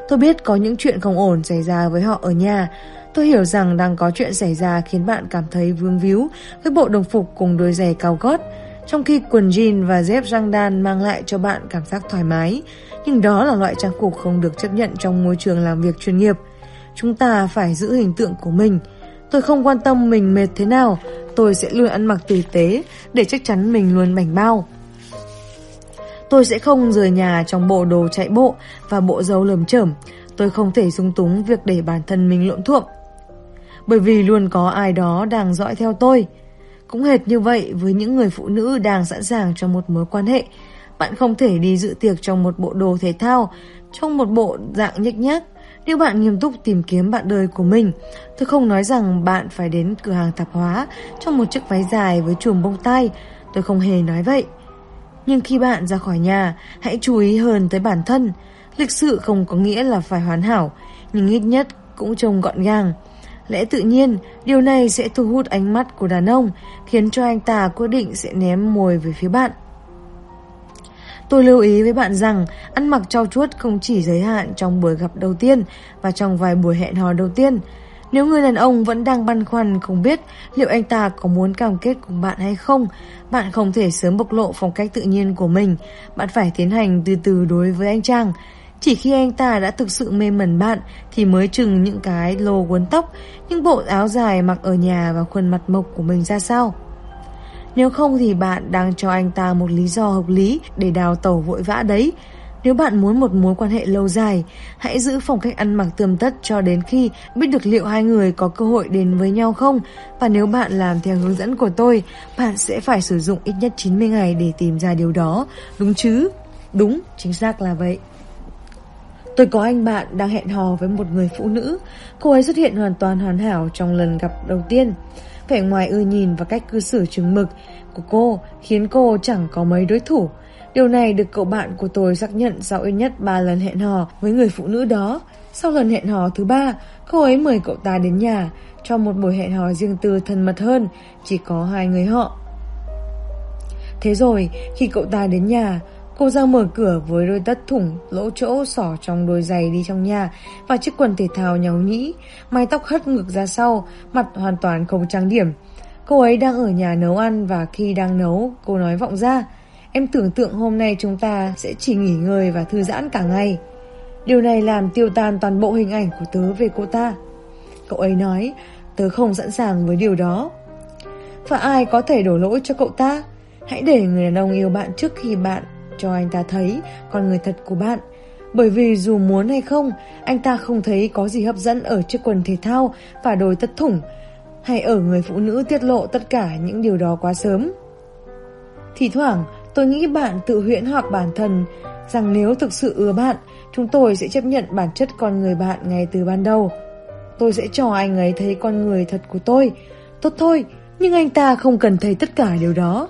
Tôi biết có những chuyện không ổn xảy ra với họ ở nhà. Tôi hiểu rằng đang có chuyện xảy ra khiến bạn cảm thấy vương víu với bộ đồng phục cùng đôi giày cao gót, trong khi quần jean và dép răng đan mang lại cho bạn cảm giác thoải mái. Nhưng đó là loại trang phục không được chấp nhận trong môi trường làm việc chuyên nghiệp. Chúng ta phải giữ hình tượng của mình. Tôi không quan tâm mình mệt thế nào, tôi sẽ luôn ăn mặc tử tế để chắc chắn mình luôn bảnh bao. Tôi sẽ không rời nhà trong bộ đồ chạy bộ và bộ dâu lởm chởm. Tôi không thể dung túng việc để bản thân mình lộn thuộm. Bởi vì luôn có ai đó đang dõi theo tôi. Cũng hệt như vậy với những người phụ nữ đang sẵn sàng cho một mối quan hệ. Bạn không thể đi dự tiệc trong một bộ đồ thể thao, trong một bộ dạng nhếch nhác. Nếu bạn nghiêm túc tìm kiếm bạn đời của mình, tôi không nói rằng bạn phải đến cửa hàng tạp hóa trong một chiếc váy dài với chùm bông tai. Tôi không hề nói vậy. Nhưng khi bạn ra khỏi nhà, hãy chú ý hơn tới bản thân. Lịch sự không có nghĩa là phải hoàn hảo, nhưng ít nhất cũng trông gọn gàng. Lẽ tự nhiên, điều này sẽ thu hút ánh mắt của đàn ông, khiến cho anh ta quyết định sẽ ném mồi về phía bạn. Tôi lưu ý với bạn rằng ăn mặc trau chuốt không chỉ giới hạn trong buổi gặp đầu tiên và trong vài buổi hẹn hò đầu tiên. Nếu người đàn ông vẫn đang băn khoăn không biết liệu anh ta có muốn cam kết cùng bạn hay không, bạn không thể sớm bộc lộ phong cách tự nhiên của mình. Bạn phải tiến hành từ từ đối với anh chàng. Chỉ khi anh ta đã thực sự mê mẩn bạn thì mới chừng những cái lô quấn tóc, những bộ áo dài mặc ở nhà và khuôn mặt mộc của mình ra sao. Nếu không thì bạn đang cho anh ta một lý do hợp lý để đào tẩu vội vã đấy. Nếu bạn muốn một mối quan hệ lâu dài, hãy giữ phong cách ăn mặc tươm tất cho đến khi biết được liệu hai người có cơ hội đến với nhau không. Và nếu bạn làm theo hướng dẫn của tôi, bạn sẽ phải sử dụng ít nhất 90 ngày để tìm ra điều đó. Đúng chứ? Đúng, chính xác là vậy. Tôi có anh bạn đang hẹn hò với một người phụ nữ. Cô ấy xuất hiện hoàn toàn hoàn hảo trong lần gặp đầu tiên. Vẻ ngoài ưa nhìn và cách cư xử chừng mực của cô khiến cô chẳng có mấy đối thủ. Điều này được cậu bạn của tôi xác nhận sau ít nhất 3 lần hẹn hò với người phụ nữ đó. Sau lần hẹn hò thứ ba, cô ấy mời cậu ta đến nhà cho một buổi hẹn hò riêng tư thân mật hơn, chỉ có hai người họ. Thế rồi, khi cậu ta đến nhà, cô ra mở cửa với đôi tất thủng, lỗ chỗ sỏ trong đôi giày đi trong nhà và chiếc quần thể thao nhàu nhĩ, mái tóc hất ngược ra sau, mặt hoàn toàn không trang điểm. Cô ấy đang ở nhà nấu ăn và khi đang nấu, cô nói vọng ra, em tưởng tượng hôm nay chúng ta sẽ chỉ nghỉ ngơi và thư giãn cả ngày. Điều này làm tiêu tan toàn bộ hình ảnh của tớ về cô ta. Cậu ấy nói, tớ không sẵn sàng với điều đó. Và ai có thể đổ lỗi cho cậu ta? Hãy để người đàn ông yêu bạn trước khi bạn cho anh ta thấy con người thật của bạn. Bởi vì dù muốn hay không, anh ta không thấy có gì hấp dẫn ở chiếc quần thể thao và đôi tất thủng, hay ở người phụ nữ tiết lộ tất cả những điều đó quá sớm. Thì thoảng, tôi nghĩ bạn tự huyễn hoặc bản thân rằng nếu thực sự ưa bạn, chúng tôi sẽ chấp nhận bản chất con người bạn ngay từ ban đầu. Tôi sẽ cho anh ấy thấy con người thật của tôi. Tốt thôi, nhưng anh ta không cần thấy tất cả điều đó.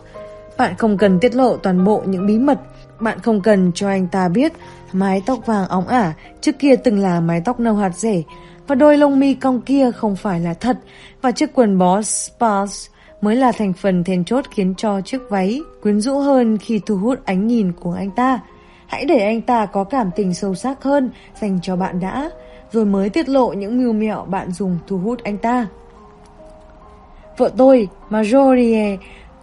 Bạn không cần tiết lộ toàn bộ những bí mật. Bạn không cần cho anh ta biết mái tóc vàng óng ả trước kia từng là mái tóc nâu hạt rẻ và đôi lông mi cong kia không phải là thật và chiếc quần bó Spars mới là thành phần then chốt khiến cho chiếc váy quyến rũ hơn khi thu hút ánh nhìn của anh ta. Hãy để anh ta có cảm tình sâu sắc hơn dành cho bạn đã, rồi mới tiết lộ những mưu mẹo bạn dùng thu hút anh ta. Vợ tôi, Marjorie,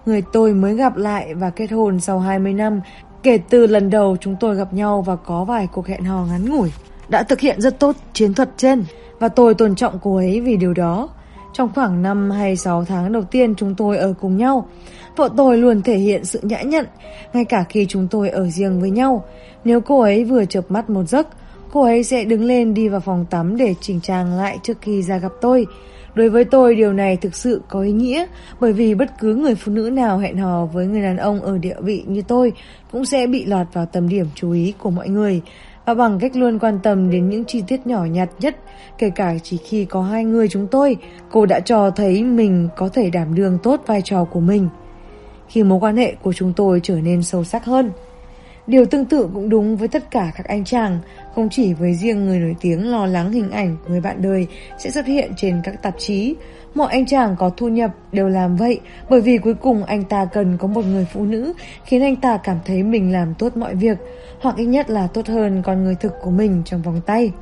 người tôi mới gặp lại và kết hôn sau 20 năm kể từ lần đầu chúng tôi gặp nhau và có vài cuộc hẹn hò ngắn ngủi. Đã thực hiện rất tốt chiến thuật trên và tôi tôn trọng cô ấy vì điều đó. Trong khoảng 5 hay 6 tháng đầu tiên chúng tôi ở cùng nhau, vợ tôi luôn thể hiện sự nhã nhặn, ngay cả khi chúng tôi ở riêng với nhau. Nếu cô ấy vừa chợp mắt một giấc, cô ấy sẽ đứng lên đi vào phòng tắm để chỉnh trang lại trước khi ra gặp tôi. Đối với tôi điều này thực sự có ý nghĩa bởi vì bất cứ người phụ nữ nào hẹn hò với người đàn ông ở địa vị như tôi cũng sẽ bị lọt vào tầm điểm chú ý của mọi người và bằng cách luôn quan tâm đến những chi tiết nhỏ nhặt nhất, kể cả chỉ khi có hai người chúng tôi, cô đã cho thấy mình có thể đảm đương tốt vai trò của mình. Khi mối quan hệ của chúng tôi trở nên sâu sắc hơn. Điều tương tự cũng đúng với tất cả các anh chàng, không chỉ với riêng người nổi tiếng lo lắng hình ảnh người bạn đời sẽ xuất hiện trên các tạp chí. Mọi anh chàng có thu nhập đều làm vậy bởi vì cuối cùng anh ta cần có một người phụ nữ khiến anh ta cảm thấy mình làm tốt mọi việc hoặc ít nhất là tốt hơn con người thực của mình trong vòng tay.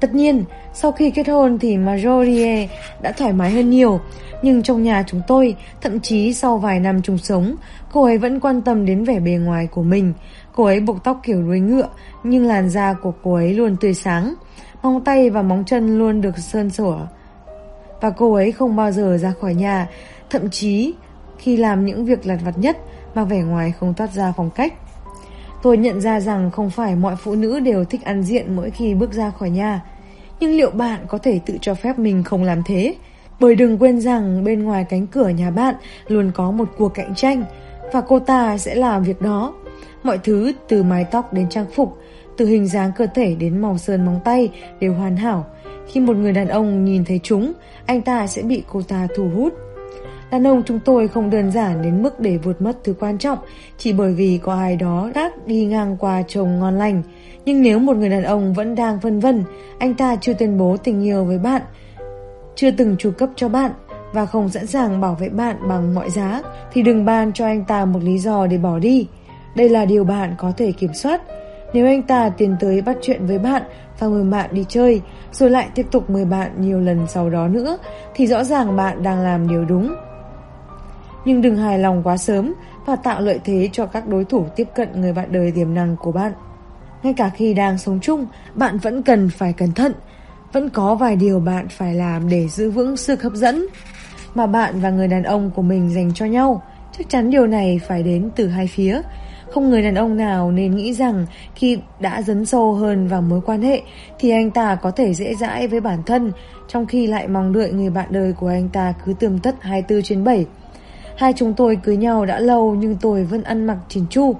Tất nhiên, sau khi kết hôn thì Marjorie đã thoải mái hơn nhiều, nhưng trong nhà chúng tôi, thậm chí sau vài năm chung sống, cô ấy vẫn quan tâm đến vẻ bề ngoài của mình. Cô ấy buộc tóc kiểu đuôi ngựa, nhưng làn da của cô ấy luôn tươi sáng. Móng tay và móng chân luôn được sơn sủa. Và cô ấy không bao giờ ra khỏi nhà, thậm chí khi làm những việc lặt vặt nhất mà vẻ ngoài không toát ra phong cách. Tôi nhận ra rằng không phải mọi phụ nữ đều thích ăn diện mỗi khi bước ra khỏi nhà. Nhưng liệu bạn có thể tự cho phép mình không làm thế? Bởi đừng quên rằng bên ngoài cánh cửa nhà bạn luôn có một cuộc cạnh tranh và cô ta sẽ làm việc đó. Mọi thứ từ mái tóc đến trang phục, từ hình dáng cơ thể đến màu sơn móng tay đều hoàn hảo. Khi một người đàn ông nhìn thấy chúng, anh ta sẽ bị cô ta thu hút. Đàn ông chúng tôi không đơn giản đến mức để vượt mất thứ quan trọng chỉ bởi vì có ai đó khác đi ngang qua chồng ngon lành. Nhưng nếu một người đàn ông vẫn đang vân vân, anh ta chưa tuyên bố tình yêu với bạn, chưa từng chu cấp cho bạn và không sẵn sàng bảo vệ bạn bằng mọi giá, thì đừng ban cho anh ta một lý do để bỏ đi. Đây là điều bạn có thể kiểm soát. Nếu anh ta tiến tới bắt chuyện với bạn và mời bạn đi chơi, rồi lại tiếp tục mời bạn nhiều lần sau đó nữa, thì rõ ràng bạn đang làm điều đúng. Nhưng đừng hài lòng quá sớm và tạo lợi thế cho các đối thủ tiếp cận người bạn đời tiềm năng của bạn. Ngay cả khi đang sống chung, bạn vẫn cần phải cẩn thận. Vẫn có vài điều bạn phải làm để giữ vững sức hấp dẫn mà bạn và người đàn ông của mình dành cho nhau. Chắc chắn điều này phải đến từ hai phía. Không người đàn ông nào nên nghĩ rằng khi đã dấn sâu hơn vào mối quan hệ thì anh ta có thể dễ dãi với bản thân, trong khi lại mong đợi người bạn đời của anh ta cứ tươm tất 24 trên 7. Hai chúng tôi cưới nhau đã lâu nhưng tôi vẫn ăn mặc chỉnh chu.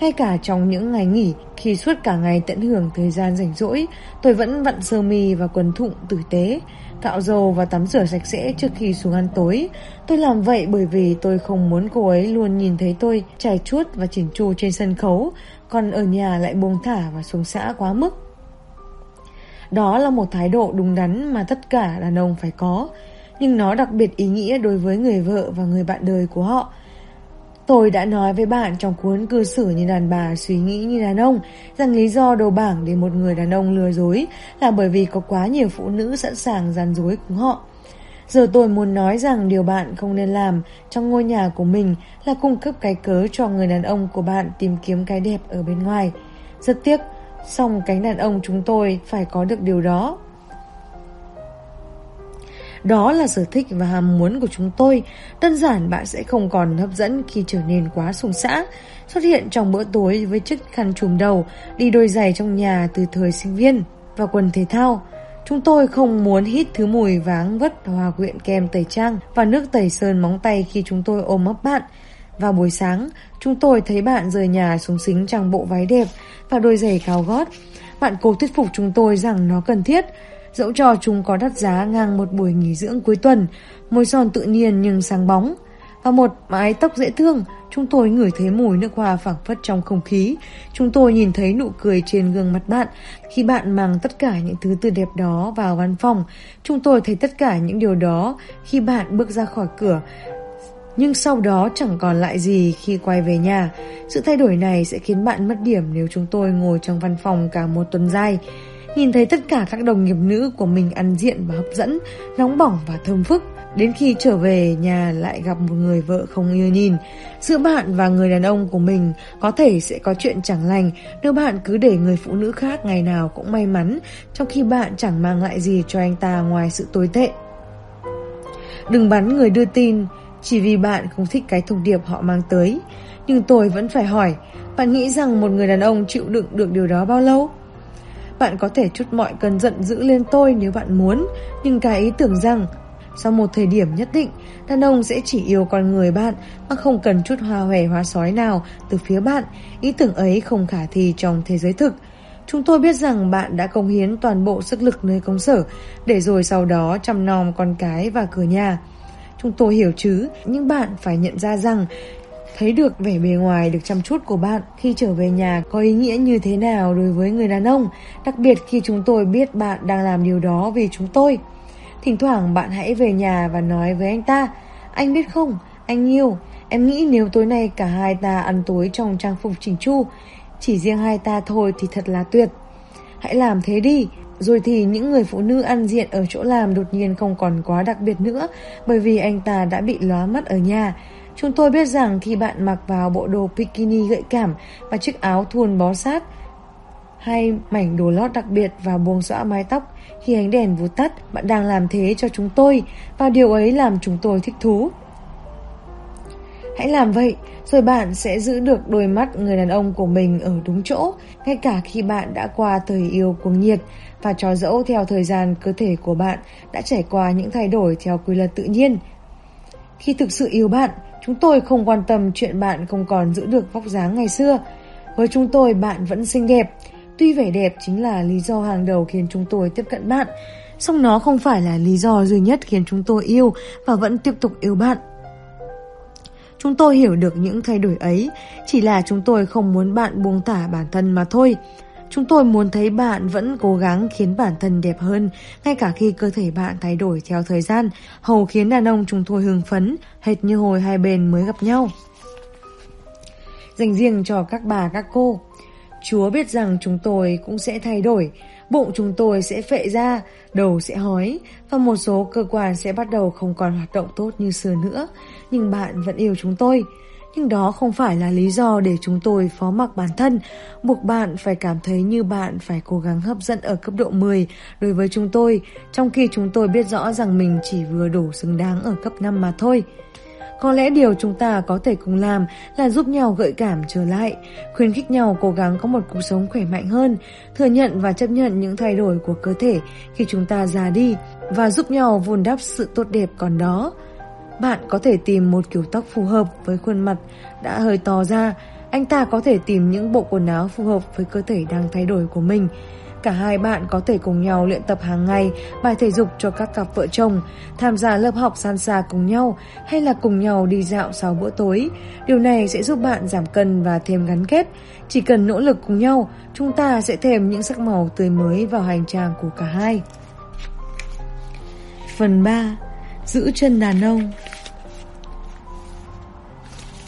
Ngay cả trong những ngày nghỉ, khi suốt cả ngày tận hưởng thời gian rảnh rỗi, tôi vẫn vặn sơ mi và quần thụng tử tế, cạo dầu và tắm rửa sạch sẽ trước khi xuống ăn tối. Tôi làm vậy bởi vì tôi không muốn cô ấy luôn nhìn thấy tôi trải chuốt và chỉnh chu trên sân khấu, còn ở nhà lại buông thả và xuống xã quá mức. Đó là một thái độ đúng đắn mà tất cả đàn ông phải có, nhưng nó đặc biệt ý nghĩa đối với người vợ và người bạn đời của họ. Tôi đã nói với bạn trong cuốn cư xử như đàn bà suy nghĩ như đàn ông rằng lý do đầu bảng để một người đàn ông lừa dối là bởi vì có quá nhiều phụ nữ sẵn sàng gian dối cùng họ. Giờ tôi muốn nói rằng điều bạn không nên làm trong ngôi nhà của mình là cung cấp cái cớ cho người đàn ông của bạn tìm kiếm cái đẹp ở bên ngoài. Rất tiếc, song cánh đàn ông chúng tôi phải có được điều đó. Đó là sở thích và ham muốn của chúng tôi. Đơn giản bạn sẽ không còn hấp dẫn khi trở nên quá sùng xã. Xuất hiện trong bữa tối với chiếc khăn trùm đầu, đi đôi giày trong nhà từ thời sinh viên và quần thể thao. Chúng tôi không muốn hít thứ mùi váng vất hòa quyện kem tẩy trang và nước tẩy sơn móng tay khi chúng tôi ôm ấp bạn. Vào buổi sáng, chúng tôi thấy bạn rời nhà xuống xính trong bộ váy đẹp và đôi giày cao gót. Bạn cố thuyết phục chúng tôi rằng nó cần thiết, dẫu cho chúng có đắt giá ngang một buổi nghỉ dưỡng cuối tuần, môi son tự nhiên nhưng sáng bóng. Và một mái tóc dễ thương, chúng tôi ngửi thấy mùi nước hoa phảng phất trong không khí. Chúng tôi nhìn thấy nụ cười trên gương mặt bạn. Khi bạn mang tất cả những thứ tươi đẹp đó vào văn phòng, chúng tôi thấy tất cả những điều đó khi bạn bước ra khỏi cửa. Nhưng sau đó chẳng còn lại gì khi quay về nhà. Sự thay đổi này sẽ khiến bạn mất điểm nếu chúng tôi ngồi trong văn phòng cả một tuần dài. Nhìn thấy tất cả các đồng nghiệp nữ của mình ăn diện và hấp dẫn, nóng bỏng và thơm phức. Đến khi trở về nhà lại gặp một người vợ không yêu nhìn. Giữa bạn và người đàn ông của mình có thể sẽ có chuyện chẳng lành nếu bạn cứ để người phụ nữ khác ngày nào cũng may mắn trong khi bạn chẳng mang lại gì cho anh ta ngoài sự tồi tệ. Đừng bắn người đưa tin chỉ vì bạn không thích cái thông điệp họ mang tới. Nhưng tôi vẫn phải hỏi, bạn nghĩ rằng một người đàn ông chịu đựng được điều đó bao lâu? Bạn có thể chút mọi cơn giận dữ lên tôi nếu bạn muốn, nhưng cái ý tưởng rằng sau một thời điểm nhất định, đàn ông sẽ chỉ yêu con người bạn mà không cần chút hoa hòe hoa sói nào từ phía bạn. Ý tưởng ấy không khả thi trong thế giới thực. Chúng tôi biết rằng bạn đã công hiến toàn bộ sức lực nơi công sở, để rồi sau đó chăm nom con cái và cửa nhà. Chúng tôi hiểu chứ, nhưng bạn phải nhận ra rằng thấy được vẻ bề ngoài được chăm chút của bạn khi trở về nhà có ý nghĩa như thế nào đối với người đàn ông, đặc biệt khi chúng tôi biết bạn đang làm điều đó vì chúng tôi. Thỉnh thoảng bạn hãy về nhà và nói với anh ta, anh biết không, anh yêu, em nghĩ nếu tối nay cả hai ta ăn tối trong trang phục chỉnh chu, chỉ riêng hai ta thôi thì thật là tuyệt. Hãy làm thế đi, rồi thì những người phụ nữ ăn diện ở chỗ làm đột nhiên không còn quá đặc biệt nữa bởi vì anh ta đã bị lóa mắt ở nhà. Chúng tôi biết rằng khi bạn mặc vào bộ đồ bikini gợi cảm và chiếc áo thun bó sát hay mảnh đồ lót đặc biệt và buông xõa mái tóc khi ánh đèn vụt tắt, bạn đang làm thế cho chúng tôi và điều ấy làm chúng tôi thích thú. Hãy làm vậy, rồi bạn sẽ giữ được đôi mắt người đàn ông của mình ở đúng chỗ, ngay cả khi bạn đã qua thời yêu cuồng nhiệt và cho dẫu theo thời gian cơ thể của bạn đã trải qua những thay đổi theo quy luật tự nhiên. Khi thực sự yêu bạn, chúng tôi không quan tâm chuyện bạn không còn giữ được vóc dáng ngày xưa. Với chúng tôi bạn vẫn xinh đẹp, Tuy vẻ đẹp chính là lý do hàng đầu khiến chúng tôi tiếp cận bạn, song nó không phải là lý do duy nhất khiến chúng tôi yêu và vẫn tiếp tục yêu bạn. Chúng tôi hiểu được những thay đổi ấy, chỉ là chúng tôi không muốn bạn buông thả bản thân mà thôi. Chúng tôi muốn thấy bạn vẫn cố gắng khiến bản thân đẹp hơn, ngay cả khi cơ thể bạn thay đổi theo thời gian, hầu khiến đàn ông chúng tôi hưng phấn, hệt như hồi hai bên mới gặp nhau. Dành riêng cho các bà các cô, Chúa biết rằng chúng tôi cũng sẽ thay đổi, bụng chúng tôi sẽ phệ ra, đầu sẽ hói và một số cơ quan sẽ bắt đầu không còn hoạt động tốt như xưa nữa. Nhưng bạn vẫn yêu chúng tôi. Nhưng đó không phải là lý do để chúng tôi phó mặc bản thân, buộc bạn phải cảm thấy như bạn phải cố gắng hấp dẫn ở cấp độ 10 đối với chúng tôi, trong khi chúng tôi biết rõ rằng mình chỉ vừa đủ xứng đáng ở cấp 5 mà thôi. Có lẽ điều chúng ta có thể cùng làm là giúp nhau gợi cảm trở lại, khuyến khích nhau cố gắng có một cuộc sống khỏe mạnh hơn, thừa nhận và chấp nhận những thay đổi của cơ thể khi chúng ta già đi và giúp nhau vun đắp sự tốt đẹp còn đó. Bạn có thể tìm một kiểu tóc phù hợp với khuôn mặt đã hơi to ra, anh ta có thể tìm những bộ quần áo phù hợp với cơ thể đang thay đổi của mình. Cả hai bạn có thể cùng nhau luyện tập hàng ngày bài thể dục cho các cặp vợ chồng, tham gia lớp học san xa cùng nhau hay là cùng nhau đi dạo sau bữa tối. Điều này sẽ giúp bạn giảm cân và thêm gắn kết. Chỉ cần nỗ lực cùng nhau, chúng ta sẽ thêm những sắc màu tươi mới vào hành trang của cả hai. Phần 3. Giữ chân đàn ông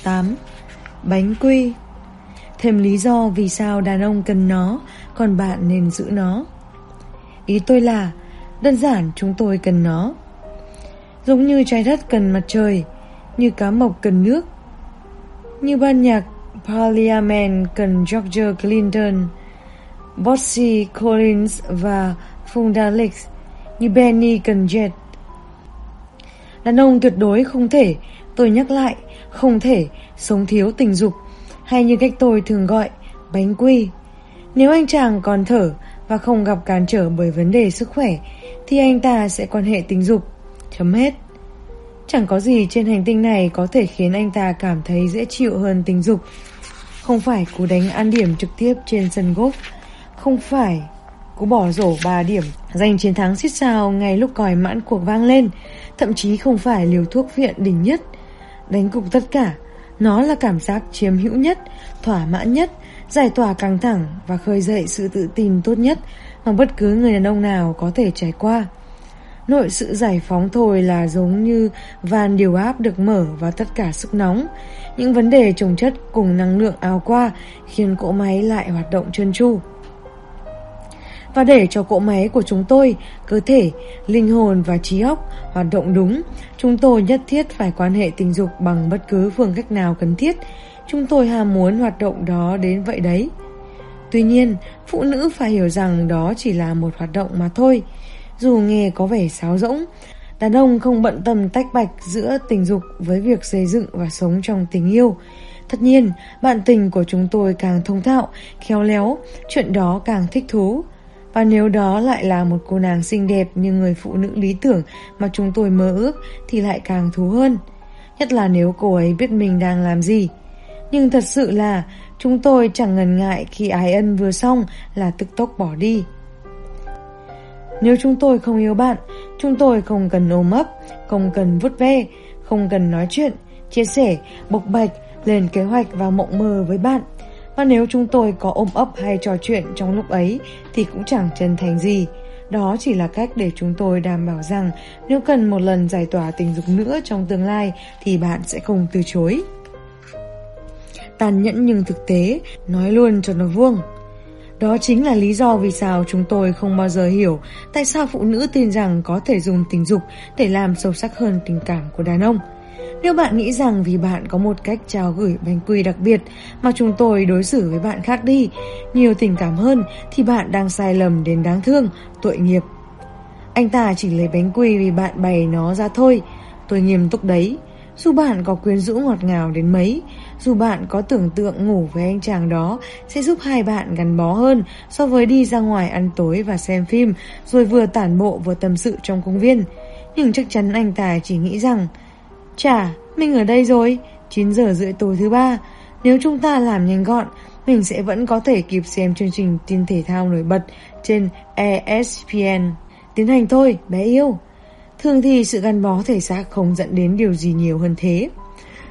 8. Bánh quy Thêm lý do vì sao đàn ông cần nó còn bạn nên giữ nó. Ý tôi là, đơn giản chúng tôi cần nó. Giống như trái đất cần mặt trời, như cá mộc cần nước. Như ban nhạc Parliament cần George Clinton, Bossy Collins và Fundalix, như Benny cần Jet. Đàn ông tuyệt đối không thể, tôi nhắc lại, không thể sống thiếu tình dục, hay như cách tôi thường gọi, bánh quy. Nếu anh chàng còn thở và không gặp cản trở bởi vấn đề sức khỏe, thì anh ta sẽ quan hệ tình dục. Chấm hết. Chẳng có gì trên hành tinh này có thể khiến anh ta cảm thấy dễ chịu hơn tình dục. Không phải cú đánh ăn điểm trực tiếp trên sân golf, không phải cú bỏ rổ 3 điểm giành chiến thắng xít sao ngay lúc còi mãn cuộc vang lên, thậm chí không phải liều thuốc viện đỉnh nhất. Đánh cục tất cả, nó là cảm giác chiếm hữu nhất, thỏa mãn nhất, giải tỏa căng thẳng và khơi dậy sự tự tin tốt nhất mà bất cứ người đàn ông nào có thể trải qua. Nội sự giải phóng thôi là giống như van điều áp được mở và tất cả sức nóng. Những vấn đề trồng chất cùng năng lượng áo qua khiến cỗ máy lại hoạt động trơn tru. Và để cho cỗ máy của chúng tôi, cơ thể, linh hồn và trí óc hoạt động đúng, chúng tôi nhất thiết phải quan hệ tình dục bằng bất cứ phương cách nào cần thiết Chúng tôi ham muốn hoạt động đó đến vậy đấy. Tuy nhiên, phụ nữ phải hiểu rằng đó chỉ là một hoạt động mà thôi. Dù nghe có vẻ sáo rỗng, đàn ông không bận tâm tách bạch giữa tình dục với việc xây dựng và sống trong tình yêu. Tất nhiên, bạn tình của chúng tôi càng thông thạo, khéo léo, chuyện đó càng thích thú. Và nếu đó lại là một cô nàng xinh đẹp như người phụ nữ lý tưởng mà chúng tôi mơ ước thì lại càng thú hơn. Nhất là nếu cô ấy biết mình đang làm gì. Nhưng thật sự là chúng tôi chẳng ngần ngại khi ái ân vừa xong là tức tốc bỏ đi. Nếu chúng tôi không yêu bạn, chúng tôi không cần ôm ấp, không cần vút ve, không cần nói chuyện, chia sẻ, bộc bạch, lên kế hoạch và mộng mơ với bạn. Và nếu chúng tôi có ôm ấp hay trò chuyện trong lúc ấy thì cũng chẳng chân thành gì. Đó chỉ là cách để chúng tôi đảm bảo rằng nếu cần một lần giải tỏa tình dục nữa trong tương lai thì bạn sẽ không từ chối tàn nhẫn nhưng thực tế, nói luôn cho nó vuông. Đó chính là lý do vì sao chúng tôi không bao giờ hiểu tại sao phụ nữ tin rằng có thể dùng tình dục để làm sâu sắc hơn tình cảm của đàn ông. Nếu bạn nghĩ rằng vì bạn có một cách trao gửi bánh quy đặc biệt mà chúng tôi đối xử với bạn khác đi, nhiều tình cảm hơn thì bạn đang sai lầm đến đáng thương, tội nghiệp. Anh ta chỉ lấy bánh quy vì bạn bày nó ra thôi, tôi nghiêm túc đấy. Dù bạn có quyến rũ ngọt ngào đến mấy, dù bạn có tưởng tượng ngủ với anh chàng đó sẽ giúp hai bạn gắn bó hơn so với đi ra ngoài ăn tối và xem phim rồi vừa tản bộ vừa tâm sự trong công viên. Nhưng chắc chắn anh ta chỉ nghĩ rằng Chả, mình ở đây rồi, 9 giờ rưỡi tối thứ ba, Nếu chúng ta làm nhanh gọn, mình sẽ vẫn có thể kịp xem chương trình tin thể thao nổi bật trên ESPN. Tiến hành thôi, bé yêu. Thường thì sự gắn bó thể xác không dẫn đến điều gì nhiều hơn thế.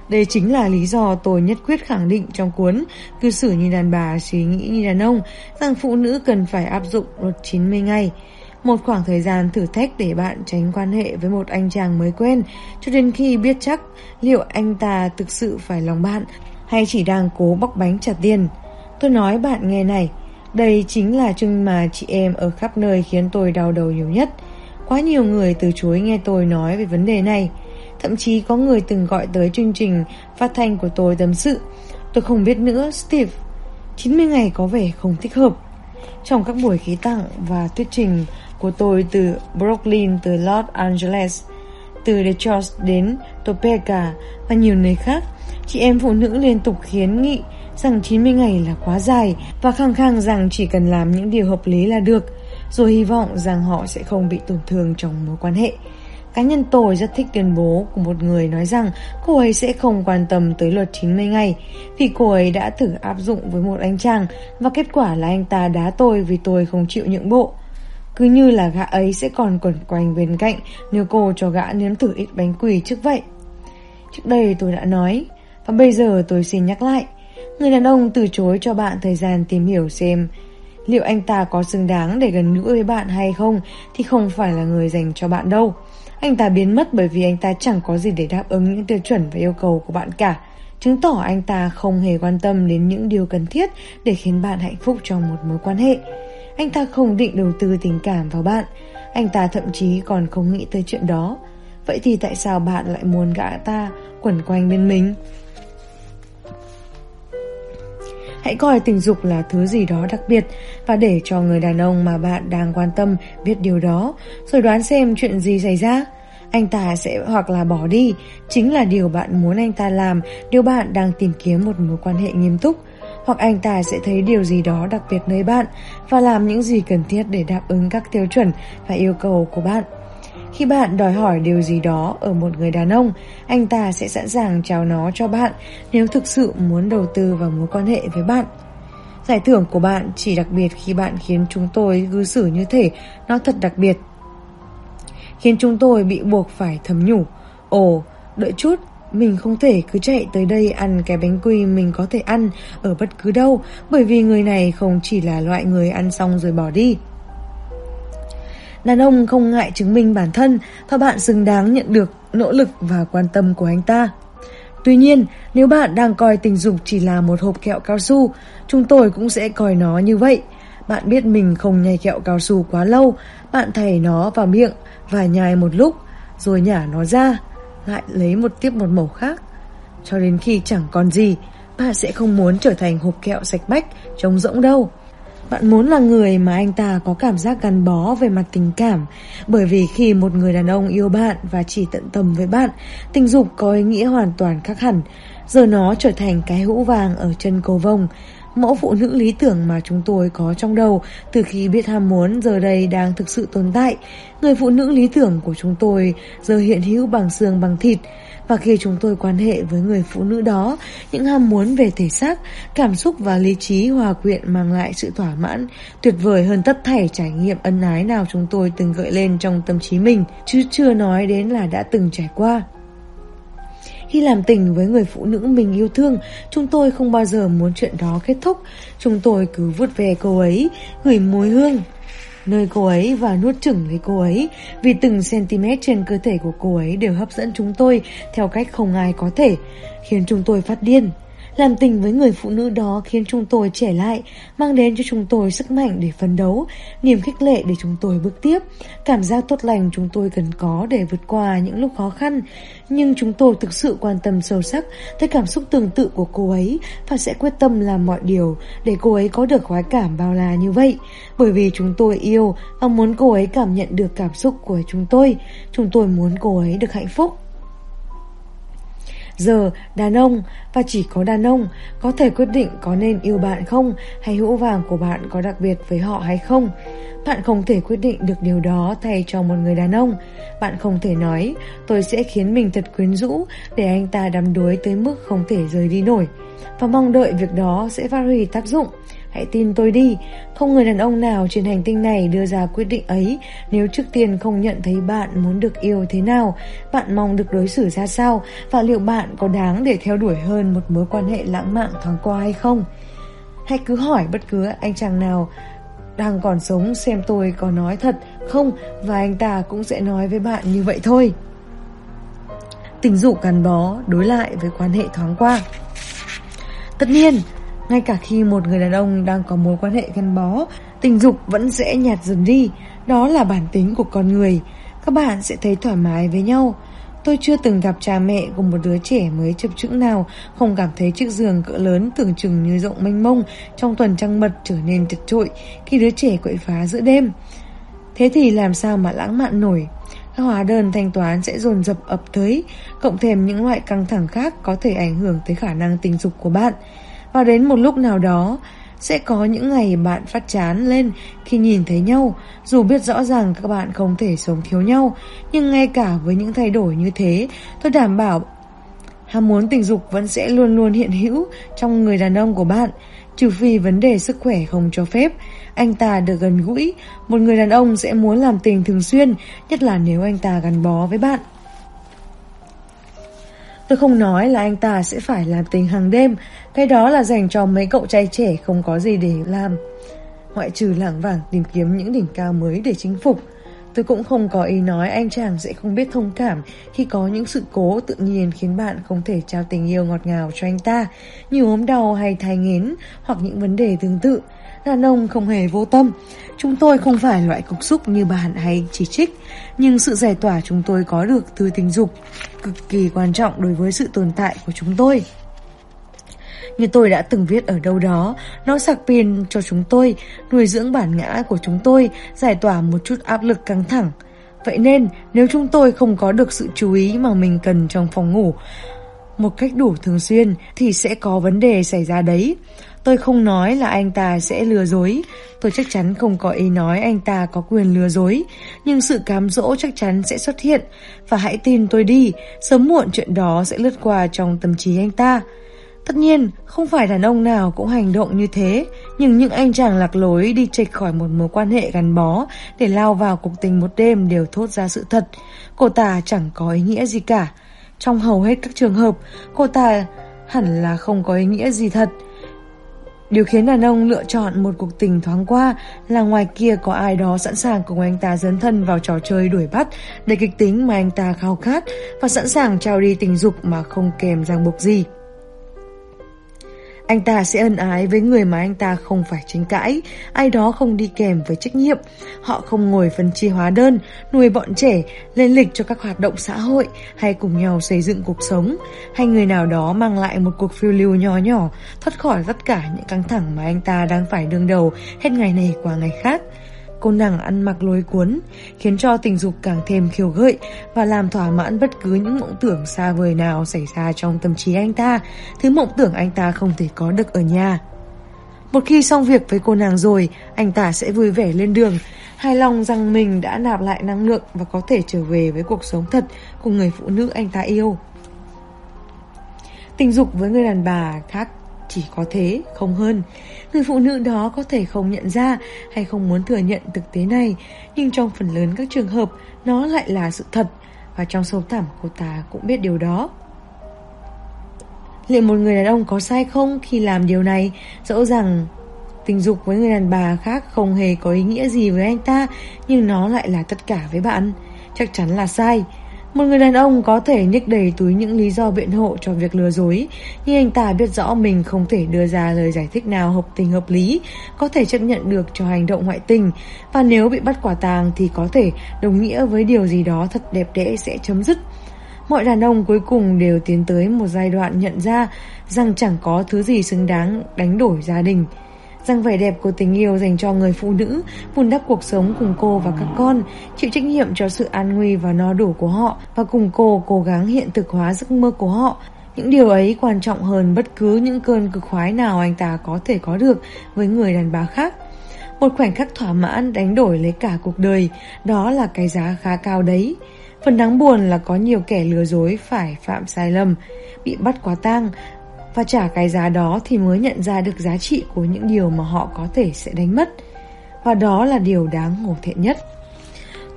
Đây chính là lý do tôi nhất quyết khẳng định trong cuốn Cư xử như đàn bà, suy nghĩ như đàn ông rằng phụ nữ cần phải áp dụng luật 90 ngày. Một khoảng thời gian thử thách để bạn tránh quan hệ với một anh chàng mới quen cho đến khi biết chắc liệu anh ta thực sự phải lòng bạn hay chỉ đang cố bóc bánh trả tiền. Tôi nói bạn nghe này, đây chính là chương mà chị em ở khắp nơi khiến tôi đau đầu nhiều nhất. Quá nhiều người từ chối nghe tôi nói về vấn đề này. Thậm chí có người từng gọi tới chương trình phát thanh của tôi tâm sự. Tôi không biết nữa, Steve. 90 ngày có vẻ không thích hợp. Trong các buổi khí tặng và thuyết trình của tôi từ Brooklyn từ Los Angeles, từ Detroit đến Topeka và nhiều nơi khác, chị em phụ nữ liên tục khiến nghị rằng 90 ngày là quá dài và khăng khăng rằng chỉ cần làm những điều hợp lý là được, rồi hy vọng rằng họ sẽ không bị tổn thương trong mối quan hệ. Cá nhân tôi rất thích tuyên bố của một người nói rằng cô ấy sẽ không quan tâm tới luật 90 ngày vì cô ấy đã thử áp dụng với một anh chàng và kết quả là anh ta đá tôi vì tôi không chịu nhượng bộ. Cứ như là gã ấy sẽ còn quẩn quanh bên cạnh nếu cô cho gã nếm thử ít bánh quỳ trước vậy. Trước đây tôi đã nói, và bây giờ tôi xin nhắc lại. Người đàn ông từ chối cho bạn thời gian tìm hiểu xem liệu anh ta có xứng đáng để gần gũi với bạn hay không thì không phải là người dành cho bạn đâu. Anh ta biến mất bởi vì anh ta chẳng có gì để đáp ứng những tiêu chuẩn và yêu cầu của bạn cả. Chứng tỏ anh ta không hề quan tâm đến những điều cần thiết để khiến bạn hạnh phúc trong một mối quan hệ. Anh ta không định đầu tư tình cảm vào bạn. Anh ta thậm chí còn không nghĩ tới chuyện đó. Vậy thì tại sao bạn lại muốn gã ta quẩn quanh bên mình? Hãy coi tình dục là thứ gì đó đặc biệt và để cho người đàn ông mà bạn đang quan tâm biết điều đó, rồi đoán xem chuyện gì xảy ra. Anh ta sẽ hoặc là bỏ đi, chính là điều bạn muốn anh ta làm, điều bạn đang tìm kiếm một mối quan hệ nghiêm túc. Hoặc anh ta sẽ thấy điều gì đó đặc biệt nơi bạn và làm những gì cần thiết để đáp ứng các tiêu chuẩn và yêu cầu của bạn. Khi bạn đòi hỏi điều gì đó ở một người đàn ông, anh ta sẽ sẵn sàng trao nó cho bạn nếu thực sự muốn đầu tư vào mối quan hệ với bạn. Giải thưởng của bạn chỉ đặc biệt khi bạn khiến chúng tôi cư xử như thể nó thật đặc biệt. Khiến chúng tôi bị buộc phải thầm nhủ. Ồ, đợi chút, mình không thể cứ chạy tới đây ăn cái bánh quy mình có thể ăn ở bất cứ đâu bởi vì người này không chỉ là loại người ăn xong rồi bỏ đi. Đàn ông không ngại chứng minh bản thân và bạn xứng đáng nhận được nỗ lực và quan tâm của anh ta. Tuy nhiên, nếu bạn đang coi tình dục chỉ là một hộp kẹo cao su, chúng tôi cũng sẽ coi nó như vậy. Bạn biết mình không nhai kẹo cao su quá lâu, bạn thảy nó vào miệng và nhai một lúc, rồi nhả nó ra, lại lấy một tiếp một màu khác. Cho đến khi chẳng còn gì, bạn sẽ không muốn trở thành hộp kẹo sạch bách, trống rỗng đâu. Bạn muốn là người mà anh ta có cảm giác gắn bó về mặt tình cảm Bởi vì khi một người đàn ông yêu bạn và chỉ tận tâm với bạn Tình dục có ý nghĩa hoàn toàn khác hẳn Giờ nó trở thành cái hũ vàng ở chân cầu vồng Mẫu phụ nữ lý tưởng mà chúng tôi có trong đầu từ khi biết ham muốn giờ đây đang thực sự tồn tại. Người phụ nữ lý tưởng của chúng tôi giờ hiện hữu bằng xương bằng thịt. Và khi chúng tôi quan hệ với người phụ nữ đó, những ham muốn về thể xác, cảm xúc và lý trí hòa quyện mang lại sự thỏa mãn, tuyệt vời hơn tất thảy trải nghiệm ân ái nào chúng tôi từng gợi lên trong tâm trí mình, chứ chưa nói đến là đã từng trải qua. Khi làm tình với người phụ nữ mình yêu thương, chúng tôi không bao giờ muốn chuyện đó kết thúc. Chúng tôi cứ vuốt về cô ấy, gửi mùi hương nơi cô ấy và nuốt chửng lấy cô ấy vì từng cm trên cơ thể của cô ấy đều hấp dẫn chúng tôi theo cách không ai có thể, khiến chúng tôi phát điên. Làm tình với người phụ nữ đó khiến chúng tôi trẻ lại, mang đến cho chúng tôi sức mạnh để phấn đấu, niềm khích lệ để chúng tôi bước tiếp, cảm giác tốt lành chúng tôi cần có để vượt qua những lúc khó khăn. Nhưng chúng tôi thực sự quan tâm sâu sắc tới cảm xúc tương tự của cô ấy và sẽ quyết tâm làm mọi điều để cô ấy có được khoái cảm bao la như vậy. Bởi vì chúng tôi yêu và muốn cô ấy cảm nhận được cảm xúc của chúng tôi, chúng tôi muốn cô ấy được hạnh phúc. Giờ, đàn ông và chỉ có đàn ông có thể quyết định có nên yêu bạn không hay hữu vàng của bạn có đặc biệt với họ hay không. Bạn không thể quyết định được điều đó thay cho một người đàn ông. Bạn không thể nói, tôi sẽ khiến mình thật quyến rũ để anh ta đắm đuối tới mức không thể rời đi nổi. Và mong đợi việc đó sẽ phát huy tác dụng. Hãy tin tôi đi, không người đàn ông nào trên hành tinh này đưa ra quyết định ấy nếu trước tiên không nhận thấy bạn muốn được yêu thế nào, bạn mong được đối xử ra sao và liệu bạn có đáng để theo đuổi hơn một mối quan hệ lãng mạn thoáng qua hay không. Hãy cứ hỏi bất cứ anh chàng nào đang còn sống xem tôi có nói thật không và anh ta cũng sẽ nói với bạn như vậy thôi. Tình dục gắn bó đối lại với quan hệ thoáng qua. Tất nhiên, ngay cả khi một người đàn ông đang có mối quan hệ gắn bó, tình dục vẫn dễ nhạt dần đi, đó là bản tính của con người. Các bạn sẽ thấy thoải mái với nhau. Tôi chưa từng gặp cha mẹ của một đứa trẻ mới chập chững nào không cảm thấy chiếc giường cỡ lớn tưởng chừng như rộng mênh mông trong tuần trăng mật trở nên chật trội khi đứa trẻ quậy phá giữa đêm. Thế thì làm sao mà lãng mạn nổi? Các hóa đơn thanh toán sẽ dồn dập ập tới, cộng thêm những loại căng thẳng khác có thể ảnh hưởng tới khả năng tình dục của bạn. Và đến một lúc nào đó, sẽ có những ngày bạn phát chán lên khi nhìn thấy nhau, dù biết rõ ràng các bạn không thể sống thiếu nhau, nhưng ngay cả với những thay đổi như thế, tôi đảm bảo ham muốn tình dục vẫn sẽ luôn luôn hiện hữu trong người đàn ông của bạn, trừ phi vấn đề sức khỏe không cho phép. Anh ta được gần gũi, một người đàn ông sẽ muốn làm tình thường xuyên, nhất là nếu anh ta gắn bó với bạn. Tôi không nói là anh ta sẽ phải làm tình hàng đêm, cái đó là dành cho mấy cậu trai trẻ không có gì để làm. Ngoại trừ lảng vảng tìm kiếm những đỉnh cao mới để chinh phục. Tôi cũng không có ý nói anh chàng sẽ không biết thông cảm khi có những sự cố tự nhiên khiến bạn không thể trao tình yêu ngọt ngào cho anh ta, như ốm đau hay thai nghến hoặc những vấn đề tương tự. Đàn ông không hề vô tâm. Chúng tôi không phải loại cục xúc như bạn hay chỉ trích, nhưng sự giải tỏa chúng tôi có được từ tình dục cực kỳ quan trọng đối với sự tồn tại của chúng tôi. Như tôi đã từng viết ở đâu đó, nó sạc pin cho chúng tôi, nuôi dưỡng bản ngã của chúng tôi, giải tỏa một chút áp lực căng thẳng. Vậy nên, nếu chúng tôi không có được sự chú ý mà mình cần trong phòng ngủ, một cách đủ thường xuyên thì sẽ có vấn đề xảy ra đấy. Tôi không nói là anh ta sẽ lừa dối, tôi chắc chắn không có ý nói anh ta có quyền lừa dối, nhưng sự cám dỗ chắc chắn sẽ xuất hiện, và hãy tin tôi đi, sớm muộn chuyện đó sẽ lướt qua trong tâm trí anh ta. Tất nhiên, không phải đàn ông nào cũng hành động như thế, nhưng những anh chàng lạc lối đi trịch khỏi một mối quan hệ gắn bó để lao vào cuộc tình một đêm đều thốt ra sự thật. Cô ta chẳng có ý nghĩa gì cả. Trong hầu hết các trường hợp, cô ta hẳn là không có ý nghĩa gì thật. Điều khiến đàn ông lựa chọn một cuộc tình thoáng qua là ngoài kia có ai đó sẵn sàng cùng anh ta dấn thân vào trò chơi đuổi bắt để kịch tính mà anh ta khao khát và sẵn sàng trao đi tình dục mà không kèm ràng buộc gì. Anh ta sẽ ân ái với người mà anh ta không phải tranh cãi, ai đó không đi kèm với trách nhiệm. Họ không ngồi phân chia hóa đơn, nuôi bọn trẻ, lên lịch cho các hoạt động xã hội hay cùng nhau xây dựng cuộc sống. Hay người nào đó mang lại một cuộc phiêu lưu nhỏ nhỏ, thoát khỏi tất cả những căng thẳng mà anh ta đang phải đương đầu hết ngày này qua ngày khác. Cô nàng ăn mặc lối cuốn, khiến cho tình dục càng thêm khiêu gợi và làm thỏa mãn bất cứ những mộng tưởng xa vời nào xảy ra trong tâm trí anh ta, thứ mộng tưởng anh ta không thể có được ở nhà. Một khi xong việc với cô nàng rồi, anh ta sẽ vui vẻ lên đường, hài lòng rằng mình đã nạp lại năng lượng và có thể trở về với cuộc sống thật cùng người phụ nữ anh ta yêu. Tình dục với người đàn bà khác chỉ có thế, không hơn. Người phụ nữ đó có thể không nhận ra hay không muốn thừa nhận thực tế này, nhưng trong phần lớn các trường hợp, nó lại là sự thật, và trong sâu thẳm cô ta cũng biết điều đó. Liệu một người đàn ông có sai không khi làm điều này? Dẫu rằng tình dục với người đàn bà khác không hề có ý nghĩa gì với anh ta, nhưng nó lại là tất cả với bạn. Chắc chắn là sai. Một người đàn ông có thể nhích đầy túi những lý do biện hộ cho việc lừa dối, nhưng anh ta biết rõ mình không thể đưa ra lời giải thích nào hợp tình hợp lý, có thể chấp nhận được cho hành động ngoại tình, và nếu bị bắt quả tàng thì có thể đồng nghĩa với điều gì đó thật đẹp đẽ sẽ chấm dứt. Mọi đàn ông cuối cùng đều tiến tới một giai đoạn nhận ra rằng chẳng có thứ gì xứng đáng đánh đổi gia đình rằng vẻ đẹp của tình yêu dành cho người phụ nữ vun đắp cuộc sống cùng cô và các con, chịu trách nhiệm cho sự an nguy và no đủ của họ và cùng cô cố gắng hiện thực hóa giấc mơ của họ. Những điều ấy quan trọng hơn bất cứ những cơn cực khoái nào anh ta có thể có được với người đàn bà khác. Một khoảnh khắc thỏa mãn đánh đổi lấy cả cuộc đời, đó là cái giá khá cao đấy. Phần đáng buồn là có nhiều kẻ lừa dối phải phạm sai lầm, bị bắt quá tang và trả cái giá đó thì mới nhận ra được giá trị của những điều mà họ có thể sẽ đánh mất. Và đó là điều đáng ngổ thẹn nhất.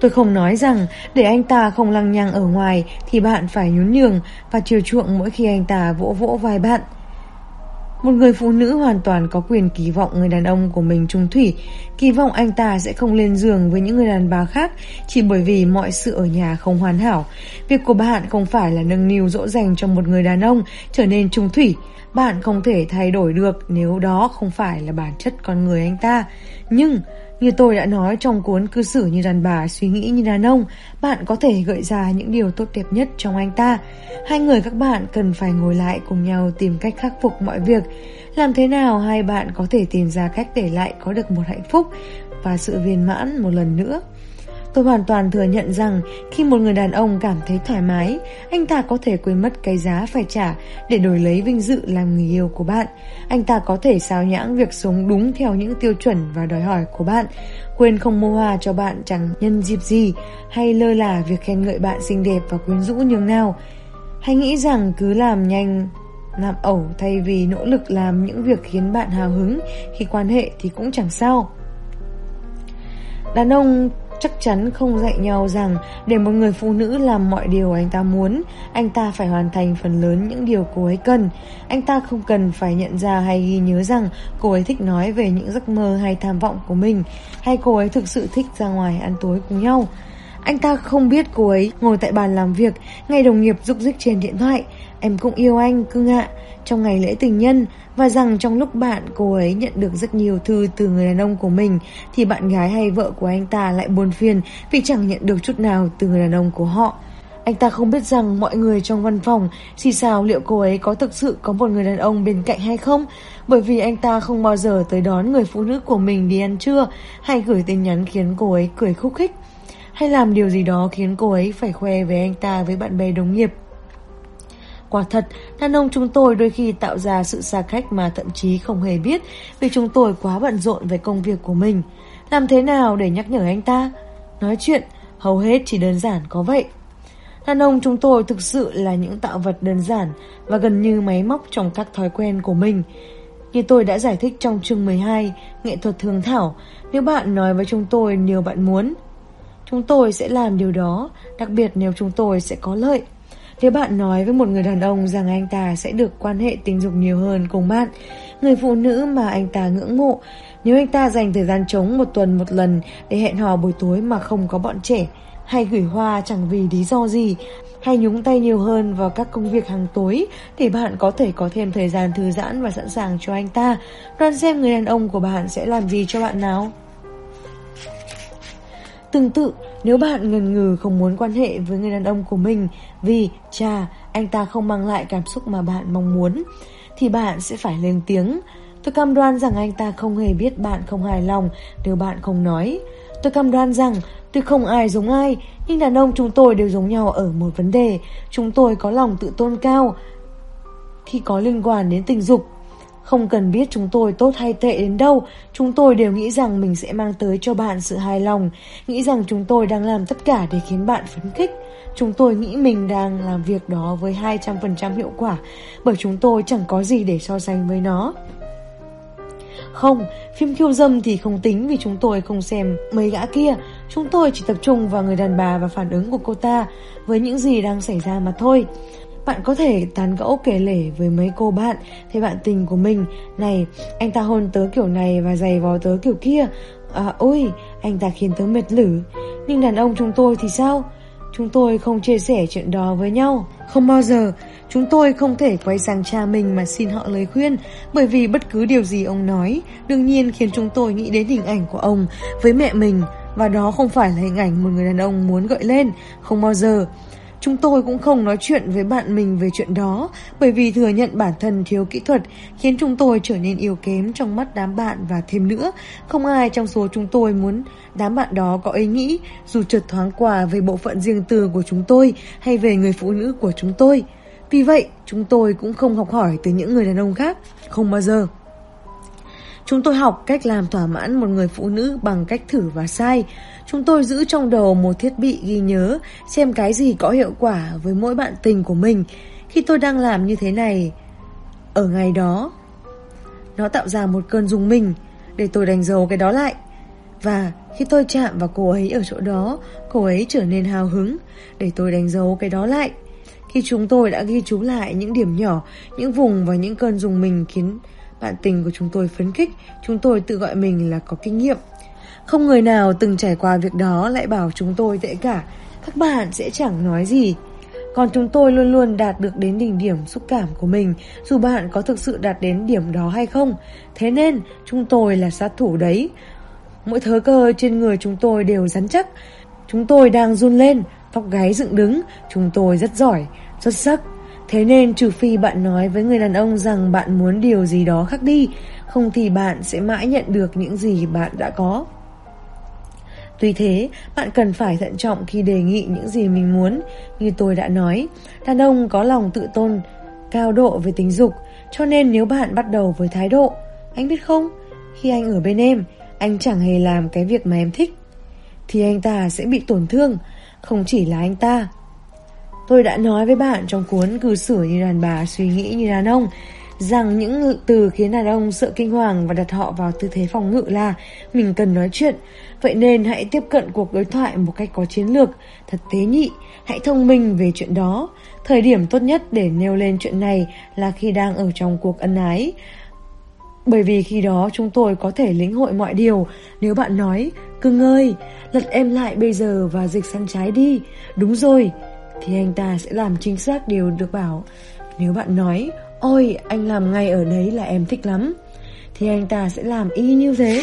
Tôi không nói rằng để anh ta không lăng nhăng ở ngoài thì bạn phải nhún nhường và chiều chuộng mỗi khi anh ta vỗ vỗ vai bạn. Một người phụ nữ hoàn toàn có quyền kỳ vọng người đàn ông của mình trung thủy, kỳ vọng anh ta sẽ không lên giường với những người đàn bà khác chỉ bởi vì mọi sự ở nhà không hoàn hảo. Việc của bạn không phải là nâng niu dỗ dành cho một người đàn ông trở nên trung thủy. Bạn không thể thay đổi được nếu đó không phải là bản chất con người anh ta. Nhưng như tôi đã nói trong cuốn cư xử như đàn bà suy nghĩ như đàn ông, bạn có thể gợi ra những điều tốt đẹp nhất trong anh ta. Hai người các bạn cần phải ngồi lại cùng nhau tìm cách khắc phục mọi việc. Làm thế nào hai bạn có thể tìm ra cách để lại có được một hạnh phúc và sự viên mãn một lần nữa? Tôi hoàn toàn thừa nhận rằng khi một người đàn ông cảm thấy thoải mái, anh ta có thể quên mất cái giá phải trả để đổi lấy vinh dự làm người yêu của bạn. Anh ta có thể sao nhãng việc sống đúng theo những tiêu chuẩn và đòi hỏi của bạn, quên không mua hoa cho bạn chẳng nhân dịp gì, hay lơ là việc khen ngợi bạn xinh đẹp và quyến rũ nhường nào. Hay nghĩ rằng cứ làm nhanh làm ẩu thay vì nỗ lực làm những việc khiến bạn hào hứng khi quan hệ thì cũng chẳng sao. Đàn ông chắc chắn không dạy nhau rằng để một người phụ nữ làm mọi điều anh ta muốn, anh ta phải hoàn thành phần lớn những điều cô ấy cần. Anh ta không cần phải nhận ra hay ghi nhớ rằng cô ấy thích nói về những giấc mơ hay tham vọng của mình, hay cô ấy thực sự thích ra ngoài ăn tối cùng nhau. Anh ta không biết cô ấy ngồi tại bàn làm việc, ngay đồng nghiệp rúc rích trên điện thoại. Em cũng yêu anh, cưng ạ trong ngày lễ tình nhân và rằng trong lúc bạn cô ấy nhận được rất nhiều thư từ người đàn ông của mình, thì bạn gái hay vợ của anh ta lại buồn phiền vì chẳng nhận được chút nào từ người đàn ông của họ. Anh ta không biết rằng mọi người trong văn phòng xì xào liệu cô ấy có thực sự có một người đàn ông bên cạnh hay không, bởi vì anh ta không bao giờ tới đón người phụ nữ của mình đi ăn trưa hay gửi tin nhắn khiến cô ấy cười khúc khích, hay làm điều gì đó khiến cô ấy phải khoe về anh ta với bạn bè đồng nghiệp. Quả thật, đàn ông chúng tôi đôi khi tạo ra sự xa cách mà thậm chí không hề biết vì chúng tôi quá bận rộn với công việc của mình. Làm thế nào để nhắc nhở anh ta? Nói chuyện, hầu hết chỉ đơn giản có vậy. Đàn ông chúng tôi thực sự là những tạo vật đơn giản và gần như máy móc trong các thói quen của mình. Như tôi đã giải thích trong chương 12, nghệ thuật thường thảo, nếu bạn nói với chúng tôi điều bạn muốn, chúng tôi sẽ làm điều đó, đặc biệt nếu chúng tôi sẽ có lợi. Nếu bạn nói với một người đàn ông rằng anh ta sẽ được quan hệ tình dục nhiều hơn cùng bạn, người phụ nữ mà anh ta ngưỡng mộ, nếu anh ta dành thời gian trống một tuần một lần để hẹn hò buổi tối mà không có bọn trẻ, hay gửi hoa chẳng vì lý do gì, hay nhúng tay nhiều hơn vào các công việc hàng tối để bạn có thể có thêm thời gian thư giãn và sẵn sàng cho anh ta. Đoán xem người đàn ông của bạn sẽ làm gì cho bạn nào? Tương tự, nếu bạn ngần ngừ không muốn quan hệ với người đàn ông của mình vì, cha, anh ta không mang lại cảm xúc mà bạn mong muốn, thì bạn sẽ phải lên tiếng. Tôi cam đoan rằng anh ta không hề biết bạn không hài lòng nếu bạn không nói. Tôi cam đoan rằng tôi không ai giống ai, nhưng đàn ông chúng tôi đều giống nhau ở một vấn đề. Chúng tôi có lòng tự tôn cao khi có liên quan đến tình dục. Không cần biết chúng tôi tốt hay tệ đến đâu, chúng tôi đều nghĩ rằng mình sẽ mang tới cho bạn sự hài lòng, nghĩ rằng chúng tôi đang làm tất cả để khiến bạn phấn khích. Chúng tôi nghĩ mình đang làm việc đó với 200% hiệu quả, bởi chúng tôi chẳng có gì để so sánh với nó. Không, phim khiêu dâm thì không tính vì chúng tôi không xem mấy gã kia. Chúng tôi chỉ tập trung vào người đàn bà và phản ứng của cô ta với những gì đang xảy ra mà thôi. Bạn có thể tán gẫu kể lể với mấy cô bạn, Thế bạn tình của mình. Này, anh ta hôn tớ kiểu này và giày vò tớ kiểu kia. À ôi, anh ta khiến tớ mệt lử. Nhưng đàn ông chúng tôi thì sao? Chúng tôi không chia sẻ chuyện đó với nhau. Không bao giờ. Chúng tôi không thể quay sang cha mình mà xin họ lời khuyên. Bởi vì bất cứ điều gì ông nói, Đương nhiên khiến chúng tôi nghĩ đến hình ảnh của ông Với mẹ mình. Và đó không phải là hình ảnh một người đàn ông muốn gợi lên. Không bao giờ. Chúng tôi cũng không nói chuyện với bạn mình về chuyện đó bởi vì thừa nhận bản thân thiếu kỹ thuật khiến chúng tôi trở nên yếu kém trong mắt đám bạn và thêm nữa, không ai trong số chúng tôi muốn đám bạn đó có ý nghĩ dù trượt thoáng qua về bộ phận riêng tư của chúng tôi hay về người phụ nữ của chúng tôi. Vì vậy, chúng tôi cũng không học hỏi từ những người đàn ông khác, không bao giờ. Chúng tôi học cách làm thỏa mãn một người phụ nữ bằng cách thử và sai. Chúng tôi giữ trong đầu một thiết bị ghi nhớ xem cái gì có hiệu quả với mỗi bạn tình của mình. Khi tôi đang làm như thế này, ở ngày đó, nó tạo ra một cơn rung mình để tôi đánh dấu cái đó lại. Và khi tôi chạm vào cô ấy ở chỗ đó, cô ấy trở nên hào hứng để tôi đánh dấu cái đó lại. Khi chúng tôi đã ghi chú lại những điểm nhỏ, những vùng và những cơn dùng mình khiến bạn tình của chúng tôi phấn khích, chúng tôi tự gọi mình là có kinh nghiệm. Không người nào từng trải qua việc đó lại bảo chúng tôi tệ cả, các bạn sẽ chẳng nói gì. Còn chúng tôi luôn luôn đạt được đến đỉnh điểm xúc cảm của mình, dù bạn có thực sự đạt đến điểm đó hay không. Thế nên, chúng tôi là sát thủ đấy. Mỗi thớ cơ trên người chúng tôi đều rắn chắc. Chúng tôi đang run lên, tóc gáy dựng đứng, chúng tôi rất giỏi, xuất sắc. Thế nên trừ phi bạn nói với người đàn ông rằng bạn muốn điều gì đó khác đi, không thì bạn sẽ mãi nhận được những gì bạn đã có. Tuy thế, bạn cần phải thận trọng khi đề nghị những gì mình muốn. Như tôi đã nói, đàn ông có lòng tự tôn, cao độ về tính dục, cho nên nếu bạn bắt đầu với thái độ, anh biết không, khi anh ở bên em, anh chẳng hề làm cái việc mà em thích, thì anh ta sẽ bị tổn thương, không chỉ là anh ta. Tôi đã nói với bạn trong cuốn cư xử như đàn bà suy nghĩ như đàn ông rằng những từ khiến đàn ông sợ kinh hoàng và đặt họ vào tư thế phòng ngự là mình cần nói chuyện. Vậy nên hãy tiếp cận cuộc đối thoại một cách có chiến lược, thật tế nhị, hãy thông minh về chuyện đó. Thời điểm tốt nhất để nêu lên chuyện này là khi đang ở trong cuộc ân ái. Bởi vì khi đó chúng tôi có thể lĩnh hội mọi điều. Nếu bạn nói, cưng ơi, lật em lại bây giờ và dịch sang trái đi. Đúng rồi, thì anh ta sẽ làm chính xác điều được bảo. Nếu bạn nói, ôi anh làm ngay ở đấy là em thích lắm, thì anh ta sẽ làm y như thế.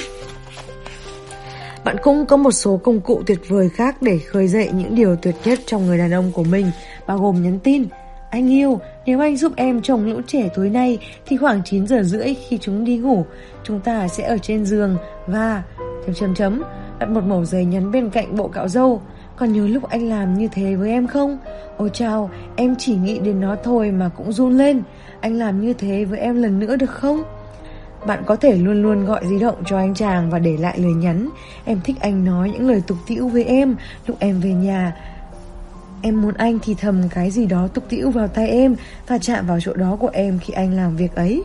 Bạn cũng có một số công cụ tuyệt vời khác để khơi dậy những điều tuyệt nhất trong người đàn ông của mình, bao gồm nhắn tin. Anh yêu, nếu anh giúp em trồng lũ trẻ tối nay thì khoảng 9 giờ rưỡi khi chúng đi ngủ, chúng ta sẽ ở trên giường và... chấm chấm chấm, đặt một mẩu giấy nhắn bên cạnh bộ cạo râu. Còn nhớ lúc anh làm như thế với em không? Ôi chào, em chỉ nghĩ đến nó thôi mà cũng run lên. Anh làm như thế với em lần nữa được không? Bạn có thể luôn luôn gọi di động cho anh chàng và để lại lời nhắn. Em thích anh nói những lời tục tĩu với em lúc em về nhà. Em muốn anh thì thầm cái gì đó tục tĩu vào tay em và chạm vào chỗ đó của em khi anh làm việc ấy.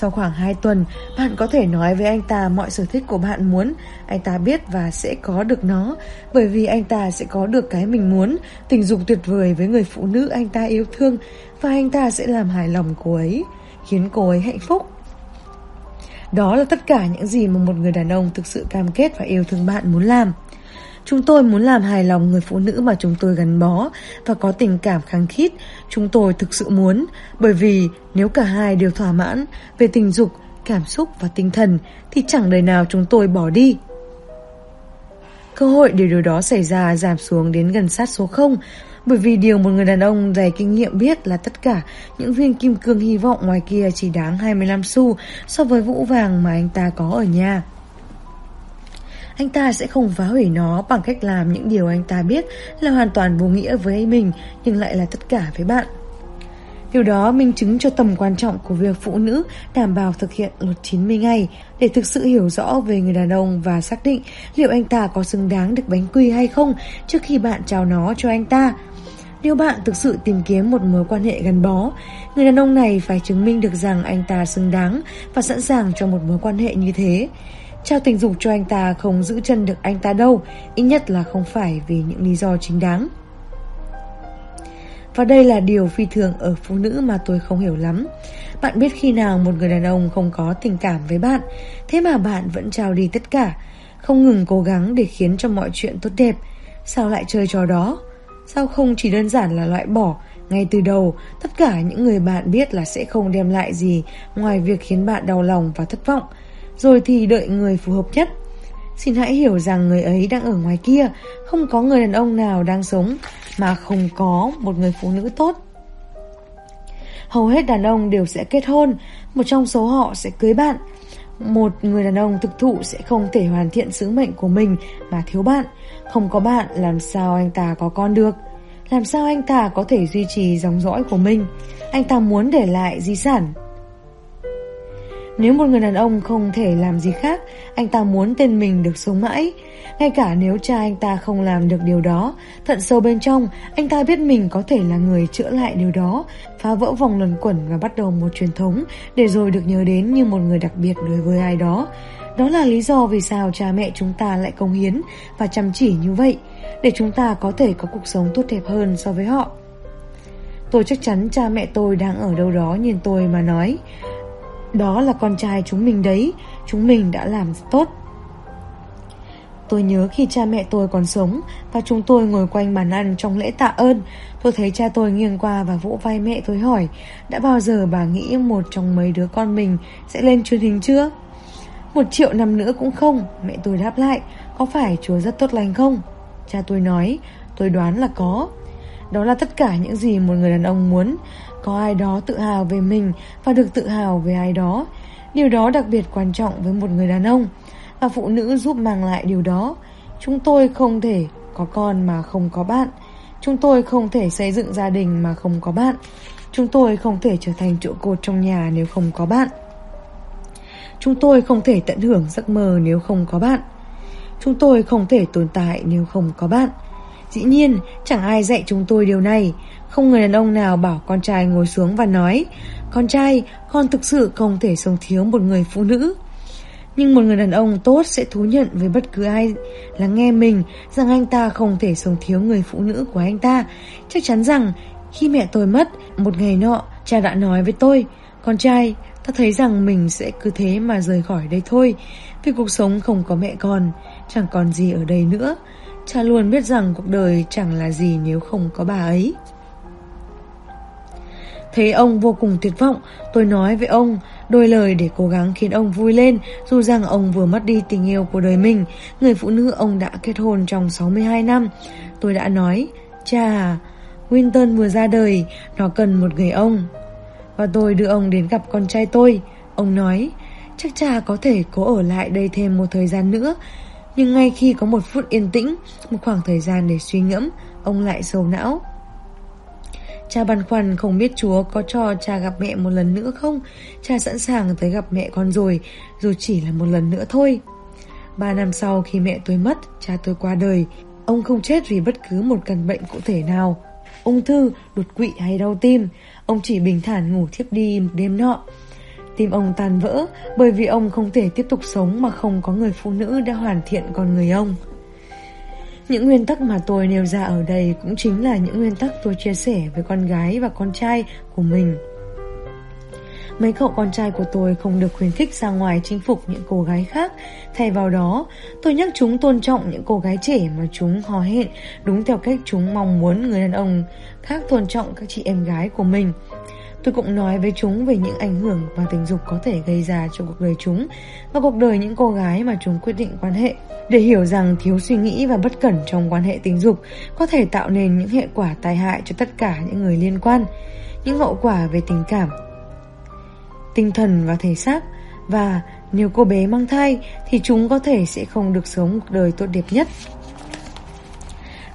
Sau khoảng 2 tuần, bạn có thể nói với anh ta mọi sở thích của bạn muốn, anh ta biết và sẽ có được nó, bởi vì anh ta sẽ có được cái mình muốn, tình dục tuyệt vời với người phụ nữ anh ta yêu thương, và anh ta sẽ làm hài lòng cô ấy, khiến cô ấy hạnh phúc. Đó là tất cả những gì mà một người đàn ông thực sự cam kết và yêu thương bạn muốn làm. Chúng tôi muốn làm hài lòng người phụ nữ mà chúng tôi gắn bó và có tình cảm kháng khít. Chúng tôi thực sự muốn, bởi vì nếu cả hai đều thỏa mãn về tình dục, cảm xúc và tinh thần thì chẳng đời nào chúng tôi bỏ đi. Cơ hội để điều đó xảy ra giảm xuống đến gần sát số 0 bởi vì điều một người đàn ông dày kinh nghiệm biết là tất cả những viên kim cương hy vọng ngoài kia chỉ đáng 25 xu so với vũ vàng mà anh ta có ở nhà anh ta sẽ không phá hủy nó bằng cách làm những điều anh ta biết là hoàn toàn vô nghĩa với mình nhưng lại là tất cả với bạn. Điều đó minh chứng cho tầm quan trọng của việc phụ nữ đảm bảo thực hiện luật 90 ngày để thực sự hiểu rõ về người đàn ông và xác định liệu anh ta có xứng đáng được bánh quy hay không trước khi bạn trao nó cho anh ta. Nếu bạn thực sự tìm kiếm một mối quan hệ gắn bó, người đàn ông này phải chứng minh được rằng anh ta xứng đáng và sẵn sàng cho một mối quan hệ như thế. Trao tình dục cho anh ta không giữ chân được anh ta đâu, ít nhất là không phải vì những lý do chính đáng. Và đây là điều phi thường ở phụ nữ mà tôi không hiểu lắm. Bạn biết khi nào một người đàn ông không có tình cảm với bạn, thế mà bạn vẫn trao đi tất cả, không ngừng cố gắng để khiến cho mọi chuyện tốt đẹp. Sao lại chơi trò đó? Sao không chỉ đơn giản là loại bỏ ngay từ đầu tất cả những người bạn biết là sẽ không đem lại gì ngoài việc khiến bạn đau lòng và thất vọng rồi thì đợi người phù hợp nhất. Xin hãy hiểu rằng người ấy đang ở ngoài kia, không có người đàn ông nào đang sống mà không có một người phụ nữ tốt. Hầu hết đàn ông đều sẽ kết hôn, một trong số họ sẽ cưới bạn. Một người đàn ông thực thụ sẽ không thể hoàn thiện sứ mệnh của mình mà thiếu bạn. Không có bạn làm sao anh ta có con được. Làm sao anh ta có thể duy trì dòng dõi của mình Anh ta muốn để lại di sản nếu một người đàn ông không thể làm gì khác Anh ta muốn tên mình được sống mãi Ngay cả nếu cha anh ta không làm được điều đó Thận sâu bên trong Anh ta biết mình có thể là người chữa lại điều đó Phá vỡ vòng luẩn quẩn và bắt đầu một truyền thống Để rồi được nhớ đến như một người đặc biệt đối với ai đó đó là lý do vì sao cha mẹ chúng ta lại công hiến và chăm chỉ như vậy, để chúng ta có thể có cuộc sống tốt đẹp hơn so với họ. Tôi chắc chắn cha mẹ tôi đang ở đâu đó nhìn tôi mà nói, đó là con trai chúng mình đấy, chúng mình đã làm tốt. Tôi nhớ khi cha mẹ tôi còn sống và chúng tôi ngồi quanh bàn ăn trong lễ tạ ơn, tôi thấy cha tôi nghiêng qua và vỗ vai mẹ tôi hỏi, đã bao giờ bà nghĩ một trong mấy đứa con mình sẽ lên truyền hình chưa? Một triệu năm nữa cũng không Mẹ tôi đáp lại. Có phải Chúa rất tốt lành không? Cha tôi nói. Tôi đoán là có. Đó là tất cả những gì một người đàn ông muốn. Có ai đó tự hào về mình Và được tự hào về ai đó Điều đó đặc biệt quan trọng với một người đàn ông Và phụ nữ giúp mang lại điều đó Chúng tôi không thể có con mà không có bạn Chúng tôi không thể xây dựng gia đình mà không có bạn Chúng tôi không thể trở thành trụ cột trong nhà nếu không có bạn Chúng tôi không thể tận hưởng giấc mơ nếu không có bạn. Chúng tôi không thể tồn tại nếu không có bạn. Dĩ nhiên, chẳng ai dạy chúng tôi điều này. Không người đàn ông nào bảo con trai ngồi xuống và nói Con trai, con thực sự không thể sống thiếu một người phụ nữ. Nhưng một người đàn ông tốt sẽ thú nhận với bất cứ ai lắng nghe mình rằng anh ta không thể sống thiếu người phụ nữ của anh ta. Chắc chắn rằng khi mẹ tôi mất, một ngày nọ, cha đã nói với tôi Con trai, Ta thấy rằng mình sẽ cứ thế mà rời khỏi đây thôi Vì cuộc sống không có mẹ con Chẳng còn gì ở đây nữa Cha luôn biết rằng cuộc đời chẳng là gì nếu không có bà ấy Thấy ông vô cùng tuyệt vọng Tôi nói với ông Đôi lời để cố gắng khiến ông vui lên Dù rằng ông vừa mất đi tình yêu của đời mình Người phụ nữ ông đã kết hôn trong 62 năm Tôi đã nói Cha Winton vừa ra đời Nó cần một người ông và tôi đưa ông đến gặp con trai tôi. Ông nói, chắc cha có thể cố ở lại đây thêm một thời gian nữa. Nhưng ngay khi có một phút yên tĩnh, một khoảng thời gian để suy ngẫm, ông lại sầu não. Cha băn khoăn không biết Chúa có cho cha gặp mẹ một lần nữa không? Cha sẵn sàng tới gặp mẹ con rồi, dù chỉ là một lần nữa thôi. Ba năm sau khi mẹ tôi mất, cha tôi qua đời. Ông không chết vì bất cứ một căn bệnh cụ thể nào. Ung thư, đột quỵ hay đau tim. Ông chỉ bình thản ngủ thiếp đi một đêm nọ Tim ông tan vỡ bởi vì ông không thể tiếp tục sống mà không có người phụ nữ đã hoàn thiện con người ông. Những nguyên tắc mà tôi nêu ra ở đây cũng chính là những nguyên tắc tôi chia sẻ với con gái và con trai của mình. Mấy cậu con trai của tôi không được khuyến khích ra ngoài chinh phục những cô gái khác. Thay vào đó, tôi nhắc chúng tôn trọng những cô gái trẻ mà chúng hò hẹn đúng theo cách chúng mong muốn người đàn ông khác tôn trọng các chị em gái của mình. Tôi cũng nói với chúng về những ảnh hưởng mà tình dục có thể gây ra cho cuộc đời chúng và cuộc đời những cô gái mà chúng quyết định quan hệ. Để hiểu rằng thiếu suy nghĩ và bất cẩn trong quan hệ tình dục có thể tạo nên những hệ quả tai hại cho tất cả những người liên quan, những hậu quả về tình cảm, tinh thần và thể xác và nếu cô bé mang thai thì chúng có thể sẽ không được sống cuộc đời tốt đẹp nhất.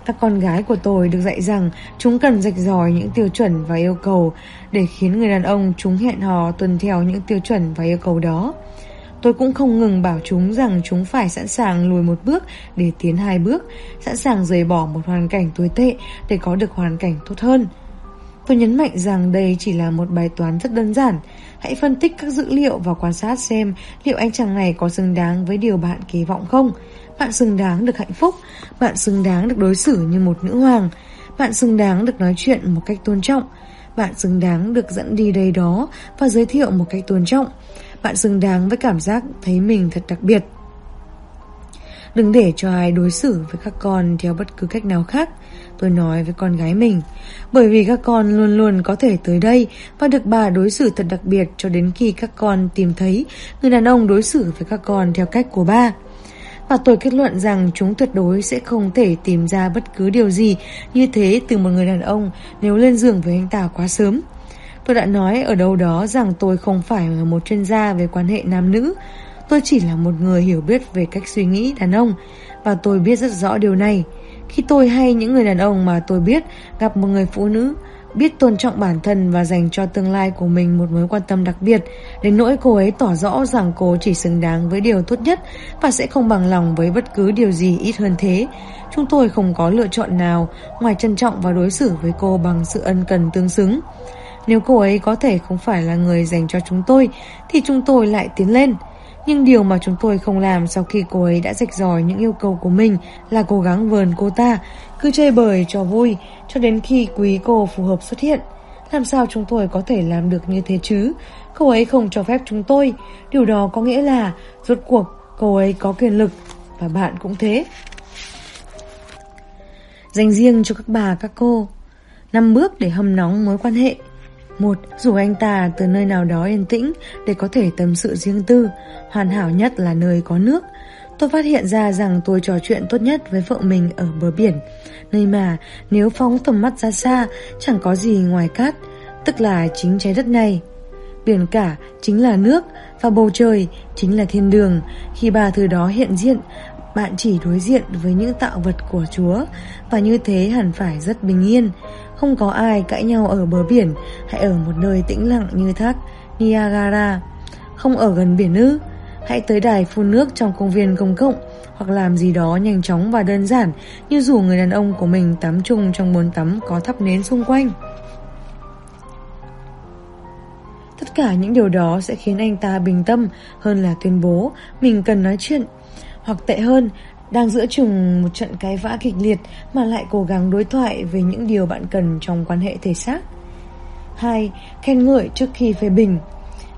Các con gái của tôi được dạy rằng chúng cần rạch ròi những tiêu chuẩn và yêu cầu để khiến người đàn ông chúng hẹn hò tuân theo những tiêu chuẩn và yêu cầu đó. Tôi cũng không ngừng bảo chúng rằng chúng phải sẵn sàng lùi một bước để tiến hai bước, sẵn sàng rời bỏ một hoàn cảnh tồi tệ để có được hoàn cảnh tốt hơn. Tôi nhấn mạnh rằng đây chỉ là một bài toán rất đơn giản. Hãy phân tích các dữ liệu và quan sát xem liệu anh chàng này có xứng đáng với điều bạn kỳ vọng không. Bạn xứng đáng được hạnh phúc, bạn xứng đáng được đối xử như một nữ hoàng, bạn xứng đáng được nói chuyện một cách tôn trọng, bạn xứng đáng được dẫn đi đây đó và giới thiệu một cách tôn trọng, bạn xứng đáng với cảm giác thấy mình thật đặc biệt. Đừng để cho ai đối xử với các con theo bất cứ cách nào khác. Tôi nói với con gái mình Bởi vì các con luôn luôn có thể tới đây Và được bà đối xử thật đặc biệt Cho đến khi các con tìm thấy Người đàn ông đối xử với các con theo cách của ba và tôi kết luận rằng chúng tuyệt đối sẽ không thể tìm ra bất cứ điều gì như thế từ một người đàn ông nếu lên giường với anh ta quá sớm. Tôi đã nói ở đâu đó rằng tôi không phải là một chuyên gia về quan hệ nam nữ. Tôi chỉ là một người hiểu biết về cách suy nghĩ đàn ông và tôi biết rất rõ điều này. Khi tôi hay những người đàn ông mà tôi biết gặp một người phụ nữ biết tôn trọng bản thân và dành cho tương lai của mình một mối quan tâm đặc biệt, đến nỗi cô ấy tỏ rõ rằng cô chỉ xứng đáng với điều tốt nhất và sẽ không bằng lòng với bất cứ điều gì ít hơn thế. Chúng tôi không có lựa chọn nào ngoài trân trọng và đối xử với cô bằng sự ân cần tương xứng. Nếu cô ấy có thể không phải là người dành cho chúng tôi, thì chúng tôi lại tiến lên. Nhưng điều mà chúng tôi không làm sau khi cô ấy đã rạch ròi những yêu cầu của mình là cố gắng vờn cô ta, cứ chơi bời cho vui, cho đến khi quý cô phù hợp xuất hiện. Làm sao chúng tôi có thể làm được như thế chứ? Cô ấy không cho phép chúng tôi. Điều đó có nghĩa là rốt cuộc cô ấy có quyền lực và bạn cũng thế. Dành riêng cho các bà các cô. năm bước để hâm nóng mối quan hệ. Một, rủ anh ta từ nơi nào đó yên tĩnh để có thể tâm sự riêng tư, hoàn hảo nhất là nơi có nước. Tôi phát hiện ra rằng tôi trò chuyện tốt nhất với vợ mình ở bờ biển, nơi mà nếu phóng tầm mắt ra xa chẳng có gì ngoài cát, tức là chính trái đất này. Biển cả chính là nước và bầu trời chính là thiên đường. Khi ba thứ đó hiện diện, bạn chỉ đối diện với những tạo vật của Chúa và như thế hẳn phải rất bình yên. Không có ai cãi nhau ở bờ biển hãy ở một nơi tĩnh lặng như thác Niagara. Không ở gần biển ư? Hãy tới đài phun nước trong công viên công cộng hoặc làm gì đó nhanh chóng và đơn giản như rủ người đàn ông của mình tắm chung trong bồn tắm có thắp nến xung quanh. Tất cả những điều đó sẽ khiến anh ta bình tâm hơn là tuyên bố mình cần nói chuyện. Hoặc tệ hơn, đang giữa chừng một trận cái vã kịch liệt mà lại cố gắng đối thoại về những điều bạn cần trong quan hệ thể xác. 2. Khen ngợi trước khi phê bình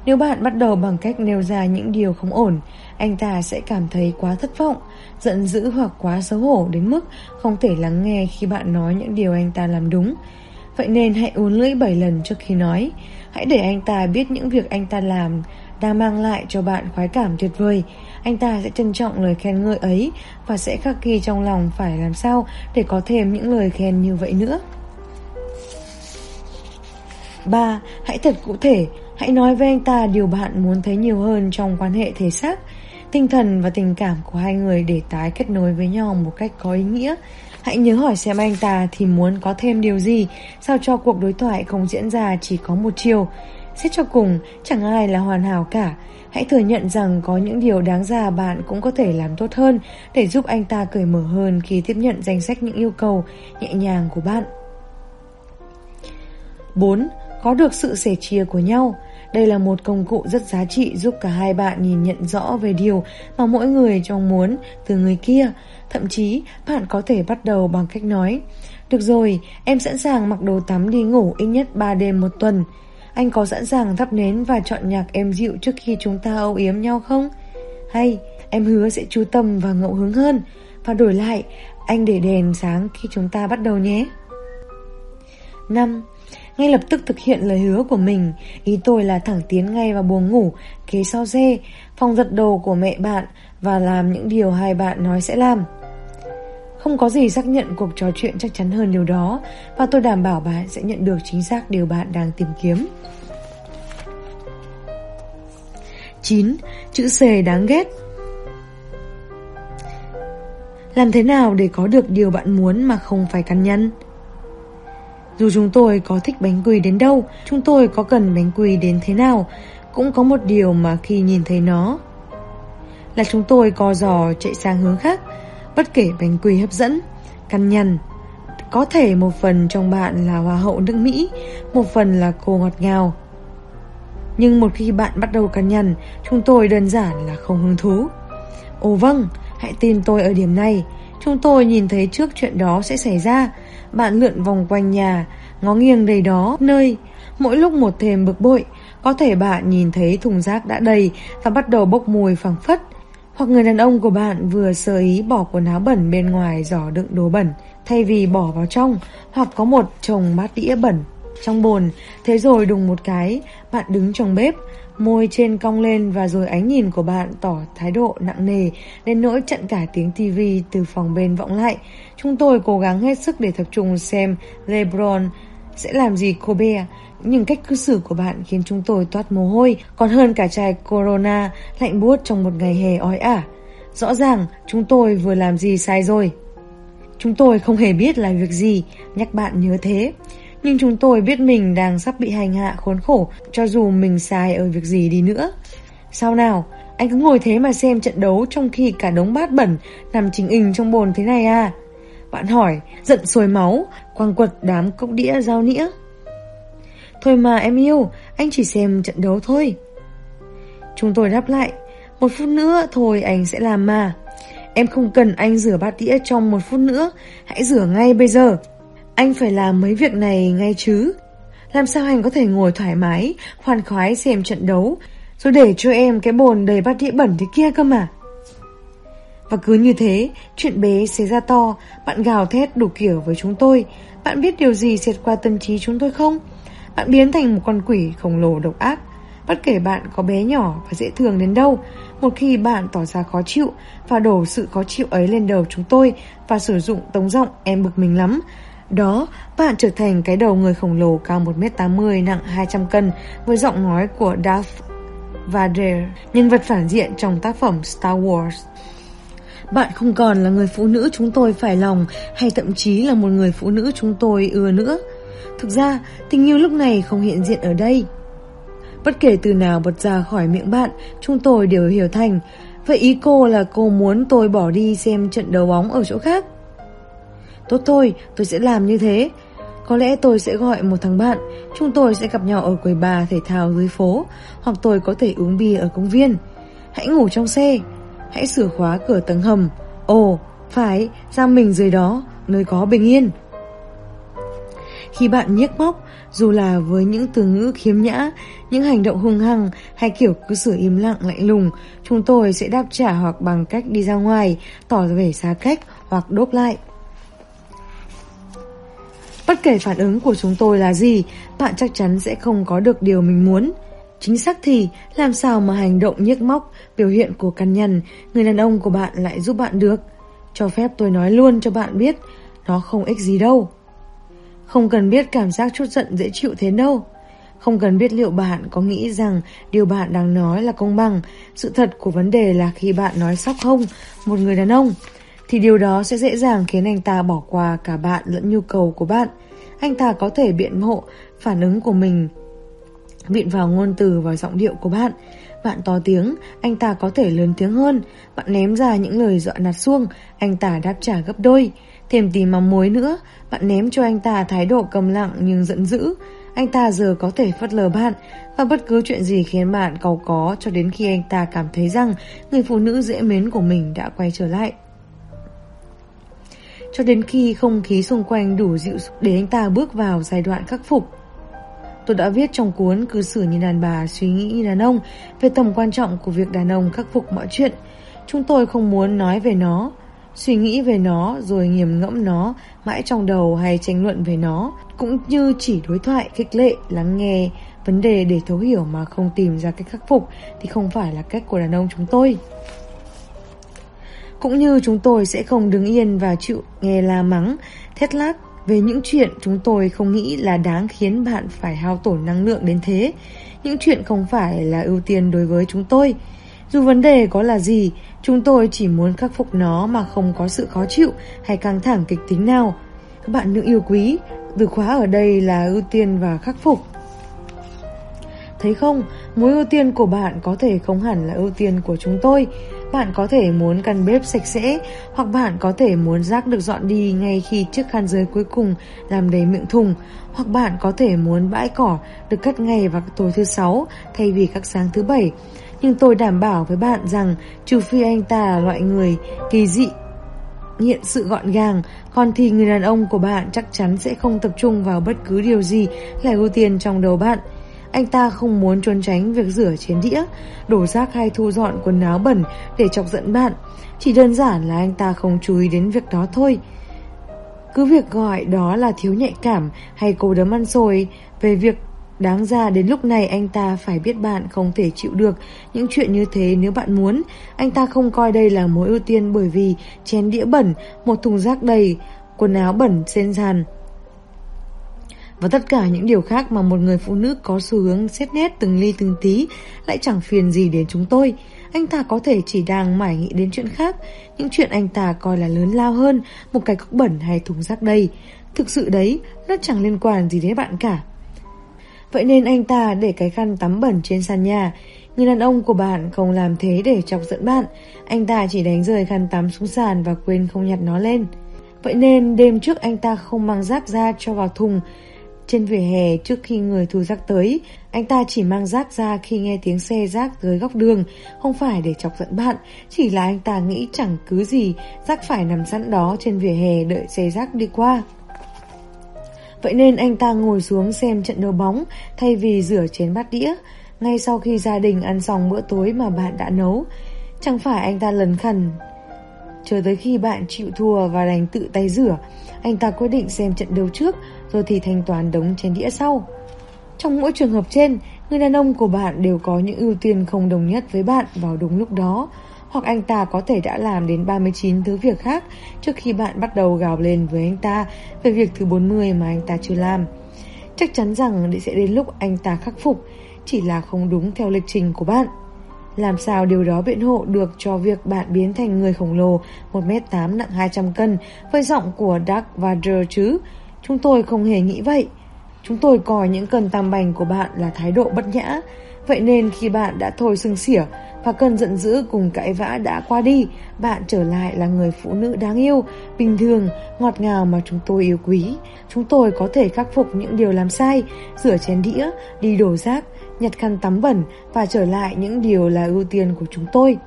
Nếu bạn bắt đầu bằng cách nêu ra những điều không ổn, anh ta sẽ cảm thấy quá thất vọng, giận dữ hoặc quá xấu hổ đến mức không thể lắng nghe khi bạn nói những điều anh ta làm đúng. Vậy nên hãy uốn lưỡi 7 lần trước khi nói. Hãy để anh ta biết những việc anh ta làm đang mang lại cho bạn khoái cảm tuyệt vời. Anh ta sẽ trân trọng lời khen ngợi ấy và sẽ khắc ghi trong lòng phải làm sao để có thêm những lời khen như vậy nữa. 3. Hãy thật cụ thể, hãy nói với anh ta điều bạn muốn thấy nhiều hơn trong quan hệ thể xác, tinh thần và tình cảm của hai người để tái kết nối với nhau một cách có ý nghĩa. Hãy nhớ hỏi xem anh ta thì muốn có thêm điều gì, sao cho cuộc đối thoại không diễn ra chỉ có một chiều. Xét cho cùng, chẳng ai là hoàn hảo cả. Hãy thừa nhận rằng có những điều đáng ra bạn cũng có thể làm tốt hơn để giúp anh ta cởi mở hơn khi tiếp nhận danh sách những yêu cầu nhẹ nhàng của bạn. 4. Có được sự sẻ chia của nhau. Đây là một công cụ rất giá trị giúp cả hai bạn nhìn nhận rõ về điều mà mỗi người trong muốn từ người kia. Thậm chí, bạn có thể bắt đầu bằng cách nói Được rồi, em sẵn sàng mặc đồ tắm đi ngủ ít nhất 3 đêm một tuần. Anh có sẵn sàng thắp nến và chọn nhạc êm dịu trước khi chúng ta âu yếm nhau không? Hay, em hứa sẽ chú tâm và ngẫu hứng hơn. Và đổi lại, anh để đèn sáng khi chúng ta bắt đầu nhé. 5. Ngay lập tức thực hiện lời hứa của mình Ý tôi là thẳng tiến ngay vào buồng ngủ Kế sau dê Phòng giật đồ của mẹ bạn Và làm những điều hai bạn nói sẽ làm không có gì xác nhận cuộc trò chuyện chắc chắn hơn điều đó Và tôi đảm bảo bạn sẽ nhận được chính xác điều bạn đang tìm kiếm 9. Chữ C đáng ghét Làm thế nào để có được điều bạn muốn mà không phải cắn nhăn? Dù chúng tôi có thích bánh quy đến đâu, chúng tôi có cần bánh quy đến thế nào, cũng có một điều mà khi nhìn thấy nó là chúng tôi co giò chạy sang hướng khác, bất kể bánh quy hấp dẫn, căn nhằn. Có thể một phần trong bạn là hoa hậu nước Mỹ, một phần là cô ngọt ngào. Nhưng một khi bạn bắt đầu căn nhằn, chúng tôi đơn giản là không hứng thú. Ồ vâng, hãy tin tôi ở điểm này. Chúng tôi nhìn thấy trước chuyện đó sẽ xảy ra. Bạn lượn vòng quanh nhà, ngó nghiêng đầy đó, nơi, mỗi lúc một thêm bực bội. Có thể bạn nhìn thấy thùng rác đã đầy và bắt đầu bốc mùi phẳng phất. Hoặc người đàn ông của bạn vừa sơ ý bỏ quần áo bẩn bên ngoài giỏ đựng đồ bẩn, thay vì bỏ vào trong, hoặc có một chồng bát đĩa bẩn trong bồn. Thế rồi đùng một cái, bạn đứng trong bếp, Môi trên cong lên và rồi ánh nhìn của bạn tỏ thái độ nặng nề đến nỗi chặn cả tiếng tivi từ phòng bên vọng lại. Chúng tôi cố gắng hết sức để tập trung xem LeBron sẽ làm gì Kobe. Nhưng cách cư xử của bạn khiến chúng tôi toát mồ hôi còn hơn cả chai Corona lạnh buốt trong một ngày hè ói ả. Rõ ràng chúng tôi vừa làm gì sai rồi. Chúng tôi không hề biết là việc gì, nhắc bạn nhớ thế. Nhưng chúng tôi biết mình đang sắp bị hành hạ khốn khổ cho dù mình sai ở việc gì đi nữa. Sao nào, anh cứ ngồi thế mà xem trận đấu trong khi cả đống bát bẩn nằm chính hình trong bồn thế này à? Bạn hỏi, giận sôi máu, quăng quật đám cốc đĩa dao nĩa. Thôi mà em yêu, anh chỉ xem trận đấu thôi. Chúng tôi đáp lại, một phút nữa thôi anh sẽ làm mà. Em không cần anh rửa bát đĩa trong một phút nữa, hãy rửa ngay bây giờ. Anh phải làm mấy việc này ngay chứ. Làm sao anh có thể ngồi thoải mái, khoan khoái xem trận đấu, rồi để cho em cái bồn đầy bát đĩa bẩn thế kia cơ mà. Và cứ như thế, chuyện bé xé ra to, bạn gào thét đủ kiểu với chúng tôi. Bạn biết điều gì xẹt qua tâm trí chúng tôi không? Bạn biến thành một con quỷ khổng lồ độc ác. Bất kể bạn có bé nhỏ và dễ thương đến đâu, một khi bạn tỏ ra khó chịu và đổ sự khó chịu ấy lên đầu chúng tôi và sử dụng tống giọng em bực mình lắm, đó, bạn trở thành cái đầu người khổng lồ cao 1m80 nặng 200 cân với giọng nói của Darth Vader, nhân vật phản diện trong tác phẩm Star Wars. Bạn không còn là người phụ nữ chúng tôi phải lòng hay thậm chí là một người phụ nữ chúng tôi ưa nữa. Thực ra, tình yêu lúc này không hiện diện ở đây. Bất kể từ nào bật ra khỏi miệng bạn, chúng tôi đều hiểu thành. Vậy ý cô là cô muốn tôi bỏ đi xem trận đấu bóng ở chỗ khác? Tốt thôi, tôi sẽ làm như thế. Có lẽ tôi sẽ gọi một thằng bạn, chúng tôi sẽ gặp nhau ở quầy bar thể thao dưới phố, hoặc tôi có thể uống bia ở công viên. Hãy ngủ trong xe, hãy sửa khóa cửa tầng hầm. Ồ, phải, giam mình dưới đó, nơi có bình yên. Khi bạn nhếch móc, dù là với những từ ngữ khiếm nhã, những hành động hung hăng hay kiểu cứ xử im lặng lạnh lùng, chúng tôi sẽ đáp trả hoặc bằng cách đi ra ngoài, tỏ vẻ xa cách hoặc đốt lại. Bất kể phản ứng của chúng tôi là gì, bạn chắc chắn sẽ không có được điều mình muốn. Chính xác thì, làm sao mà hành động nhức móc, biểu hiện của căn nhằn, người đàn ông của bạn lại giúp bạn được? Cho phép tôi nói luôn cho bạn biết, nó không ích gì đâu. Không cần biết cảm giác chút giận dễ chịu thế đâu. Không cần biết liệu bạn có nghĩ rằng điều bạn đang nói là công bằng. Sự thật của vấn đề là khi bạn nói sóc không một người đàn ông, thì điều đó sẽ dễ dàng khiến anh ta bỏ qua cả bạn lẫn nhu cầu của bạn. Anh ta có thể biện hộ phản ứng của mình viện vào ngôn từ và giọng điệu của bạn. Bạn to tiếng, anh ta có thể lớn tiếng hơn. Bạn ném ra những lời dọa nạt xuông, anh ta đáp trả gấp đôi. Thêm tìm mắm muối nữa, bạn ném cho anh ta thái độ cầm lặng nhưng giận dữ. Anh ta giờ có thể phớt lờ bạn và bất cứ chuyện gì khiến bạn cầu có cho đến khi anh ta cảm thấy rằng người phụ nữ dễ mến của mình đã quay trở lại cho đến khi không khí xung quanh đủ dịu để anh ta bước vào giai đoạn khắc phục. Tôi đã viết trong cuốn cư xử như đàn bà suy nghĩ như đàn ông về tầm quan trọng của việc đàn ông khắc phục mọi chuyện. Chúng tôi không muốn nói về nó, suy nghĩ về nó rồi nghiền ngẫm nó mãi trong đầu hay tranh luận về nó, cũng như chỉ đối thoại khích lệ, lắng nghe vấn đề để thấu hiểu mà không tìm ra cách khắc phục thì không phải là cách của đàn ông chúng tôi. Cũng như chúng tôi sẽ không đứng yên và chịu nghe la mắng, thét lát về những chuyện chúng tôi không nghĩ là đáng khiến bạn phải hao tổn năng lượng đến thế. Những chuyện không phải là ưu tiên đối với chúng tôi. Dù vấn đề có là gì, chúng tôi chỉ muốn khắc phục nó mà không có sự khó chịu hay căng thẳng kịch tính nào. Bạn nữ yêu quý, từ khóa ở đây là ưu tiên và khắc phục. Thấy không, mối ưu tiên của bạn có thể không hẳn là ưu tiên của chúng tôi. Bạn có thể muốn căn bếp sạch sẽ hoặc bạn có thể muốn rác được dọn đi ngay khi chiếc khăn dưới cuối cùng làm đầy miệng thùng hoặc bạn có thể muốn bãi cỏ được cắt ngay vào tối thứ sáu thay vì các sáng thứ bảy. Nhưng tôi đảm bảo với bạn rằng trừ phi anh ta là loại người kỳ dị hiện sự gọn gàng, còn thì người đàn ông của bạn chắc chắn sẽ không tập trung vào bất cứ điều gì là ưu tiên trong đầu bạn. Anh ta không muốn trốn tránh việc rửa chén đĩa, đổ rác hay thu dọn quần áo bẩn để chọc giận bạn. Chỉ đơn giản là anh ta không chú ý đến việc đó thôi. Cứ việc gọi đó là thiếu nhạy cảm hay cô đấm ăn xôi về việc Đáng ra đến lúc này anh ta phải biết bạn không thể chịu được những chuyện như thế nếu bạn muốn. Anh ta không coi đây là mối ưu tiên bởi vì chén đĩa bẩn, một thùng rác đầy, quần áo bẩn trên sàn và tất cả những điều khác mà một người phụ nữ có xu hướng xét nét từng ly từng tí lại chẳng phiền gì đến chúng tôi. Anh ta có thể chỉ đang mải nghĩ đến chuyện khác, những chuyện anh ta coi là lớn lao hơn một cái cốc bẩn hay thùng rác đây. Thực sự đấy, nó chẳng liên quan gì đến bạn cả. Vậy nên anh ta để cái khăn tắm bẩn trên sàn nhà. Người đàn ông của bạn không làm thế để chọc giận bạn. Anh ta chỉ đánh rơi khăn tắm xuống sàn và quên không nhặt nó lên. Vậy nên đêm trước anh ta không mang rác ra cho vào thùng trên vỉa hè trước khi người thu rác tới. Anh ta chỉ mang rác ra khi nghe tiếng xe rác dưới góc đường, không phải để chọc giận bạn, chỉ là anh ta nghĩ chẳng cứ gì, rác phải nằm sẵn đó trên vỉa hè đợi xe rác đi qua. Vậy nên anh ta ngồi xuống xem trận đấu bóng thay vì rửa chén bát đĩa, ngay sau khi gia đình ăn xong bữa tối mà bạn đã nấu. Chẳng phải anh ta lấn khẩn Chờ tới khi bạn chịu thua và đành tự tay rửa, anh ta quyết định xem trận đấu trước rồi thì thanh toán đống chén đĩa sau. Trong mỗi trường hợp trên, người đàn ông của bạn đều có những ưu tiên không đồng nhất với bạn vào đúng lúc đó, hoặc anh ta có thể đã làm đến 39 thứ việc khác trước khi bạn bắt đầu gào lên với anh ta về việc thứ 40 mà anh ta chưa làm. Chắc chắn rằng sẽ đến lúc anh ta khắc phục, chỉ là không đúng theo lịch trình của bạn. Làm sao điều đó biện hộ được cho việc bạn biến thành người khổng lồ 1m8 nặng 200 cân với giọng của Doug Vader chứ? Chúng tôi không hề nghĩ vậy. Chúng tôi coi những cơn tam bành của bạn là thái độ bất nhã. Vậy nên khi bạn đã thôi sưng xỉa và cơn giận dữ cùng cãi vã đã qua đi, bạn trở lại là người phụ nữ đáng yêu, bình thường, ngọt ngào mà chúng tôi yêu quý. Chúng tôi có thể khắc phục những điều làm sai, rửa chén đĩa, đi đổ rác, nhặt khăn tắm bẩn và trở lại những điều là ưu tiên của chúng tôi.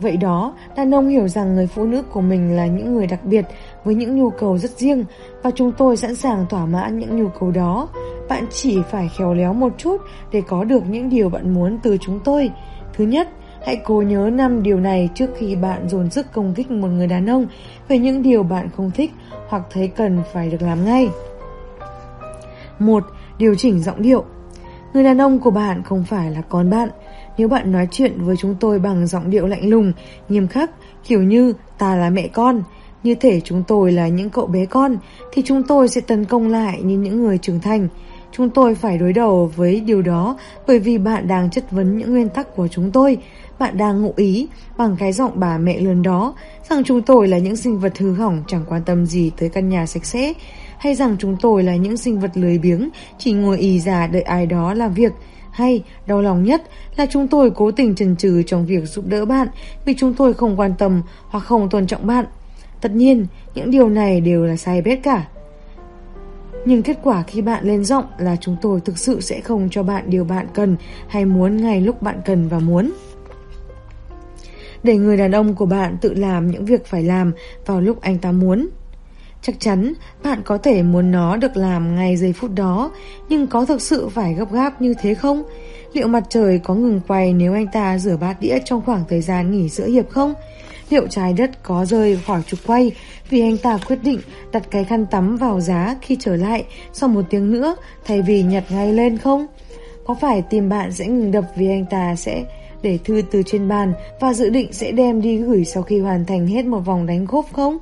Vậy đó, đàn ông hiểu rằng người phụ nữ của mình là những người đặc biệt với những nhu cầu rất riêng và chúng tôi sẵn sàng thỏa mãn những nhu cầu đó. Bạn chỉ phải khéo léo một chút để có được những điều bạn muốn từ chúng tôi. Thứ nhất, hãy cố nhớ năm điều này trước khi bạn dồn sức công kích một người đàn ông về những điều bạn không thích hoặc thấy cần phải được làm ngay. 1. Điều chỉnh giọng điệu Người đàn ông của bạn không phải là con bạn. Nếu bạn nói chuyện với chúng tôi bằng giọng điệu lạnh lùng, nghiêm khắc, kiểu như ta là mẹ con, như thể chúng tôi là những cậu bé con, thì chúng tôi sẽ tấn công lại như những người trưởng thành. Chúng tôi phải đối đầu với điều đó bởi vì bạn đang chất vấn những nguyên tắc của chúng tôi. Bạn đang ngụ ý bằng cái giọng bà mẹ lớn đó rằng chúng tôi là những sinh vật hư hỏng chẳng quan tâm gì tới căn nhà sạch sẽ hay rằng chúng tôi là những sinh vật lười biếng chỉ ngồi ì già đợi ai đó làm việc hay đau lòng nhất là chúng tôi cố tình chần chừ trong việc giúp đỡ bạn vì chúng tôi không quan tâm hoặc không tôn trọng bạn. Tất nhiên, những điều này đều là sai bét cả. Nhưng kết quả khi bạn lên giọng là chúng tôi thực sự sẽ không cho bạn điều bạn cần hay muốn ngay lúc bạn cần và muốn. Để người đàn ông của bạn tự làm những việc phải làm vào lúc anh ta muốn. Chắc chắn bạn có thể muốn nó được làm ngay giây phút đó, nhưng có thực sự phải gấp gáp như thế không? Liệu mặt trời có ngừng quay nếu anh ta rửa bát đĩa trong khoảng thời gian nghỉ giữa hiệp không? Liệu trái đất có rơi khỏi trục quay vì anh ta quyết định đặt cái khăn tắm vào giá khi trở lại sau một tiếng nữa thay vì nhặt ngay lên không? Có phải tim bạn sẽ ngừng đập vì anh ta sẽ để thư từ trên bàn và dự định sẽ đem đi gửi sau khi hoàn thành hết một vòng đánh gốp không?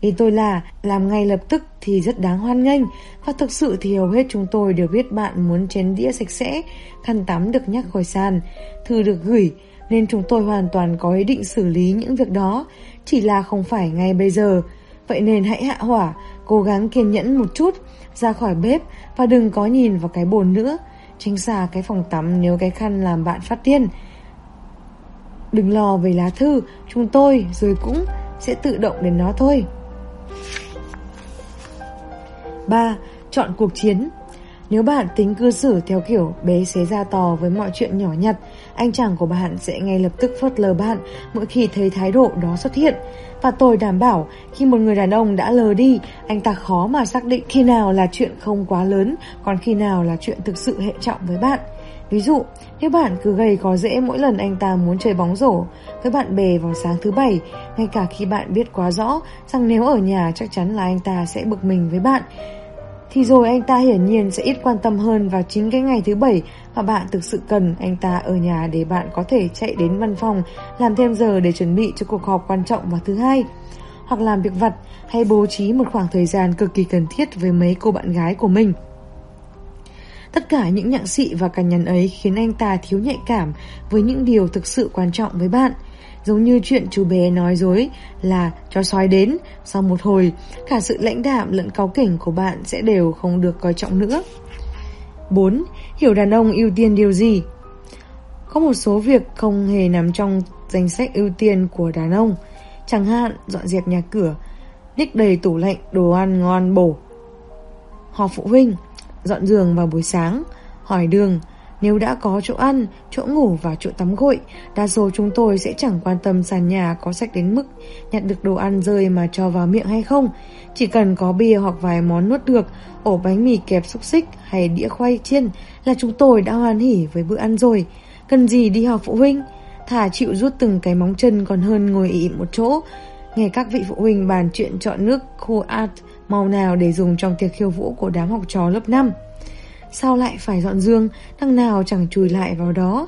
Ý tôi là làm ngay lập tức thì rất đáng hoan nghênh và thực sự thì hầu hết chúng tôi đều biết bạn muốn chén đĩa sạch sẽ, khăn tắm được nhắc khỏi sàn, thư được gửi nên chúng tôi hoàn toàn có ý định xử lý những việc đó, chỉ là không phải ngay bây giờ. Vậy nên hãy hạ hỏa, cố gắng kiên nhẫn một chút, ra khỏi bếp và đừng có nhìn vào cái bồn nữa. Tránh xa cái phòng tắm nếu cái khăn làm bạn phát điên. Đừng lo về lá thư, chúng tôi rồi cũng sẽ tự động đến nó thôi. 3. Chọn cuộc chiến Nếu bạn tính cư xử theo kiểu bé xé ra to với mọi chuyện nhỏ nhặt, anh chàng của bạn sẽ ngay lập tức phớt lờ bạn mỗi khi thấy thái độ đó xuất hiện. Và tôi đảm bảo khi một người đàn ông đã lờ đi, anh ta khó mà xác định khi nào là chuyện không quá lớn, còn khi nào là chuyện thực sự hệ trọng với bạn. Ví dụ, nếu bạn cứ gầy có dễ mỗi lần anh ta muốn chơi bóng rổ với bạn bè vào sáng thứ bảy, ngay cả khi bạn biết quá rõ rằng nếu ở nhà chắc chắn là anh ta sẽ bực mình với bạn, thì rồi anh ta hiển nhiên sẽ ít quan tâm hơn vào chính cái ngày thứ bảy mà bạn thực sự cần anh ta ở nhà để bạn có thể chạy đến văn phòng làm thêm giờ để chuẩn bị cho cuộc họp quan trọng vào thứ hai. hoặc làm việc vặt hay bố trí một khoảng thời gian cực kỳ cần thiết với mấy cô bạn gái của mình. Tất cả những nhặng sĩ và cằn nhằn ấy khiến anh ta thiếu nhạy cảm với những điều thực sự quan trọng với bạn. Giống như chuyện chú bé nói dối là cho sói đến, sau một hồi, cả sự lãnh đạm lẫn cáu kỉnh của bạn sẽ đều không được coi trọng nữa. 4. Hiểu đàn ông ưu tiên điều gì? Có một số việc không hề nằm trong danh sách ưu tiên của đàn ông. Chẳng hạn dọn dẹp nhà cửa, nhích đầy tủ lạnh đồ ăn ngon bổ. Họp phụ huynh, dọn giường vào buổi sáng, hỏi đường, nếu đã có chỗ ăn, chỗ ngủ và chỗ tắm gội, đa số chúng tôi sẽ chẳng quan tâm sàn nhà có sạch đến mức nhặt được đồ ăn rơi mà cho vào miệng hay không. Chỉ cần có bia hoặc vài món nuốt được, ổ bánh mì kẹp xúc xích hay đĩa khoai chiên là chúng tôi đã hoan hỉ với bữa ăn rồi. Cần gì đi học phụ huynh? Thả chịu rút từng cái móng chân còn hơn ngồi ị một chỗ. Nghe các vị phụ huynh bàn chuyện chọn nước khô art màu nào để dùng trong tiệc khiêu vũ của đám học trò lớp 5. Sao lại phải dọn giường, đằng nào chẳng chùi lại vào đó.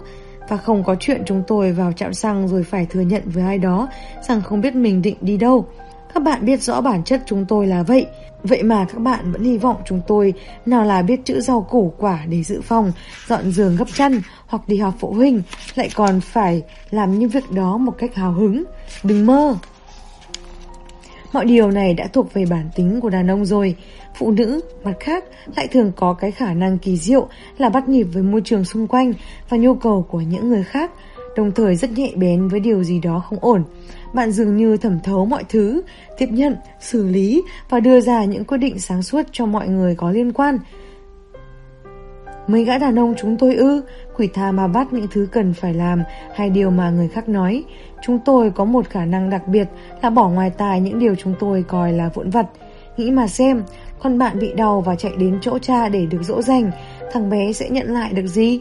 Và không có chuyện chúng tôi vào trạm xăng rồi phải thừa nhận với ai đó rằng không biết mình định đi đâu. Các bạn biết rõ bản chất chúng tôi là vậy. Vậy mà các bạn vẫn hy vọng chúng tôi nào là biết chữ rau củ quả để dự phòng, dọn giường gấp chăn hoặc đi học phụ huynh, lại còn phải làm những việc đó một cách hào hứng. Đừng mơ! Mọi điều này đã thuộc về bản tính của đàn ông rồi. Phụ nữ, mặt khác, lại thường có cái khả năng kỳ diệu là bắt nhịp với môi trường xung quanh và nhu cầu của những người khác, đồng thời rất nhạy bén với điều gì đó không ổn. Bạn dường như thẩm thấu mọi thứ, tiếp nhận, xử lý và đưa ra những quyết định sáng suốt cho mọi người có liên quan. Mấy gã đàn ông chúng tôi ư, quỷ tha mà bắt những thứ cần phải làm hay điều mà người khác nói. Chúng tôi có một khả năng đặc biệt là bỏ ngoài tai những điều chúng tôi coi là vụn vặt. Nghĩ mà xem, con bạn bị đau và chạy đến chỗ cha để được dỗ dành, thằng bé sẽ nhận lại được gì?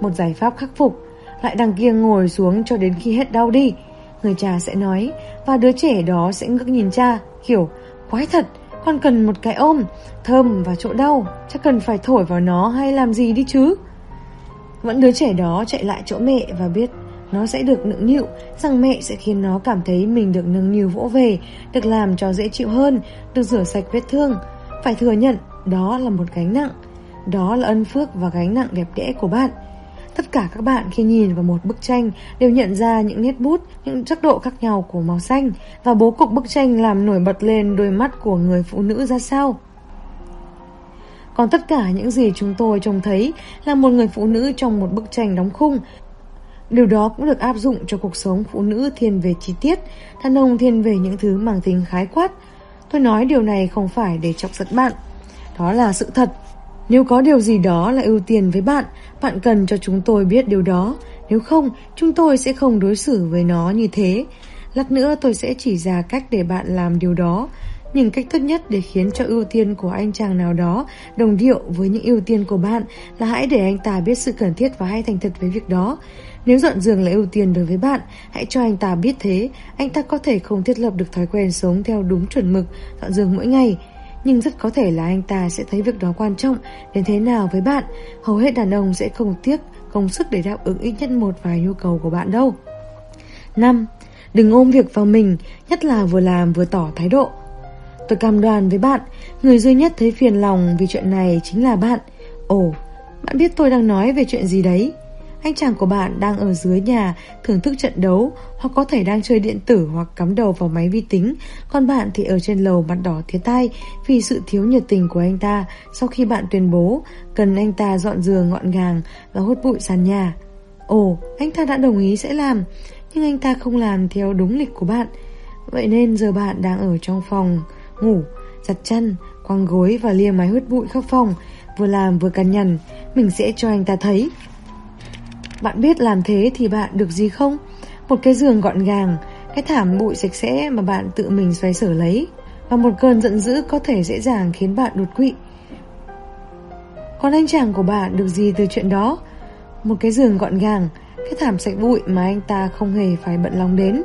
Một giải pháp khắc phục, lại đằng kia ngồi xuống cho đến khi hết đau đi. Người cha sẽ nói, và đứa trẻ đó sẽ ngước nhìn cha, kiểu, quái thật, con cần một cái ôm, thơm và chỗ đau, chắc cần phải thổi vào nó hay làm gì đi chứ. Vẫn đứa trẻ đó chạy lại chỗ mẹ và biết nó sẽ được nựng nịu, rằng mẹ sẽ khiến nó cảm thấy mình được nâng niu vỗ về, được làm cho dễ chịu hơn, được rửa sạch vết thương. Phải thừa nhận, đó là một gánh nặng. Đó là ân phước và gánh nặng đẹp đẽ của bạn. Tất cả các bạn khi nhìn vào một bức tranh đều nhận ra những nét bút, những sắc độ khác nhau của màu xanh và bố cục bức tranh làm nổi bật lên đôi mắt của người phụ nữ ra sao. Còn tất cả những gì chúng tôi trông thấy là một người phụ nữ trong một bức tranh đóng khung. Điều đó cũng được áp dụng cho cuộc sống phụ nữ thiên về chi tiết, đàn ông thiên về những thứ mang tính khái quát. Tôi nói điều này không phải để chọc giận bạn. Đó là sự thật. Nếu có điều gì đó là ưu tiên với bạn, bạn cần cho chúng tôi biết điều đó. Nếu không, chúng tôi sẽ không đối xử với nó như thế. Lát nữa tôi sẽ chỉ ra cách để bạn làm điều đó. Nhưng cách tốt nhất để khiến cho ưu tiên của anh chàng nào đó đồng điệu với những ưu tiên của bạn là hãy để anh ta biết sự cần thiết và hãy thành thật với việc đó. Nếu dọn giường là ưu tiên đối với bạn, hãy cho anh ta biết thế. Anh ta có thể không thiết lập được thói quen sống theo đúng chuẩn mực dọn giường mỗi ngày. Nhưng rất có thể là anh ta sẽ thấy việc đó quan trọng đến thế nào với bạn. Hầu hết đàn ông sẽ không tiếc công sức để đáp ứng ít nhất một vài nhu cầu của bạn đâu. 5. Đừng ôm việc vào mình, nhất là vừa làm vừa tỏ thái độ. Tôi cam đoan với bạn, người duy nhất thấy phiền lòng vì chuyện này chính là bạn. Ồ, bạn biết tôi đang nói về chuyện gì đấy? Anh chàng của bạn đang ở dưới nhà thưởng thức trận đấu hoặc có thể đang chơi điện tử hoặc cắm đầu vào máy vi tính, còn bạn thì ở trên lầu mặt đỏ tía tai vì sự thiếu nhiệt tình của anh ta sau khi bạn tuyên bố cần anh ta dọn giường gọn gàng và hút bụi sàn nhà. Ồ, anh ta đã đồng ý sẽ làm, nhưng anh ta không làm theo đúng lịch của bạn. Vậy nên giờ bạn đang ở trong phòng ngủ, giặt chăn, quăng gối và lia máy hút bụi khắp phòng, vừa làm vừa cằn nhằn, mình sẽ cho anh ta thấy. Bạn biết làm thế thì bạn được gì không? Một cái giường gọn gàng, cái thảm bụi sạch sẽ mà bạn tự mình xoay sở lấy, và một cơn giận dữ có thể dễ dàng khiến bạn đột quỵ. Còn anh chàng của bạn được gì từ chuyện đó? Một cái giường gọn gàng, cái thảm sạch bụi mà anh ta không hề phải bận lòng đến.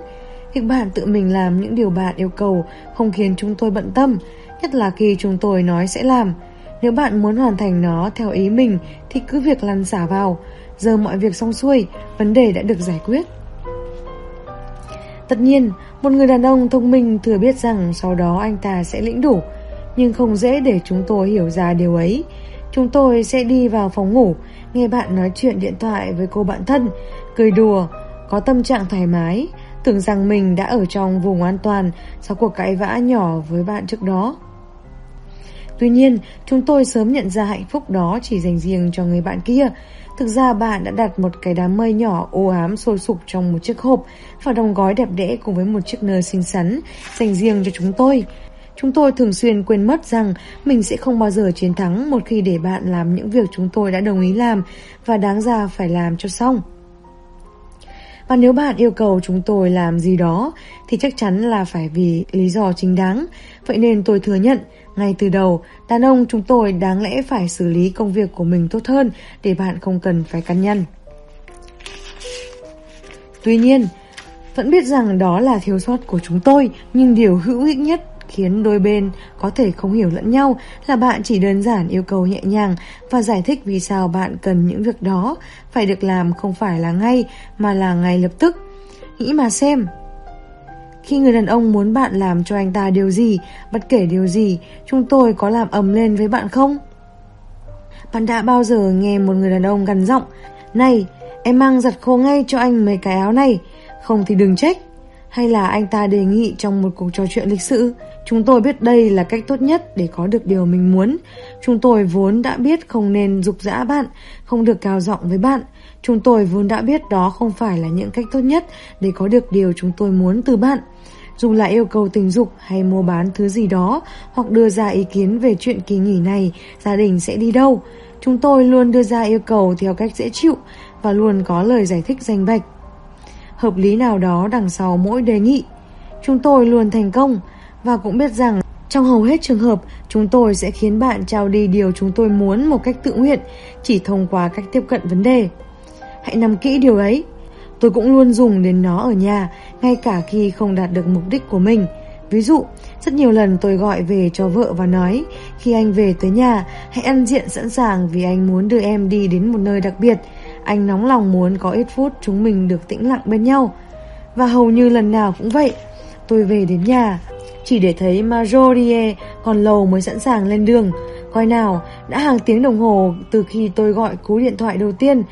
Việc bạn tự mình làm những điều bạn yêu cầu không khiến chúng tôi bận tâm, nhất là khi chúng tôi nói sẽ làm. Nếu bạn muốn hoàn thành nó theo ý mình thì cứ việc lăn xả vào. Giờ mọi việc xong xuôi, vấn đề đã được giải quyết. Tất nhiên, một người đàn ông thông minh thừa biết rằng sau đó anh ta sẽ lĩnh đủ, nhưng không dễ để chúng tôi hiểu ra điều ấy. Chúng tôi sẽ đi vào phòng ngủ, nghe bạn nói chuyện điện thoại với cô bạn thân, cười đùa, có tâm trạng thoải mái, tưởng rằng mình đã ở trong vùng an toàn sau cuộc cãi vã nhỏ với bạn trước đó. Tuy nhiên, chúng tôi sớm nhận ra hạnh phúc đó chỉ dành riêng cho người bạn kia. Thực ra bạn đã đặt một cái đám mây nhỏ ô ám sôi sục trong một chiếc hộp và đóng gói đẹp đẽ cùng với một chiếc nơ xinh xắn dành riêng cho chúng tôi. Chúng tôi thường xuyên quên mất rằng mình sẽ không bao giờ chiến thắng một khi để bạn làm những việc chúng tôi đã đồng ý làm và đáng ra phải làm cho xong. Và nếu bạn yêu cầu chúng tôi làm gì đó thì chắc chắn là phải vì lý do chính đáng. Vậy nên tôi thừa nhận ngay từ đầu, đàn ông chúng tôi đáng lẽ phải xử lý công việc của mình tốt hơn để bạn không cần phải cắn nhăn. Tuy nhiên, vẫn biết rằng đó là thiếu sót của chúng tôi, nhưng điều hữu ích nhất khiến đôi bên có thể không hiểu lẫn nhau là bạn chỉ đơn giản yêu cầu nhẹ nhàng và giải thích vì sao bạn cần những việc đó phải được làm không phải là ngay mà là ngay lập tức. Nghĩ mà xem, khi người đàn ông muốn bạn làm cho anh ta điều gì, bất kể điều gì, chúng tôi có làm ầm lên với bạn không? Bạn đã bao giờ nghe một người đàn ông gằn giọng Này, em mang giặt khô ngay cho anh mấy cái áo này, không thì đừng trách. Hay là anh ta đề nghị trong một cuộc trò chuyện lịch sự Chúng tôi biết đây là cách tốt nhất để có được điều mình muốn Chúng tôi vốn đã biết không nên dục dã bạn Không được cao giọng với bạn Chúng tôi vốn đã biết đó không phải là những cách tốt nhất Để có được điều chúng tôi muốn từ bạn dù là yêu cầu tình dục hay mua bán thứ gì đó hoặc đưa ra ý kiến về chuyện kỳ nghỉ này, gia đình sẽ đi đâu. Chúng tôi luôn đưa ra yêu cầu theo cách dễ chịu và luôn có lời giải thích danh bạch. Hợp lý nào đó đằng sau mỗi đề nghị. Chúng tôi luôn thành công và cũng biết rằng trong hầu hết trường hợp, chúng tôi sẽ khiến bạn trao đi điều chúng tôi muốn một cách tự nguyện, chỉ thông qua cách tiếp cận vấn đề. Hãy nắm kỹ điều ấy Tôi cũng luôn dùng đến nó ở nhà, ngay cả khi không đạt được mục đích của mình. Ví dụ, rất nhiều lần tôi gọi về cho vợ và nói, khi anh về tới nhà, hãy ăn diện sẵn sàng vì anh muốn đưa em đi đến một nơi đặc biệt. Anh nóng lòng muốn có ít phút chúng mình được tĩnh lặng bên nhau. Và hầu như lần nào cũng vậy, tôi về đến nhà, chỉ để thấy Majorie còn lâu mới sẵn sàng lên đường. Coi nào, đã hàng tiếng đồng hồ từ khi tôi gọi cú điện thoại đầu tiên,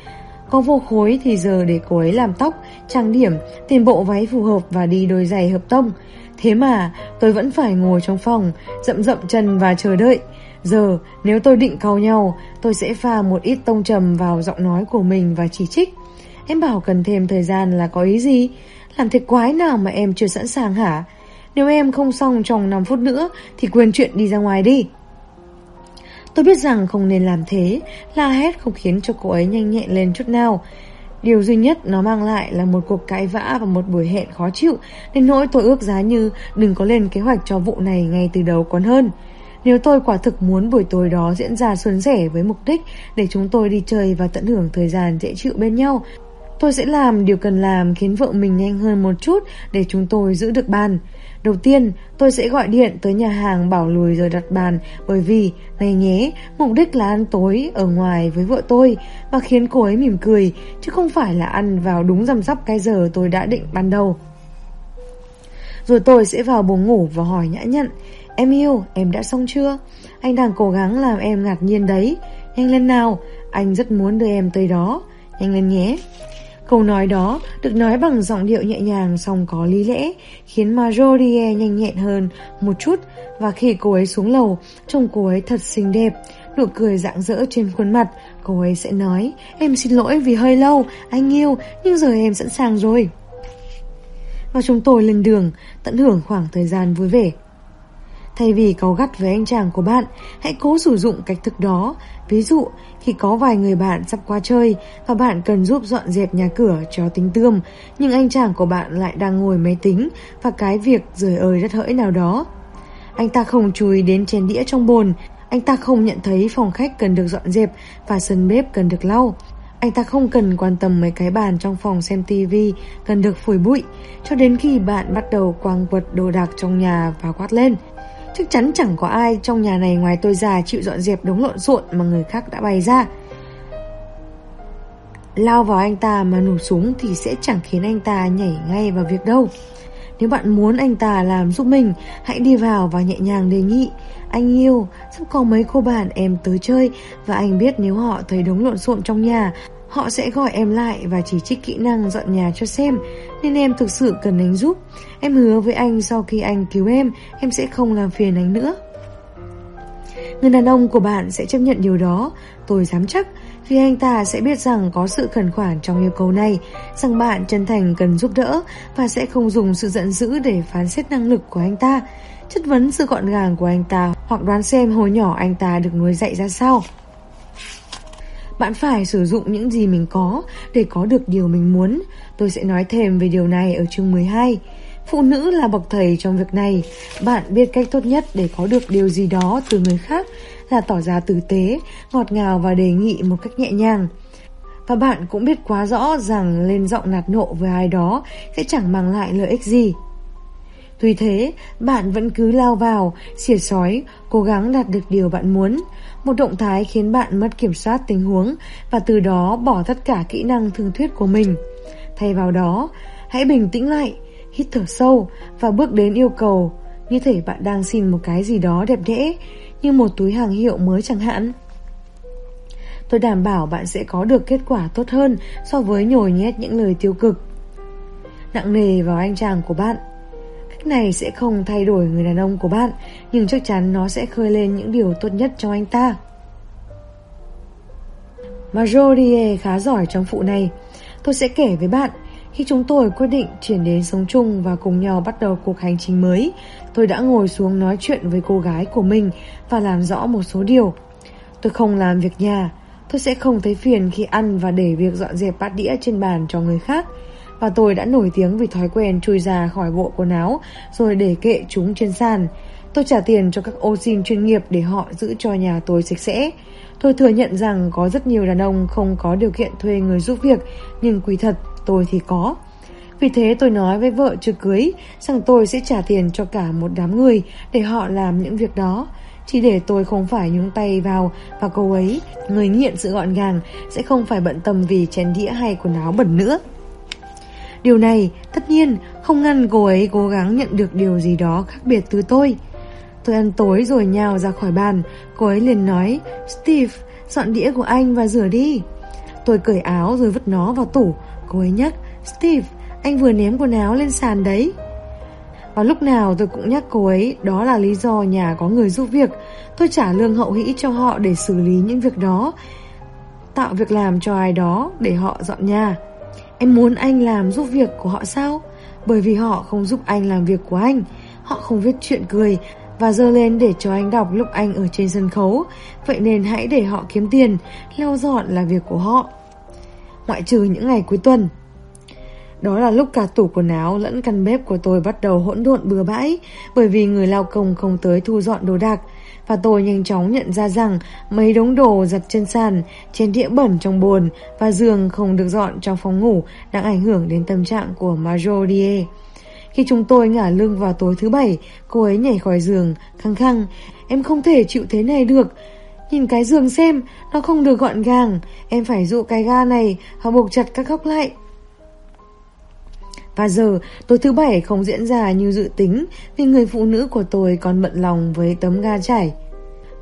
có vô khối thì giờ để cô ấy làm tóc, trang điểm, tìm bộ váy phù hợp và đi đôi giày hợp tông. Thế mà tôi vẫn phải ngồi trong phòng, dậm dậm chân và chờ đợi. Giờ nếu tôi định cau nhau, tôi sẽ pha một ít tông trầm vào giọng nói của mình và chỉ trích. Em bảo cần thêm thời gian là có ý gì? Làm thế quái nào mà em chưa sẵn sàng hả? Nếu em không xong trong 5 phút nữa thì quên chuyện đi ra ngoài đi. Tôi biết rằng không nên làm thế, la hét không khiến cho cô ấy nhanh nhẹn lên chút nào. Điều duy nhất nó mang lại là một cuộc cãi vã và một buổi hẹn khó chịu, nên nỗi tôi ước giá như đừng có lên kế hoạch cho vụ này ngay từ đầu còn hơn. Nếu tôi quả thực muốn buổi tối đó diễn ra suôn sẻ với mục đích để chúng tôi đi chơi và tận hưởng thời gian dễ chịu bên nhau, tôi sẽ làm điều cần làm khiến vợ mình nhanh hơn một chút để chúng tôi giữ được bàn. Đầu tiên, tôi sẽ gọi điện tới nhà hàng bảo lùi rồi đặt bàn bởi vì, này nhé, mục đích là ăn tối ở ngoài với vợ tôi và khiến cô ấy mỉm cười, chứ không phải là ăn vào đúng rằm sắp cái giờ tôi đã định ban đầu. Rồi tôi sẽ vào buồng ngủ và hỏi nhã nhặn, em yêu, em đã xong chưa? Anh đang cố gắng làm em ngạc nhiên đấy, nhanh lên nào, anh rất muốn đưa em tới đó, nhanh lên nhé. Câu nói đó được nói bằng giọng điệu nhẹ nhàng song có lý lẽ, khiến Marjorie nhanh nhẹn hơn một chút và khi cô ấy xuống lầu, trông cô ấy thật xinh đẹp. Nụ cười rạng rỡ trên khuôn mặt, cô ấy sẽ nói, em xin lỗi vì hơi lâu, anh yêu, nhưng giờ em sẵn sàng rồi. Và chúng tôi lên đường, tận hưởng khoảng thời gian vui vẻ. Thay vì cáu gắt với anh chàng của bạn, hãy cố sử dụng cách thức đó. Ví dụ, khi có vài người bạn sắp qua chơi và bạn cần giúp dọn dẹp nhà cửa cho tính tươm, nhưng anh chàng của bạn lại đang ngồi máy tính và cái việc rời ơi rất hỡi nào đó. Anh ta không chú ý đến chén đĩa trong bồn, anh ta không nhận thấy phòng khách cần được dọn dẹp và sân bếp cần được lau. Anh ta không cần quan tâm mấy cái bàn trong phòng xem tivi cần được phủi bụi, cho đến khi bạn bắt đầu quăng quật đồ đạc trong nhà và quát lên. Chắc chắn chẳng có ai trong nhà này ngoài tôi già chịu dọn dẹp đống lộn xộn mà người khác đã bày ra. Lao vào anh ta mà nổ súng thì sẽ chẳng khiến anh ta nhảy ngay vào việc đâu. Nếu bạn muốn anh ta làm giúp mình, hãy đi vào và nhẹ nhàng đề nghị. Anh yêu, sắp có mấy cô bạn em tới chơi và anh biết nếu họ thấy đống lộn xộn trong nhà, họ sẽ gọi em lại và chỉ trích kỹ năng dọn nhà cho xem. Nên em thực sự cần anh giúp. Em hứa với anh sau khi anh cứu em, em sẽ không làm phiền anh nữa. Người đàn ông của bạn sẽ chấp nhận điều đó, tôi dám chắc, vì anh ta sẽ biết rằng có sự khẩn khoản trong yêu cầu này, rằng bạn chân thành cần giúp đỡ và sẽ không dùng sự giận dữ để phán xét năng lực của anh ta, chất vấn sự gọn gàng của anh ta hoặc đoán xem hồi nhỏ anh ta được nuôi dạy ra sao. Bạn phải sử dụng những gì mình có để có được điều mình muốn. Tôi sẽ nói thêm về điều này ở chương 12. Phụ nữ là bậc thầy trong việc này. Bạn biết cách tốt nhất để có được điều gì đó từ người khác là tỏ ra tử tế, ngọt ngào và đề nghị một cách nhẹ nhàng. Và bạn cũng biết quá rõ rằng lên giọng nạt nộ với ai đó sẽ chẳng mang lại lợi ích gì. Tuy thế, bạn vẫn cứ lao vào, xỉa sói, cố gắng đạt được điều bạn muốn. Một động thái khiến bạn mất kiểm soát tình huống và từ đó bỏ tất cả kỹ năng thương thuyết của mình. Thay vào đó, hãy bình tĩnh lại, hít thở sâu và bước đến yêu cầu như thể bạn đang xin một cái gì đó đẹp đẽ như một túi hàng hiệu mới chẳng hạn. Tôi đảm bảo bạn sẽ có được kết quả tốt hơn so với nhồi nhét những lời tiêu cực. Nặng nề vào anh chàng của bạn. Cách này sẽ không thay đổi người đàn ông của bạn, nhưng chắc chắn nó sẽ khơi lên những điều tốt nhất trong anh ta. Majorie khá giỏi trong phụ này. Tôi sẽ kể với bạn khi chúng tôi quyết định chuyển đến sống chung và cùng nhau bắt đầu cuộc hành trình mới, tôi đã ngồi xuống nói chuyện với cô gái của mình và làm rõ một số điều. Tôi không làm việc nhà, tôi sẽ không thấy phiền khi ăn và để việc dọn dẹp bát đĩa trên bàn cho người khác. Và tôi đã nổi tiếng vì thói quen chui ra khỏi bộ quần áo rồi để kệ chúng trên sàn. Tôi trả tiền cho các ô xin chuyên nghiệp để họ giữ cho nhà tôi sạch sẽ. Tôi thừa nhận rằng có rất nhiều đàn ông không có điều kiện thuê người giúp việc, nhưng quý thật tôi thì có. Vì thế tôi nói với vợ chưa cưới rằng tôi sẽ trả tiền cho cả một đám người để họ làm những việc đó. Chỉ để tôi không phải nhúng tay vào và cô ấy, người nghiện sự gọn gàng, sẽ không phải bận tâm vì chén đĩa hay quần áo bẩn nữa. Điều này, tất nhiên, không ngăn cô ấy cố gắng nhận được điều gì đó khác biệt từ tôi. Tôi ăn tối rồi nhào ra khỏi bàn, cô ấy liền nói, Steve, dọn đĩa của anh và rửa đi. Tôi cởi áo rồi vứt nó vào tủ, cô ấy nhắc, Steve, anh vừa ném quần áo lên sàn đấy. Và lúc nào tôi cũng nhắc cô ấy đó là lý do nhà có người giúp việc. Tôi trả lương hậu hĩ cho họ để xử lý những việc đó. Tạo việc làm cho ai đó để họ dọn nhà. Em muốn anh làm giúp việc của họ sao? Bởi vì họ không giúp anh làm việc của anh. Họ không viết chuyện cười và dơ lên để cho anh đọc lúc anh ở trên sân khấu. Vậy nên hãy để họ kiếm tiền. Lau dọn là việc của họ. Ngoại trừ những ngày cuối tuần. Đó là lúc cả tủ quần áo lẫn căn bếp của tôi bắt đầu hỗn độn bừa bãi bởi vì người lao công không tới thu dọn đồ đạc. Và tôi nhanh chóng nhận ra rằng mấy đống đồ giặt trên sàn, trên đĩa bẩn trong bồn và giường không được dọn trong phòng ngủ đang ảnh hưởng đến tâm trạng của Marjorie. Khi chúng tôi ngả lưng vào tối thứ bảy, cô ấy nhảy khỏi giường, khăng khăng. Em không thể chịu thế này được. Nhìn cái giường xem, nó không được gọn gàng. Em phải dụ cái ga này hoặc buộc chặt các góc lại. Và giờ, tối thứ bảy không diễn ra như dự tính vì người phụ nữ của tôi còn bận lòng với tấm ga chảy.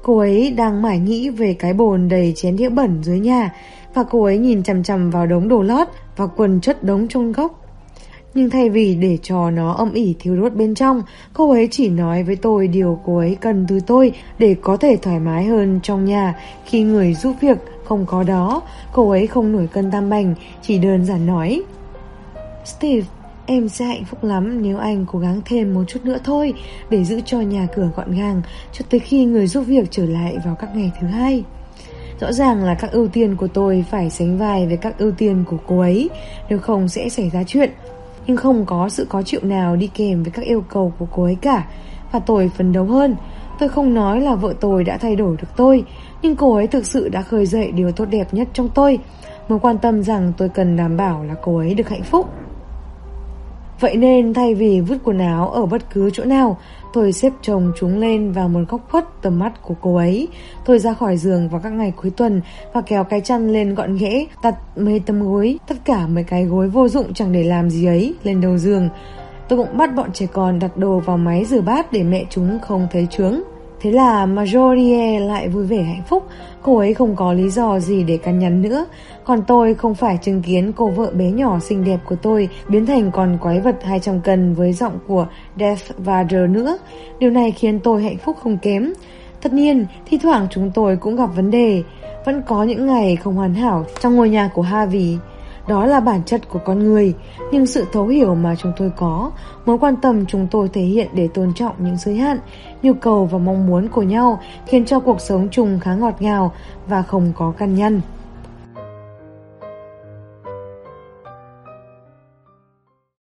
Cô ấy đang mải nghĩ về cái bồn đầy chén đĩa bẩn dưới nhà và cô ấy nhìn chằm chằm vào đống đồ lót và quần chất đống trong góc. Nhưng thay vì để cho nó âm ỉ thiếu đốt bên trong, cô ấy chỉ nói với tôi điều cô ấy cần từ tôi để có thể thoải mái hơn trong nhà khi người giúp việc không có đó. Cô ấy không nổi cân tam bành, chỉ đơn giản nói. Steve, Em sẽ hạnh phúc lắm nếu anh cố gắng thêm một chút nữa thôi để giữ cho nhà cửa gọn gàng cho tới khi người giúp việc trở lại vào các ngày thứ hai. Rõ ràng là các ưu tiên của tôi phải sánh vai với các ưu tiên của cô ấy, nếu không sẽ xảy ra chuyện. Nhưng không có sự có chịu nào đi kèm với các yêu cầu của cô ấy cả, và tôi phấn đấu hơn. Tôi không nói là vợ tôi đã thay đổi được tôi, nhưng cô ấy thực sự đã khơi dậy điều tốt đẹp nhất trong tôi. Mối quan tâm rằng tôi cần đảm bảo là cô ấy được hạnh phúc. Vậy nên thay vì vứt quần áo ở bất cứ chỗ nào, tôi xếp chồng chúng lên vào một góc khuất tầm mắt của cô ấy. Tôi ra khỏi giường vào các ngày cuối tuần và kéo cái chăn lên gọn ghẽ, đặt mấy tấm gối, tất cả mấy cái gối vô dụng chẳng để làm gì ấy lên đầu giường. Tôi cũng bắt bọn trẻ con đặt đồ vào máy rửa bát để mẹ chúng không thấy trướng. Thế là Majorie lại vui vẻ hạnh phúc, cô ấy không có lý do gì để cằn nhằn nữa. Còn tôi không phải chứng kiến cô vợ bé nhỏ xinh đẹp của tôi biến thành con quái vật 200 cân với giọng của Death Vader nữa. Điều này khiến tôi hạnh phúc không kém. Tất nhiên, thi thoảng chúng tôi cũng gặp vấn đề. Vẫn có những ngày không hoàn hảo trong ngôi nhà của Harvey. Đó là bản chất của con người, nhưng sự thấu hiểu mà chúng tôi có, mối quan tâm chúng tôi thể hiện để tôn trọng những giới hạn, nhu cầu và mong muốn của nhau khiến cho cuộc sống chung khá ngọt ngào và không có căn nhăn.